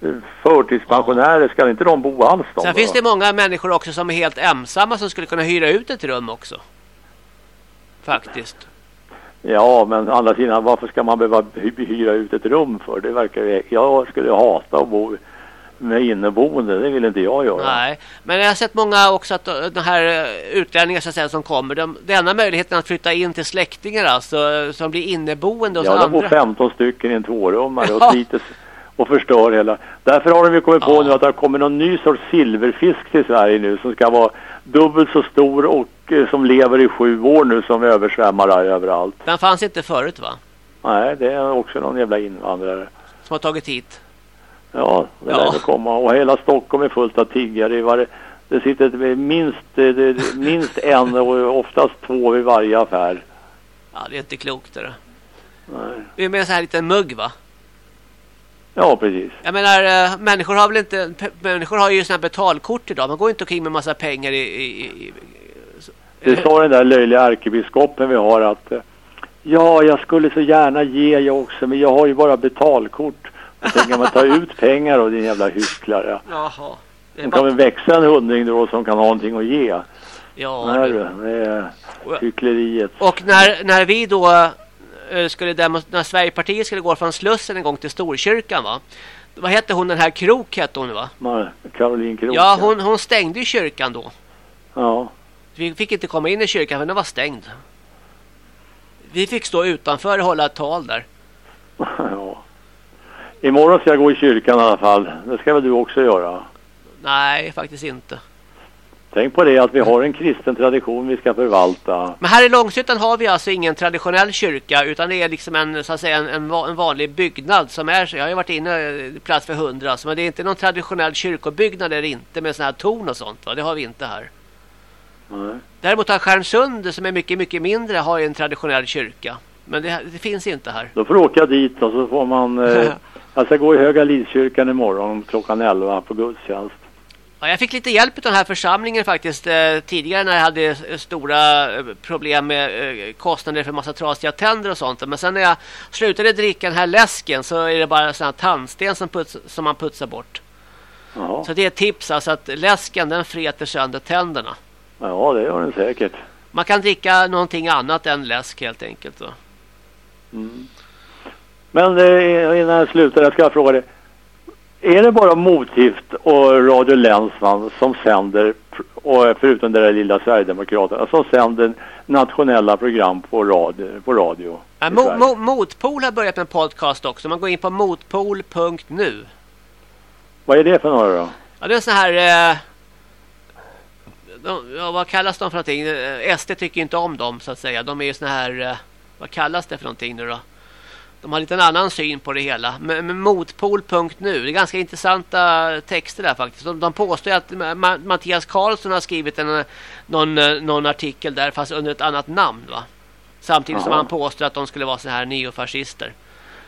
eh, förtidspensionärer, ska inte de bo alls de Sen då? finns det många människor också som är helt ensamma som skulle kunna hyra ut ett rum också. Faktiskt. Ja, men å andra sidan, varför ska man behöva hy- hyra ut ett rum för? Det verkar ju... Jag skulle hata att bo med inneboende, det vill inte jag göra. Nej, men jag har sett många också att uh, de här uh, utlänningar så att säga, som kommer. De, det enda möjligheten att flytta in till släktingar alltså, uh, som blir inneboende hos Ja, de bor andra. 15 stycken i en tvårummare och Ja. sliter och förstör hela. Därför har de ju kommit på Ja. nu att det har kommit någon ny sorts silverfisk till Sverige nu som ska vara dubbelt så stor och eh, som lever i sju år nu som översvämmar här överallt. Den fanns inte förut va? Nej, det är också någon jävla invandrare. Som har tagit hit. Ja, det Ja. lär komma. Och hela Stockholm är fullt av tiggare. i Var, det sitter minst, det, det, minst en och oftast två vid varje affär. Ja, det är inte klokt det. Nej. Det är med sån här liten mugg va? Ja, precis. Jag menar, uh, människor har väl inte... Människor har ju här betalkort idag. Man går inte omkring med massa pengar i... i, i Det sa den där löjliga ärkebiskopen vi har att eh, ja, jag skulle så gärna ge jag också, men jag har ju bara betalkort. Och tänker man ta ut pengar och din jävla hycklare. Jaha. Det kan väl växa en hundring då som kan ha någonting att ge. ja, du, det är hyckleriet. Och när, när vi då eh, skulle när Sverigepartiet skulle gå från Slussen en gång till Storkyrkan va? Vad hette hon den här Krok hette hon va? Caroline Krook. Ja, hon, hon stängde ju kyrkan då. Ja. Vi fick inte komma in i kyrkan för den var stängd. Vi fick stå utanför och hålla ett tal där. ja. Imorgon ska jag gå i kyrkan i alla fall. Det ska väl du också göra. Nej, faktiskt inte. Tänk på det att vi har en kristen tradition vi ska förvalta. Men här i Långshyttan har vi alltså ingen traditionell kyrka utan det är liksom en, så att säga, en, en, va- en vanlig byggnad som är, jag har ju varit inne plats för hundra, men det är inte någon traditionell kyrkobyggnad det inte med sådana här torn och sånt va? Det har vi inte här. Nej. Däremot har Stjärnsund som är mycket, mycket mindre har ju en traditionell kyrka. Men det, det finns inte här. Då får du åka dit och så får man... Eh, jag ska gå i Höga Lidskyrkan imorgon klockan 11 på gudstjänst. Ja, jag fick lite hjälp av den här församlingen faktiskt eh, tidigare när jag hade stora eh, problem med eh, kostnader för massa trasiga tänder och sånt. Men sen när jag slutade dricka den här läsken så är det bara sån här tandsten som, puts, som man putsar bort. Ja. Så det är ett tips alltså att läsken den freter sönder tänderna. ja, det gör den säkert. Man kan dricka någonting annat än läsk helt enkelt. Då. Mm. Men eh, innan jag slutar, jag ska fråga dig. Är det bara Motgift och Radio Länsman som sänder, och förutom det där lilla Sverigedemokraterna, som sänder nationella program på radio? På radio Ja, mo, mo, Motpol har börjat med en podcast också. Man går in på motpol.nu. Vad är det för några då? Ja, det är så här... Eh, de, ja, vad kallas de för någonting? Eh, SD tycker inte om dem så att säga. De är ju såna här... Eh, vad kallas det för någonting nu då? De har lite en annan syn på det hela. Motpol.nu, det är ganska intressanta texter där faktiskt. De, de påstår att Ma Mattias Karlsson har skrivit en, någon, eh, någon artikel där fast under ett annat namn va? Samtidigt Aha. som han påstår att de skulle vara så här neofascister.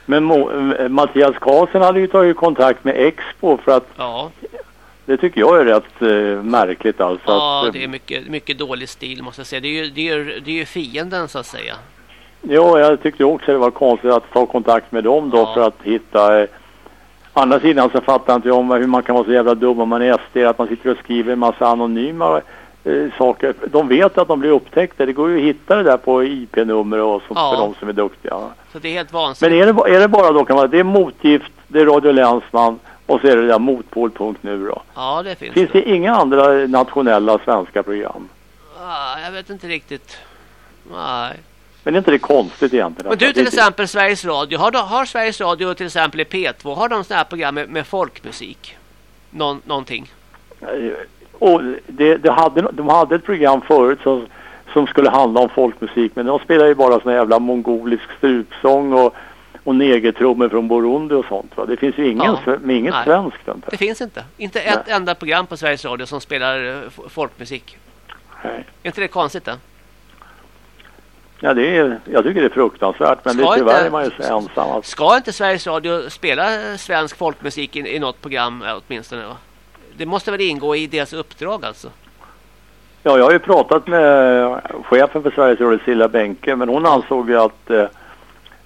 Men Mo eh, Mattias Karlsson hade ju tagit kontakt med Expo för att ja. Det tycker jag är rätt uh, märkligt alltså. Ja, att, det är mycket, mycket dålig stil måste jag säga. Det är ju, det är, det är ju fienden så att säga. Ja, jag tyckte också det var konstigt att ta kontakt med dem då ja. för att hitta... Eh, andra sidan så fattar inte jag om hur man kan vara så jävla dum om man är SD, att man sitter och skriver en massa anonyma eh, saker. De vet att de blir upptäckta. Det går ju att hitta det där på IP-nummer och sånt ja. för de som är duktiga. Så det är helt vansinnigt. Men är det, är det bara då kan man... Det är motgift, det är Radio Länsman och så är det där motpol.nu då. Ja, det finns Finns det, det inga andra nationella svenska program? Ah, jag vet inte riktigt. Nej. Men är inte det konstigt egentligen? Men du till exempel Sveriges Radio, har, har Sveriges Radio till exempel i P2, har de sådana här program med, med folkmusik? Någon, någonting? Och det, det hade, de hade ett program förut som, som skulle handla om folkmusik men de spelar ju bara sån jävla mongolisk strupsång och, och negertrummor från Burundi och sånt va? Det finns ju ingen, ja. inget Nej. svenskt inte. Det finns inte. Inte ett Nej. enda program på Sveriges Radio som spelar eh, folkmusik. Nej. Är inte det konstigt då? Ja, det är, jag tycker det är fruktansvärt, men det, tyvärr inte, är man ju så ensam. Ska inte Sveriges Radio spela svensk folkmusik i, i något program åtminstone? Va? Det måste väl ingå i deras uppdrag alltså? Ja, jag har ju pratat med chefen för Sveriges Radio, Silla Bänke, men hon ansåg ju att eh,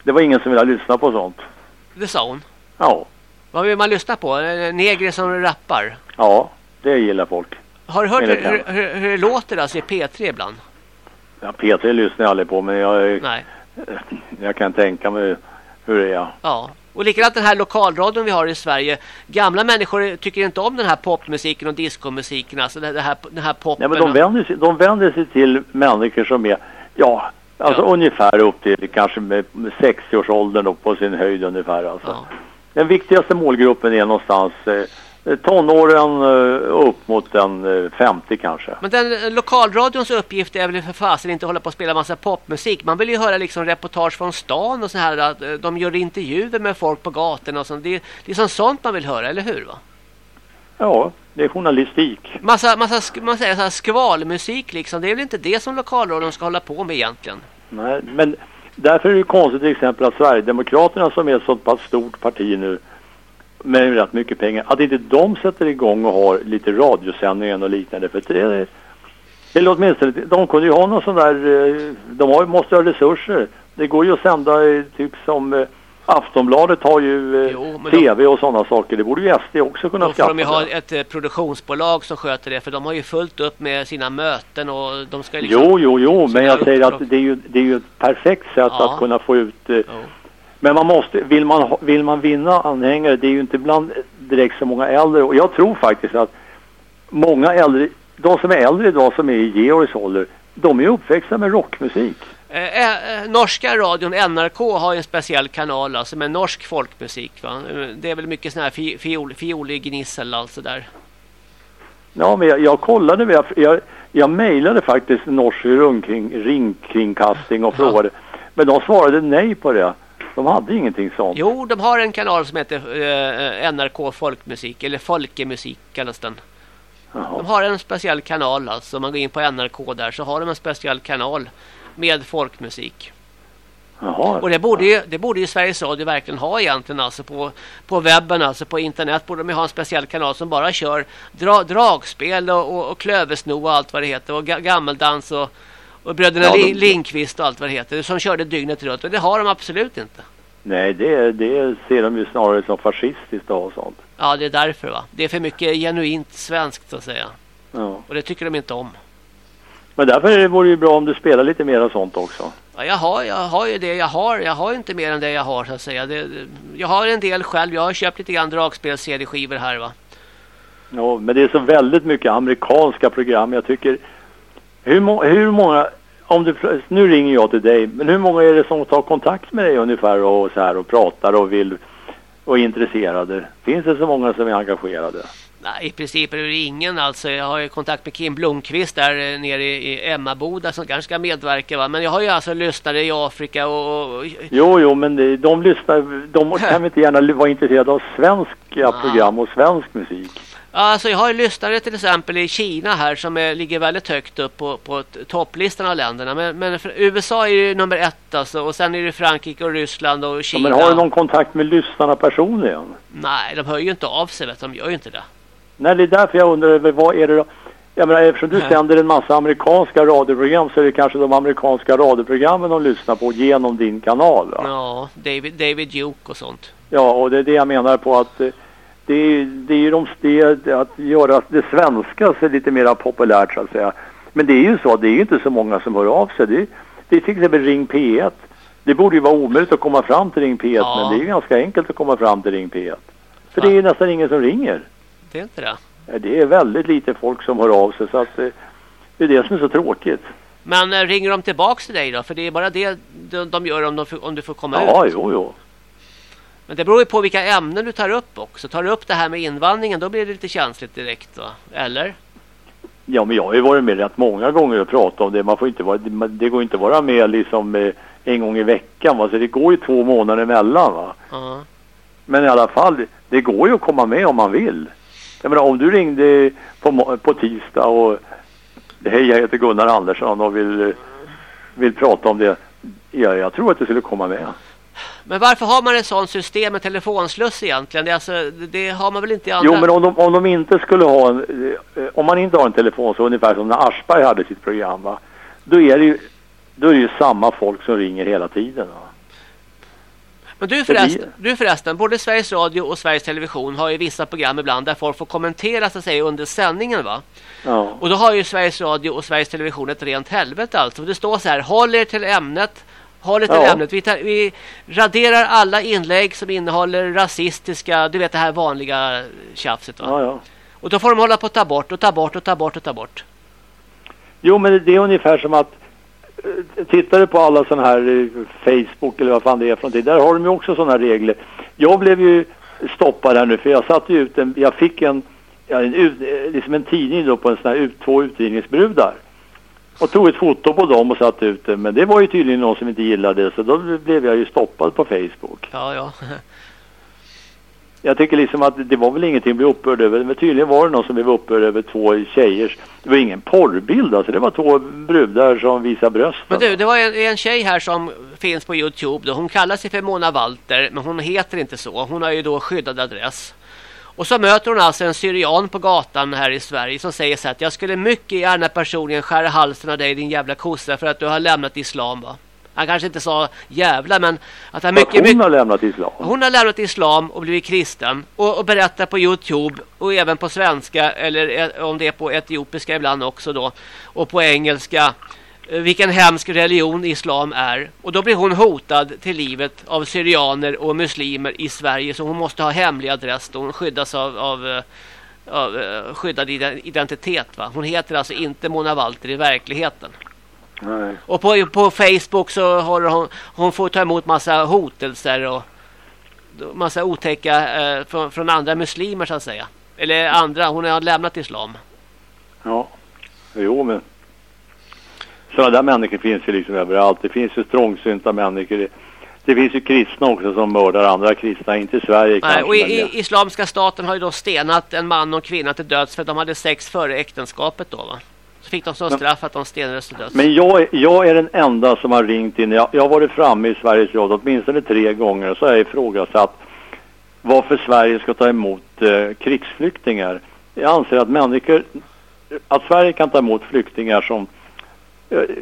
det var ingen som ville lyssna på sånt. Det sa hon? Ja. Vad vill man lyssna på? Negre som rappar? Ja, det gillar folk. Har du hört hur, hur, hur, det låter alltså i P3 ibland? Ja, P3 lyssnar jag aldrig på men jag, Nej. jag kan tänka mig hur det är. Ja, och likadant den här lokalradion vi har i Sverige. Gamla människor tycker inte om den här popmusiken och diskomusiken. Alltså det här, den här poppen. Nej, men de vänder, sig, de vänder sig till människor som är, ja, alltså ja. ungefär upp till kanske med 60-årsåldern på sin höjd ungefär. Alltså. Ja. Den viktigaste målgruppen är någonstans eh, tonåren uh, upp mot en 50 kanske. Men den lokalradions uppgift är väl för fasen inte att hålla på och spela massa popmusik. Man vill ju höra liksom reportage från stan och så här att de gör intervjuer med folk på gatorna och sånt. Det, är liksom sånt man vill höra, eller hur va? Ja, det är journalistik. Massa, massa man säger så här, skvalmusik liksom. Det är väl inte det som lokalradion ska hålla på med egentligen? Nej, men därför är det konstigt till exempel att Sverigedemokraterna som är ett så pass stort parti nu med rätt mycket pengar, att inte de sätter igång och har lite radiosändningar och liknande. För det, eller åtminstone, de kunde ju ha någon sån där, eh, de har, måste ha resurser. Det går ju att sända eh, typ som eh, Aftonbladet har ju jo, tv de, och sådana saker. Det borde ju SD också kunna skaffa. Då får de ju ha ett eh, produktionsbolag som sköter det. För de har ju fullt upp med sina möten och de ska liksom... Jo, jo, jo. Men jag säger att det är ju, det är ju ett perfekt sätt ja. att kunna få ut... Eh, men man måste, vill man, vill man vinna anhängare, det är ju inte ibland direkt så många äldre. Och jag tror faktiskt att många äldre, de som är äldre idag som är i Georgs ålder, de är uppväxta med rockmusik. Eh, eh, norska radion NRK har en speciell kanal alltså med norsk folkmusik va? Det är väl mycket sån här fi, fiol, fiolig gnissel alltså där. Ja men jag, jag kollade, jag, jag, jag mejlade faktiskt Norsk ringkringkasting och frågade. Men de svarade nej på det. De hade ingenting sånt. Jo, de har en kanal som heter eh, NRK Folkmusik. Eller Folkemusik kallas den. Jaha. De har en speciell kanal alltså. Om man går in på NRK där så har de en speciell kanal med folkmusik. Jaha. Och det borde, ju, det borde ju Sveriges Radio verkligen ha egentligen. Alltså på, på webben, alltså på internet borde de ha en speciell kanal som bara kör dra, dragspel och, och, och klöversno och allt vad det heter. Och ga, gammeldans och och bröderna ja, de... Lindqvist och allt vad det heter. Som körde dygnet runt. Och det har de absolut inte. Nej, det, det ser de ju snarare som fascistiskt och sånt. Ja, det är därför va. Det är för mycket genuint svenskt så att säga. Ja. Och det tycker de inte om. Men därför vore det ju bra om du spelar lite mer av sånt också. Ja, jag har, jag har ju det jag har. Jag har inte mer än det jag har så att säga. Det, jag har en del själv. Jag har köpt lite grann dragspel-CD-skivor här va. Ja, men det är så väldigt mycket amerikanska program. Jag tycker hur, må hur många, om du, nu ringer jag till dig, men hur många är det som tar kontakt med dig ungefär och så här och pratar och vill och är intresserade? Finns det så många som är engagerade? Nej, i princip är det ingen alltså. Jag har ju kontakt med Kim Blomqvist där eh, nere i Emmaboda som kanske ska medverka va. Men jag har ju alltså lyssnare i Afrika och... och... Jo, jo, men de, lyssnar, de kan inte gärna vara intresserade av svenska program och svensk musik? Alltså jag har ju lyssnare till exempel i Kina här som är, ligger väldigt högt upp på, på topplistan av länderna. Men, men USA är ju nummer ett alltså och sen är det Frankrike och Ryssland och Kina. Ja, men har du någon kontakt med lyssnarna personligen? Nej, de hör ju inte av sig vet de gör ju inte det. Nej, det är därför jag undrar vad är det då? Jag menar, eftersom du sänder en massa amerikanska radioprogram så är det kanske de amerikanska radioprogrammen de lyssnar på genom din kanal va? Ja, David, David Duke och sånt. Ja, och det är det jag menar på att eh, det är, det är ju de steg att göra det svenska så lite mer populärt så att säga. Men det är ju så, det är ju inte så många som hör av sig. Det är, det är till exempel Ring P1. Det borde ju vara omöjligt att komma fram till Ring P1 ja. men det är ju ganska enkelt att komma fram till Ring P1. För ja. det är ju nästan ingen som ringer. Det är inte det? Det är väldigt lite folk som hör av sig så att eh, det är det som är så tråkigt. Men äh, ringer de tillbaks till dig då? För det är bara det de, de gör om, de, om du får komma ja, ut. Ja, jo, jo. Men det beror ju på vilka ämnen du tar upp också. Tar du upp det här med invandringen då blir det lite känsligt direkt va? Eller? Ja, men jag har ju varit med rätt många gånger och pratat om det. Man får inte vara, det går inte att vara med liksom eh, en gång i veckan. Va? Så det går ju två månader emellan. Va? Uh -huh. Men i alla fall, det går ju att komma med om man vill. Jag menar, om du ringde på, på tisdag och hej jag heter Gunnar Andersson och vill, vill prata om det. Ja, jag tror att du skulle komma med. Men varför har man ett sånt system med telefonsluss egentligen? Det, alltså, det har man väl inte i andra... Jo, men om de, om de inte skulle ha en, eh, om man inte har en telefon så ungefär som när Aschberg hade sitt program va? Då är det ju, då är det ju samma folk som ringer hela tiden va? Men du förresten, du förresten, både Sveriges Radio och Sveriges Television har ju vissa program ibland där folk får kommentera så att säga under sändningen va? Ja. Och då har ju Sveriges Radio och Sveriges Television ett rent helvete alltså. Det står så här, håll er till ämnet, håll er till ja. ämnet. Vi, tar, vi raderar alla inlägg som innehåller rasistiska, du vet det här vanliga tjafset va? Ja, ja. Och då får de hålla på att ta bort och ta bort och ta bort och ta bort. Jo, men det är ungefär som att tittar du på alla sådana här eh, Facebook eller vad fan det är för någonting, där har de ju också sådana regler. Jag blev ju stoppad här nu för jag satte ut en, jag fick en, en ut, eh, liksom en tidning då på en sån här ut, två utgivningsbrudar. Och tog ett foto på dem och satte ut det. Men det var ju tydligen någon som inte gillade det så då blev jag ju stoppad på Facebook. Ja, ja. jag tycker liksom att det var väl ingenting att bli upprörd över. Men tydligen var det någon som blev upprörd över två tjejers. Det var ingen porrbild alltså. Det var två brudar som visade bröst. Men du, det var en, en tjej här som finns på Youtube. Då. Hon kallar sig för Mona Walter. Men hon heter inte så. Hon har ju då skyddad adress. Och så möter hon alltså en syrian på gatan här i Sverige som säger så att jag skulle mycket gärna personligen skära halsen av dig din jävla kossa för att du har lämnat islam va. Han kanske inte sa jävla men att han mycket, hon mycket, har lämnat islam. Hon har lämnat islam och blivit kristen och, och berättar på Youtube och även på svenska eller om det är på etiopiska ibland också då och på engelska eh, vilken hemsk religion islam är. Och då blir hon hotad till livet av syrianer och muslimer i Sverige så hon måste ha hemlig adress då hon skyddas av, av, eh, av uh, skyddad identitet. Va? Hon heter alltså inte Mona Walter i verkligheten. Nej. Och på, på Facebook så har hon, hon får ta emot massa hotelser och massa otäcka eh, från, från, andra muslimer så att säga. Eller andra, hon har lämnat islam. Ja, jo men sådana där människor finns ju liksom överallt. Det finns ju strångsynta människor. Det finns ju kristna också som mördar andra kristna, inte i Sverige Nej, kanske. Och i, i, Islamiska staten har ju då stenat en man och kvinna till döds för att de hade sex före äktenskapet då va? Så fick de så straff att de stenades till döds. Men jag, jag är den enda som har ringt in. Jag, jag har varit framme i Sveriges Radio åtminstone tre gånger och så har jag ifrågasatt varför Sverige ska ta emot eh, krigsflyktingar. Jag anser att människor, att Sverige kan ta emot flyktingar som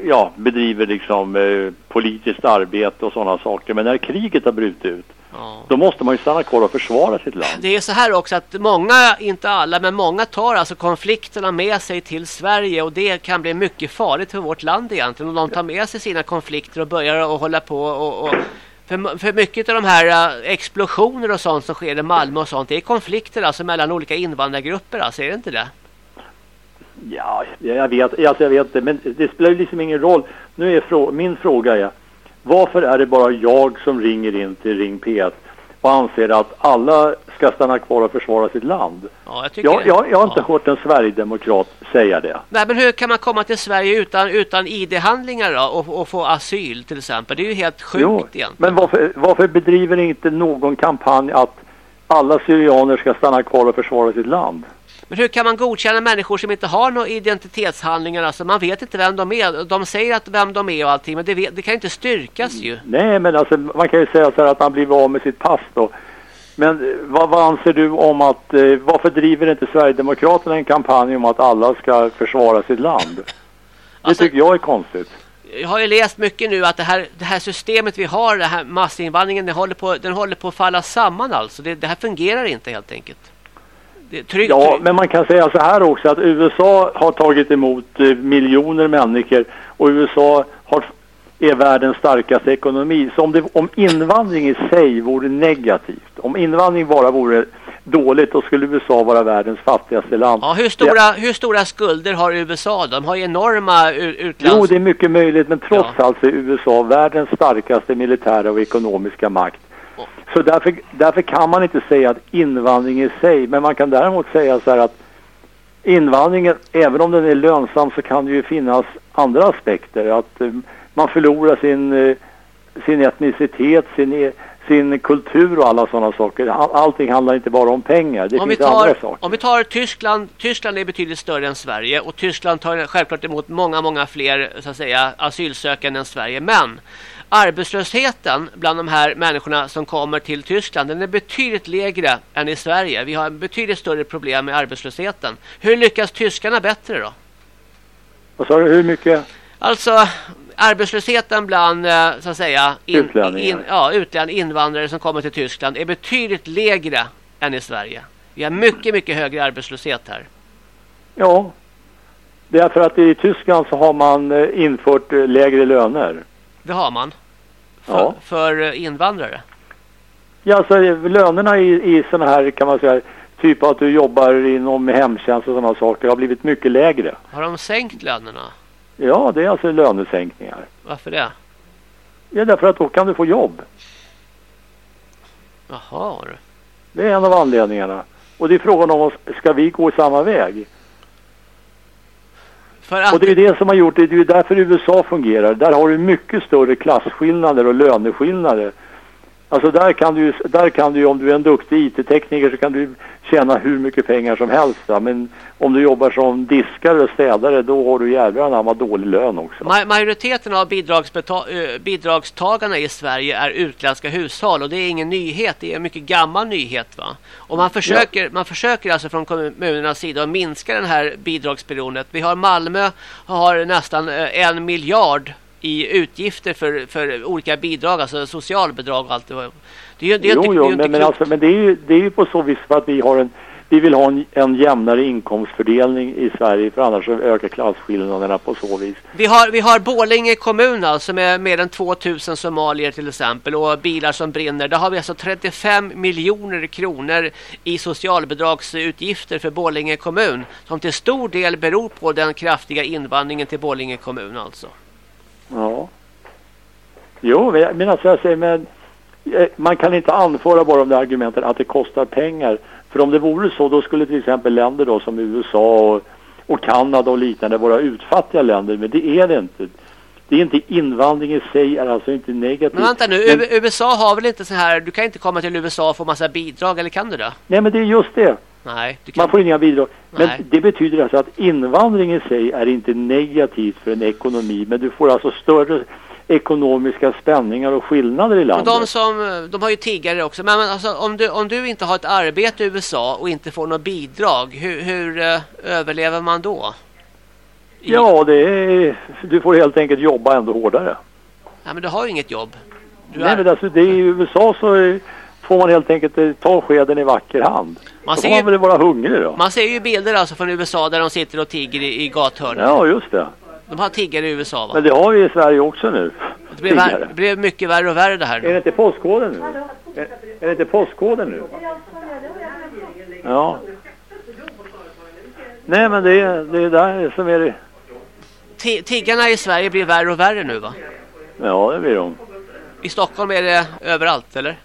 ja, bedriver liksom eh, politiskt arbete och sådana saker. Men när kriget har brutit ut Ja. Då måste man ju stanna kvar och försvara sitt land. Det är så här också att många, inte alla, men många tar alltså konflikterna med sig till Sverige och det kan bli mycket farligt för vårt land egentligen. Om de tar med sig sina konflikter och börjar att hålla på och, och för, för mycket av de här uh, explosioner och sånt som sker i Malmö och sånt, det är konflikter alltså mellan olika invandrargrupper, alltså är det inte det? Ja, jag vet, alltså jag vet det, men det spelar ju liksom ingen roll. Nu är frå min fråga är, varför är det bara jag som ringer in till Ring P1? och anser att alla ska stanna kvar och försvara sitt land. Ja, jag, tycker Jag, jag, jag har inte ja. hört en sverigedemokrat säga det. Nej, men hur kan man komma till Sverige utan, utan ID-handlingar då och, och få asyl till exempel? Det är ju helt sjukt Jo, egentligen. men varför, varför bedriver ni inte någon kampanj att alla syrianer ska stanna kvar och försvara sitt land? Men hur kan man godkänna människor som inte har några identitetshandlingar? Alltså man vet inte vem de är. De säger att vem de är och allting, men det, vet, det kan inte styrkas ju. Nej, men alltså man kan ju säga så här att han blivit av med sitt pass då. Men eh, vad, vad anser du om att, eh, varför driver inte Sverigedemokraterna en kampanj om att alla ska försvara sitt land? Det Alltså- tycker jag är konstigt. Jag har ju läst mycket nu att det här, det här systemet vi har, den här massinvandringen, den håller på, den håller på att falla samman alltså. Det, det här fungerar inte helt enkelt. Det tryggt, Ja, tryggt. men man kan säga så här också att USA har tagit emot eh, miljoner människor och USA har, är världens starkaste ekonomi. Så om, det, om invandring i sig vore negativt, om invandring bara vore dåligt, då skulle USA vara världens fattigaste land. Ja, hur, stora, hur stora skulder har USA? De har ju enorma utlands... Jo, det är mycket möjligt, men trots Ja. allt är USA världens starkaste militära och ekonomiska makt. Så därför, därför kan man inte säga att invandring i sig, men man kan däremot säga så här att invandringen, även om den är lönsam så kan det ju finnas andra aspekter. Att eh, man förlorar sin, eh, sin etnicitet, sin, e- sin kultur och alla sådana saker. All, allting handlar inte bara om pengar, det om vi, finns andra tar, saker. om vi tar Tyskland, Tyskland är betydligt större än Sverige och Tyskland tar självklart emot många, många fler så att säga, asylsökande än Sverige. Men arbetslösheten bland de här människorna som kommer till Tyskland den är betydligt lägre än i Sverige. Vi har en betydligt större problem med arbetslösheten. Hur lyckas tyskarna bättre då? Vad sa du, hur mycket? Alltså arbetslösheten bland eh, så att säga Utlänningar. ja, utlänningar, invandrare som kommer till Tyskland är betydligt lägre än i Sverige. Vi har mycket, mycket högre arbetslöshet här. Ja, det är för att i Tyskland så har man eh, infört eh, lägre löner. Det har man. För, Ja. för eh, invandrare. Ja, alltså lönerna i, i sådana här kan man säga, typ att du jobbar inom hemtjänst och sådana saker har blivit mycket lägre. Har de sänkt lönerna? Ja, det är alltså lönesänkningar. Varför det? Ja, därför att då kan du få jobb. Jaha. Det är en av anledningarna. Och det är frågan om, ska vi gå samma väg? Att, Och det är det som har gjort det. Det är därför USA fungerar. Där har du mycket större klasskillnader och löneskillnader. Alltså där kan du, där kan du om du är en duktig IT-tekniker så kan du tjäna hur mycket pengar som helst. Va? Men om du jobbar som diskare och städare då har du jävlar anamma dålig lön också. ma- majoriteten av bidragstagarna i Sverige är utländska hushåll och det är ingen nyhet, det är en mycket gammal nyhet va. Och man försöker, man försöker alltså från kommunernas sida att minska den här bidragsberoendet. Vi har Malmö har nästan en miljard i utgifter för, för olika bidrag, alltså socialbidrag och allt det. Det det är Jo, inte, det jo, inte men, men, alltså, men det, är ju, det är ju på så vis för att vi har en vi vill ha en, en jämnare inkomstfördelning i Sverige för annars ökar klasskillnaderna på så vis. Vi har, vi har Borlänge kommun alltså med mer än 2000 somalier till exempel och bilar som brinner. Där har vi alltså 35 miljoner kronor i socialbidragsutgifter för Borlänge kommun som till stor del beror på den kraftiga invandringen till Borlänge kommun alltså. Ja. Jo, men men alltså jag säger, men eh, man kan inte anföra bara de där argumenten att det kostar pengar. För om det vore så, då skulle till exempel länder då som USA och, och Kanada och liknande vara utfattiga länder, men det är det inte. Det är inte invandring i sig är alltså inte negativt. Men vänta nu, Men- USA har väl inte så här, du kan inte komma till USA och få massa bidrag eller kan du det? Nej, men det är just det. Nej, Man får inga bidrag. Men Nej. det betyder alltså att invandring i sig är inte negativt för en ekonomi, men du får alltså större ekonomiska spänningar och skillnader i Och landet. de som, de har ju tiggare också. Men men alltså, om, du, om du inte har ett arbete i USA och inte får något bidrag, hur, hur eh, överlever man då? I- Ja, det är, du får helt enkelt jobba ändå hårdare. Nej, men du har ju inget jobb. Du Nej, är, men alltså, det är, I USA så är, får man helt enkelt eh, ta skeden i vacker hand. man, Då ser man ju, väl vara hungrig då. man ser ju bilder alltså från USA där de sitter och tigger i, i gathörnen. Ja, just det. De har tiggare i USA va? Men det har vi i Sverige också nu. Det blev, vär, tiggare. det blev mycket värre och värre det här Är det nu. inte postkoden nu? Är, är det inte postkoden nu? Ja. Nej, men det är, det är där som är det. Ti- Tiggarna i Sverige blir värre och värre nu va? Ja, det blir de. I Stockholm är det överallt eller?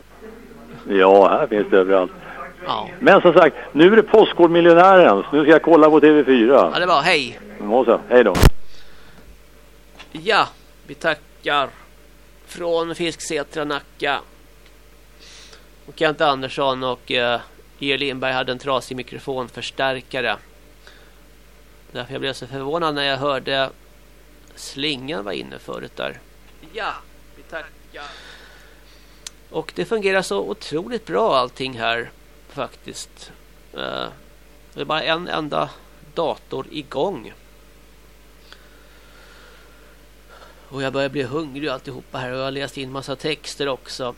Ja, här finns det överallt. Ja. Men som sagt, nu är det Postkodmiljonären. Så nu ska jag kolla på TV4. ja, det var hej. Så, hej då. Ja, vi tackar från Fisksätra Nacka. Och Kent Andersson och uh, Georg Lindberg hade en trasig mikrofonförstärkare. Därför jag blev så förvånad när jag hörde slingan var inne förut där. Ja, vi tackar. Och det fungerar så otroligt bra allting här faktiskt. Eh, det är bara en enda dator igång. Och jag börjar bli hungrig och alltihopa här. Och jag har läst in massa texter också.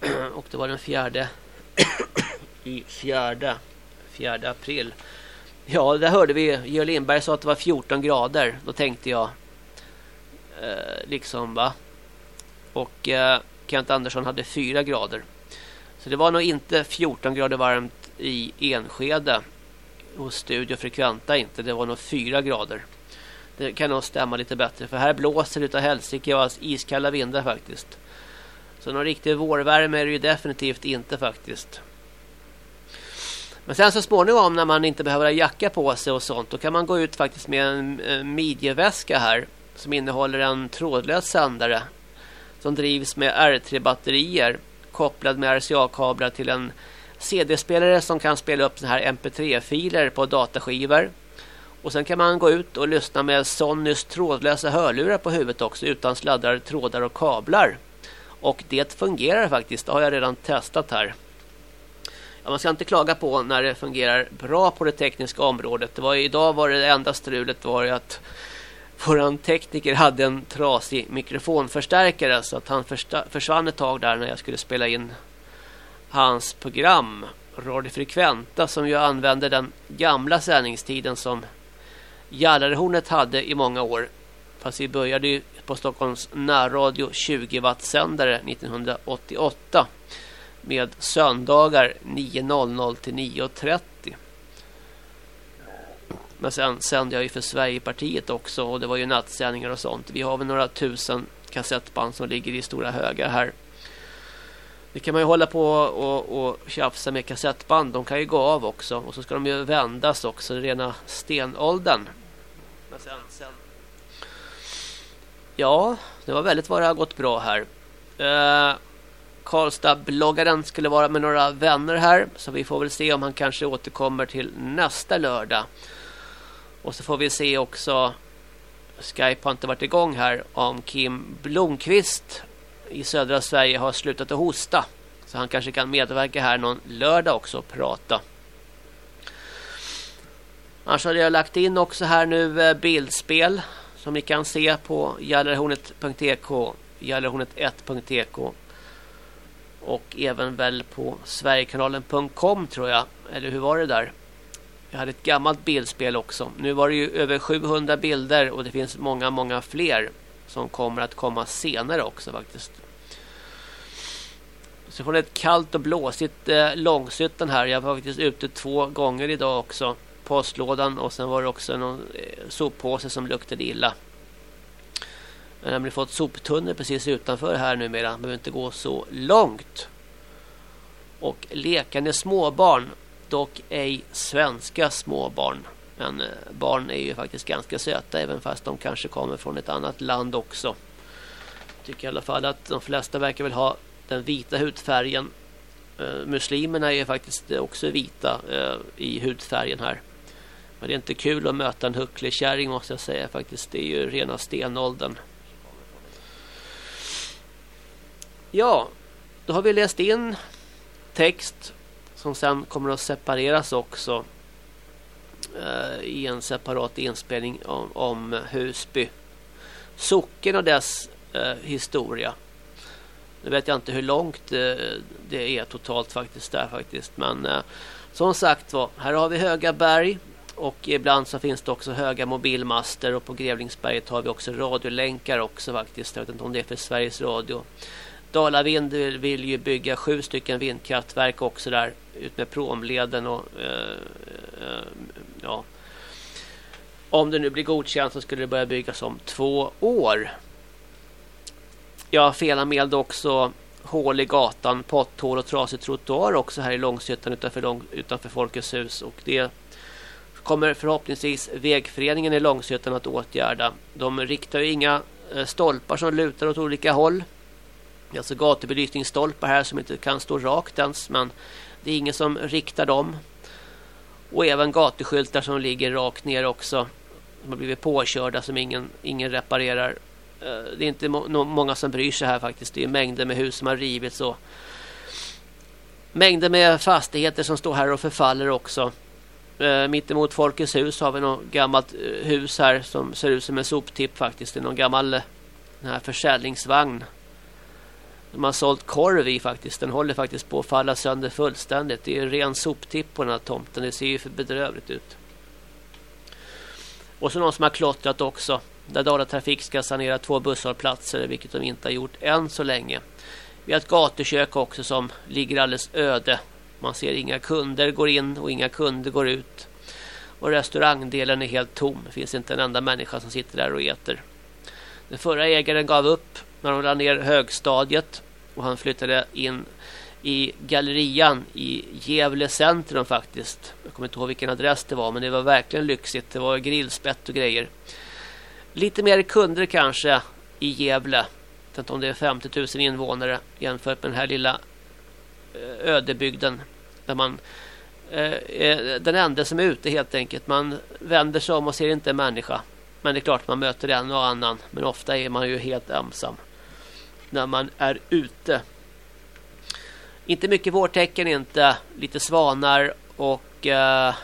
Eh, och det var den fjärde i fjärde, fjärde april. Ja, där hörde vi Georg Lindberg sa att det var 14 grader. Då tänkte jag eh, liksom va. Och eh, Kent Andersson hade 4 grader. Så det var nog inte 14 grader varmt i Enskede. Och Studio Frekventa inte. Det var nog 4 grader. Det kan nog stämma lite bättre. För här blåser det utav helsike och alltså iskalla vindar faktiskt. Så någon riktig vårvärme är det ju definitivt inte faktiskt. Men sen så småningom när man inte behöver ha jacka på sig och sånt. Då kan man gå ut faktiskt med en midjeväska här. Som innehåller en trådlös sändare. Som drivs med R3-batterier. Kopplad med RCA-kablar till en CD-spelare som kan spela upp så här MP3-filer på dataskivor. Och sen kan man gå ut och lyssna med Sonys trådlösa hörlurar på huvudet också utan sladdar, trådar och kablar. Och det fungerar faktiskt, det har jag redan testat här. Ja, man ska inte klaga på när det fungerar bra på det tekniska området. Det var idag var det, enda strulet var att våran tekniker hade en trasig mikrofonförstärkare så att han försvann ett tag där när jag skulle spela in hans program Radio Frekventa som ju använde den gamla sändningstiden som Jallarhornet hade i många år. Fast vi började ju på Stockholms närradio 20 watt sändare 1988 med söndagar 9.00 till 9.30. Men sen sände jag ju för Sverigepartiet också och det var ju nattsändningar och sånt. Vi har väl några tusen kassettband som ligger i stora högar här. Det kan man ju hålla på och, och tjafsa med kassettband. De kan ju gå av också. Och så ska de ju vändas också. Rena stenåldern. Men sen, sen... Ja, det var väldigt vad det har gått bra här. Eh, Karlstad-bloggaren skulle vara med några vänner här. Så vi får väl se om han kanske återkommer till nästa lördag. Och så får vi se också. Skype har inte varit igång här. Om Kim Blomqvist i södra Sverige har slutat att hosta. Så han kanske kan medverka här någon lördag också och prata. Annars hade jag lagt in också här nu eh, bildspel som ni kan se på jallarhornet.tk jallarhornet1.tk och även väl på sverigekanalen.com tror jag. Eller hur var det där? Jag hade ett gammalt bildspel också. Nu var det ju över 700 bilder och det finns många, många fler som kommer att komma senare också faktiskt. Så får ni ett kallt och blåsigt eh, Långshyttan här. Jag var faktiskt ute två gånger idag också. Postlådan och sen var det också någon eh, soppåse som luktade illa. Jag har nämligen fått soptunnor precis utanför här numera. Man behöver inte gå så långt. Och lekande småbarn. Dock ej svenska småbarn. Men eh, barn är ju faktiskt ganska söta även fast de kanske kommer från ett annat land också. Jag tycker i alla fall att de flesta verkar väl ha den vita hudfärgen. Eh, muslimerna är ju faktiskt också vita eh, i hudfärgen här. Men det är inte kul att möta en hucklig kärring måste jag säga faktiskt. Det är ju rena stenåldern. Ja, då har vi läst in text som sen kommer att separeras också eh, i en separat inspelning om, om Husby. Socken och dess eh, historia. Nu vet jag inte hur långt eh, det är totalt faktiskt där faktiskt. Men eh, som sagt var, här har vi höga berg. Och ibland så finns det också höga mobilmaster. Och på Grevlingsberget har vi också radiolänkar också faktiskt. Jag vet inte om det är för Sveriges Radio. Dalavind vill, vill ju bygga sju stycken vindkraftverk också där. Ut med promleden och eh, eh, ja. Om det nu blir godkänt så skulle det börja byggas om två år. Jag felanmälde också hål i gatan, potthål och trasig trottoar också här i Långshyttan utanför, lång, utanför Folkets hus. Och det kommer förhoppningsvis vägföreningen i Långshyttan att åtgärda. De riktar ju inga eh, stolpar som lutar åt olika håll. Det är alltså gatubelysningsstolpar här som inte kan stå rakt ens men det är ingen som riktar dem. Och även gatuskyltar som ligger rakt ner också. De har blivit påkörda som ingen, ingen reparerar. Eh, det är inte må många som bryr sig här faktiskt. Det är mängder med hus som har rivits och mängder med fastigheter som står här och förfaller också. Eh, mittemot Folkets hus har vi något gammalt eh, hus här som ser ut som en soptipp faktiskt. Det är någon gammal eh, den här försäljningsvagn de har sålt korv i faktiskt. Den håller faktiskt på att falla sönder fullständigt. Det är ren soptipp på den här tomten. Det ser ju för bedrövligt ut. Och så någon som har klottrat också. Där Dalatrafik ska sanera två busshållplatser, vilket de inte har gjort än så länge. Vi har ett gatukök också som ligger alldeles öde. Man ser inga kunder går in och inga kunder går ut. Och restaurangdelen är helt tom. Det finns inte en enda människa som sitter där och äter. Den förra ägaren gav upp när de lade ner högstadiet och han flyttade in i gallerian i Gävle centrum faktiskt. Jag kommer inte ihåg vilken adress det var men det var verkligen lyxigt. Det var grillspett och grejer. Lite mer kunder kanske i Gävle. Jag vet inte om det är 50 000 invånare jämfört med den här lilla eh, ödebygden där man eh, är den enda som är ute helt enkelt. Man vänder sig om och ser inte en människa. Men det är klart man möter en och annan. Men ofta är man ju helt ensam när man är ute. Inte mycket vårtecken inte. Lite svanar och eh,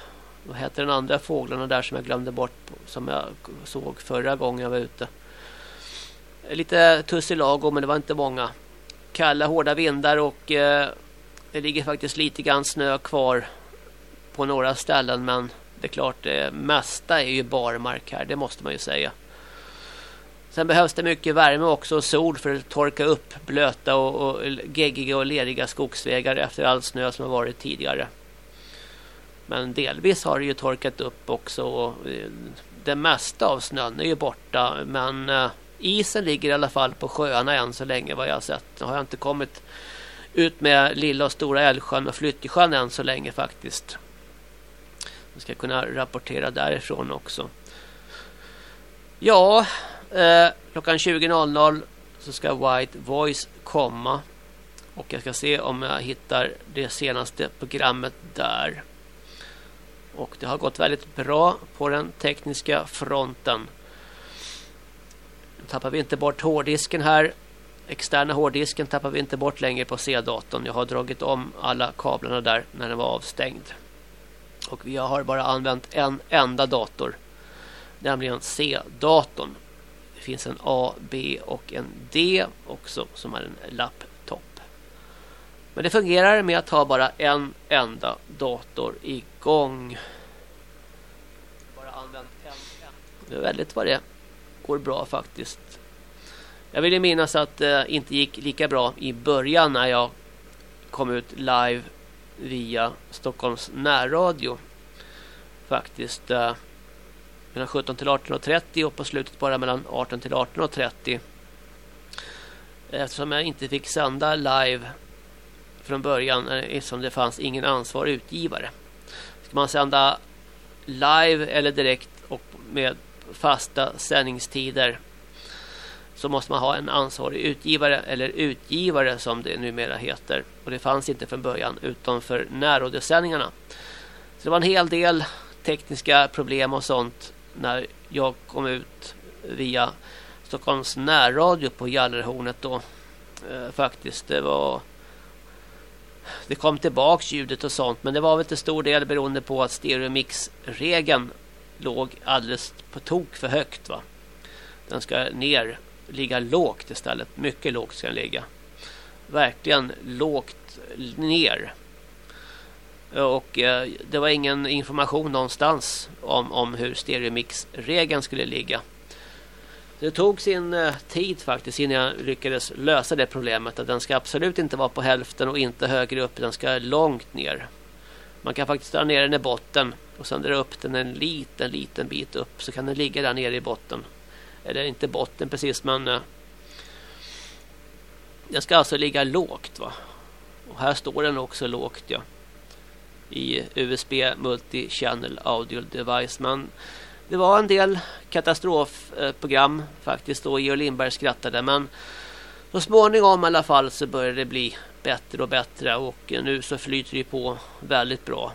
vad heter den andra fåglarna där som jag glömde bort som jag såg förra gången jag var ute. Lite tussilago men det var inte många. Kalla hårda vindar och eh, det ligger faktiskt lite grann snö kvar på några ställen men det är klart det mesta är ju barmark här det måste man ju säga. Sen behövs det mycket värme också och sol för att torka upp blöta och, och geggiga och leriga skogsvägar efter all snö som har varit tidigare. Men delvis har det ju torkat upp också. Och eh, det mesta av snön är ju borta. Men eh, isen ligger i alla fall på sjöarna än så länge vad jag har sett. Nu har jag inte kommit ut med lilla och stora Älvsjön och Flyttjesjön än så länge faktiskt. Jag ska kunna rapportera därifrån också. Ja, Eh, klockan 20.00 så ska White Voice komma. Och jag ska se om jag hittar det senaste programmet där. Och det har gått väldigt bra på den tekniska fronten. Nu tappar vi inte bort hårddisken här. Externa hårddisken tappar vi inte bort längre på C-datorn. Jag har dragit om alla kablarna där när den var avstängd. Och vi har bara använt en enda dator. Nämligen C-datorn. Det finns en A, B och en D också som är en laptop. Men det fungerar med att ha bara en enda dator igång. Bara använt en, en. Det är väldigt vad det går bra faktiskt. Jag vill minnas att det inte gick lika bra i början när jag kom ut live via Stockholms närradio. Faktiskt eh mellan 17 till 18.30 och på slutet bara mellan 18 till 18.30. Eftersom jag inte fick sända live från början eh, eftersom det fanns ingen ansvarig utgivare. Ska man sända live eller direkt och med fasta sändningstider så måste man ha en ansvarig utgivare eller utgivare som det numera heter. Och det fanns inte från början utom för närradiosändningarna. Så det var en hel del tekniska problem och sånt när jag kom ut via Stockholms närradio på Gallerhornet då. Eh, faktiskt, det var... Det kom tillbaks ljudet och sånt. Men det var väl till stor del beroende på att stereomix-regeln låg alldeles på tok för högt. va. Den ska ner, ligga lågt istället. Mycket lågt ska den ligga. Verkligen lågt ner. Och eh, det var ingen information någonstans om, om hur stereomix-regeln skulle ligga. Det tog sin eh, tid faktiskt innan jag lyckades lösa det problemet. Att den ska absolut inte vara på hälften och inte högre upp. Den ska långt ner. Man kan faktiskt dra ner den i botten och sen dra upp den en liten, liten bit upp. Så kan den ligga där nere i botten. Eller inte botten precis men... Eh, ska alltså ligga lågt va. Och här står den också lågt ja. I USB Multi-Channel Audio Device. Men det var en del katastrofprogram faktiskt då Georg Lindberg skrattade. Men så småningom i alla fall så började det bli bättre och bättre. Och nu så flyter det på väldigt bra.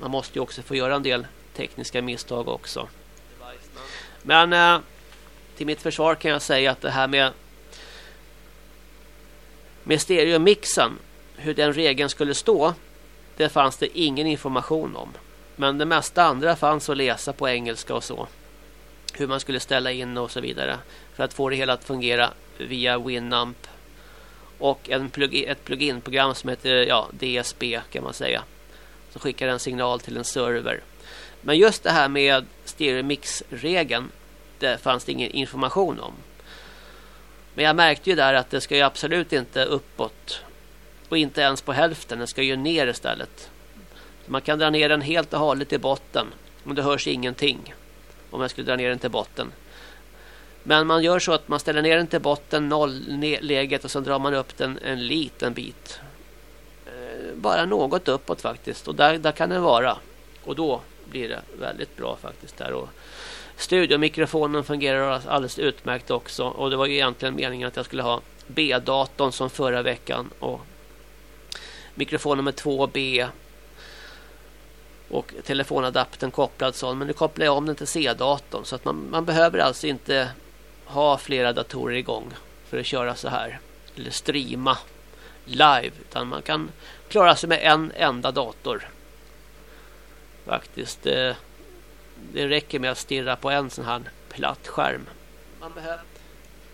Man måste ju också få göra en del tekniska misstag också. Men eh, till mitt försvar kan jag säga att det här med med stereomixen, hur den regeln skulle stå, det fanns det ingen information om. Men det mesta andra fanns att läsa på engelska och så. Hur man skulle ställa in och så vidare. För att få det hela att fungera via Winamp. Och en plug ett plugin-program som heter ja, DSB kan man säga. Som skickar en signal till en server. Men just det här med stereomix-regeln. Det fanns det ingen information om. Men jag märkte ju där att det ska ju absolut inte uppåt. Och inte ens på hälften. Den ska ju ner istället. Man kan dra ner den helt och hållet i botten. Men det hörs ingenting. Om jag skulle dra ner den till botten. Men man gör så att man ställer ner den till botten, nollläget och sen drar man upp den en liten bit. Eh, bara något uppåt faktiskt. Och där, där kan den vara. Och då blir det väldigt bra faktiskt där. Och Studiomikrofonen fungerar alldeles utmärkt också. Och det var ju egentligen meningen att jag skulle ha B-datorn som förra veckan. Och mikrofon nummer 2B. Och telefonadaptern kopplad sån. Men nu kopplar jag om den till C-datorn. Så att man, man behöver alltså inte ha flera datorer igång för att köra så här. Eller streama live. Utan man kan klara sig med en enda dator. Faktiskt. Det, det räcker med att stirra på en sån här platt skärm. Man behöver...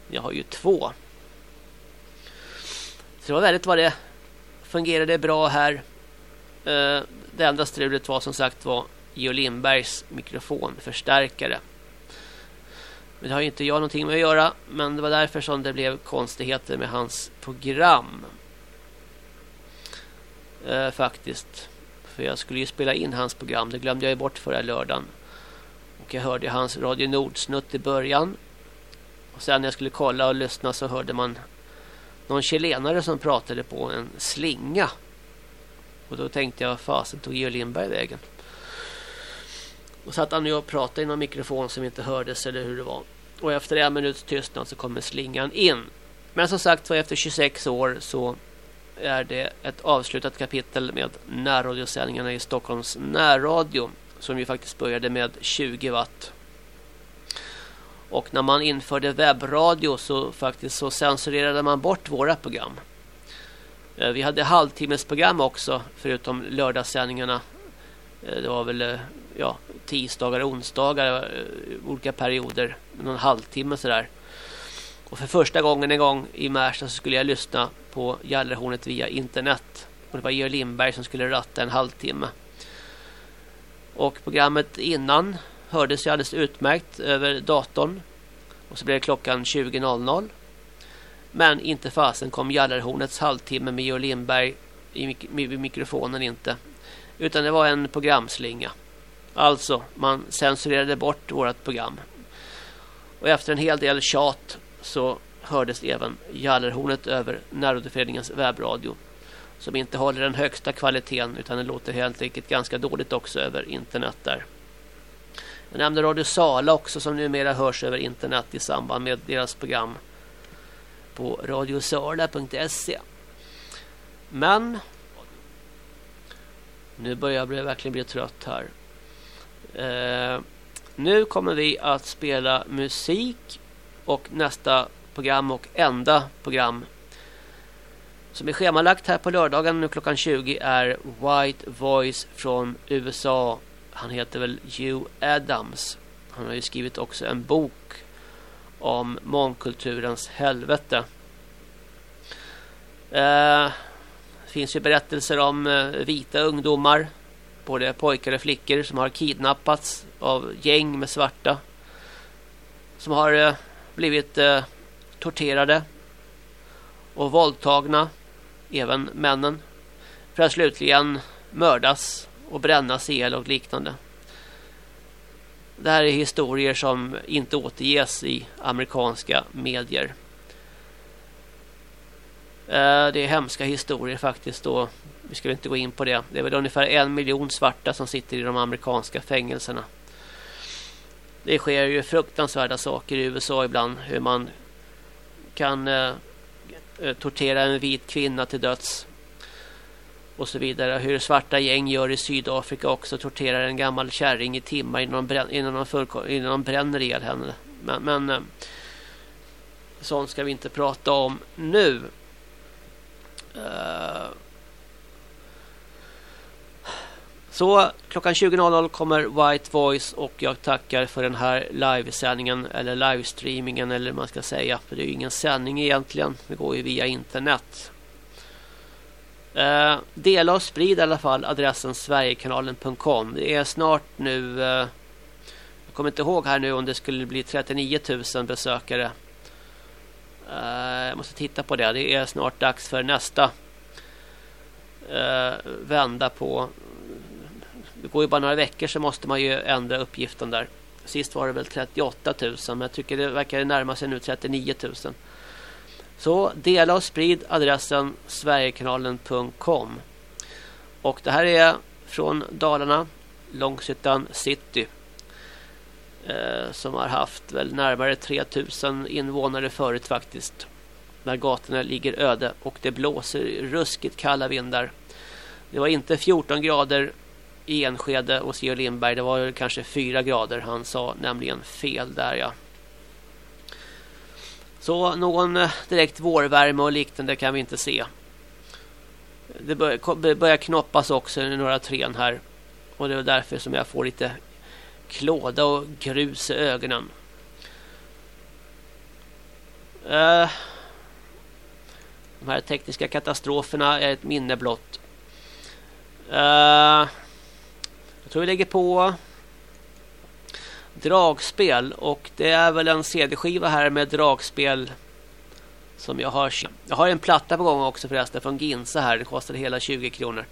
Jag har ju två. Så det var väldigt vad det fungerade bra här. Eh, det enda strulet var som sagt var Geo Lindbergs mikrofonförstärkare. Men det har ju inte jag någonting med att göra. Men det var därför som det blev konstigheter med hans program. Eh, faktiskt. För jag skulle ju spela in hans program. Det glömde jag ju bort förra lördagen. Och jag hörde hans Radio Nord-snutt i början. Och sen när jag skulle kolla och lyssna så hörde man någon chilenare som pratade på en slinga. Och då tänkte jag, fasen tog Georg Lindberg vägen. Och satt han nu och pratade i någon mikrofon som inte hördes eller hur det var. Och efter en minuts tystnad så kommer slingan in. Men som sagt så efter 26 år så är det ett avslutat kapitel med närradiosändningarna i Stockholms närradio som ju faktiskt började med 20 watt. Och när man införde webbradio så faktiskt så censurerade man bort våra program. Eh, vi hade halvtimmesprogram också förutom lördagssändningarna. Eh, det var väl eh, ja, tisdagar och onsdagar olika perioder. Någon halvtimme sådär. Och för första gången en gång i Märsta så skulle jag lyssna på Gällerhornet via internet. Och det var Georg Lindberg som skulle ratta en halvtimme. Och programmet innan hördes ju alldeles utmärkt över datorn. Och så blev det klockan 20.00. Men inte fasen kom Jallarhornets halvtimme med Georg Lindberg i mik mikrofonen inte. Utan det var en programslinga. Alltså, man censurerade bort vårt program. Och efter en hel del tjat så hördes även Jallarhornet över närradioföreningens webbradio som inte håller den högsta kvaliteten utan det låter helt enkelt ganska dåligt också över internet där. Jag nämnde Radio Sala också som numera hörs över internet i samband med deras program på radiosala.se. Men nu börjar jag verkligen bli trött här. Eh, nu kommer vi att spela musik och nästa program och enda program som är schemalagt här på lördagen nu klockan 20 är White Voice från USA. Han heter väl Hugh Adams. Han har ju skrivit också en bok om mångkulturens helvete. Eh, det finns ju berättelser om eh, vita ungdomar, både pojkar och flickor som har kidnappats av gäng med svarta. Som har eh, blivit eh, torterade och våldtagna även männen, för att slutligen mördas och brännas ihjäl och liknande. Det här är historier som inte återges i amerikanska medier. Eh, det är hemska historier faktiskt då. Vi ska inte gå in på det. Det är väl ungefär en miljon svarta som sitter i de amerikanska fängelserna. Det sker ju fruktansvärda saker i USA ibland. Hur man kan eh, tortera en vit kvinna till döds. Och så vidare. Hur svarta gäng gör i Sydafrika också. Torterar en gammal kärring i timmar innan de, brän innan de, för, innan de bränner ihjäl henne. Men, men eh, sånt ska vi inte prata om nu. Eh, så klockan 20.00 kommer White Voice och jag tackar för den här livesändningen eller livestreamingen eller man ska säga. För det är ju ingen sändning egentligen. Det går ju via internet. Eh, dela och sprid i alla fall adressen sverigekanalen.com. Det är snart nu Eh, jag kommer inte ihåg här nu om det skulle bli 39 000 besökare. Eh, jag måste titta på det. Det är snart dags för nästa eh, vända på det går ju bara några veckor så måste man ju ändra uppgiften där. Sist var det väl 38 000 men jag tycker det verkar närma sig nu 39 000. Så dela och sprid adressen sverigekanalen.com Och det här är från Dalarna, Långshyttan city. Eh, som har haft väl närmare 3000 invånare förut faktiskt. När gatorna ligger öde och det blåser ruskigt kalla vindar. Det var inte 14 grader i Enskede hos Georg Lindberg. Det var kanske 4 grader. Han sa nämligen fel där ja. Så någon eh, direkt vårvärme och liknande kan vi inte se. Det börjar knoppas också i några trän här. Och det är därför som jag får lite klåda och grus i ögonen. Eh, de här tekniska katastroferna är ett minne blott. Eh, jag tror vi lägger på dragspel och det är väl en CD-skiva här med dragspel som jag har. Jag har en platta på gång också förresten från Ginsa här. Det kostade hela 20 kronor.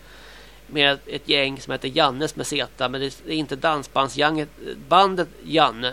Med ett gäng som heter Jannes med Z. Men det är inte dansbandsbandet Janne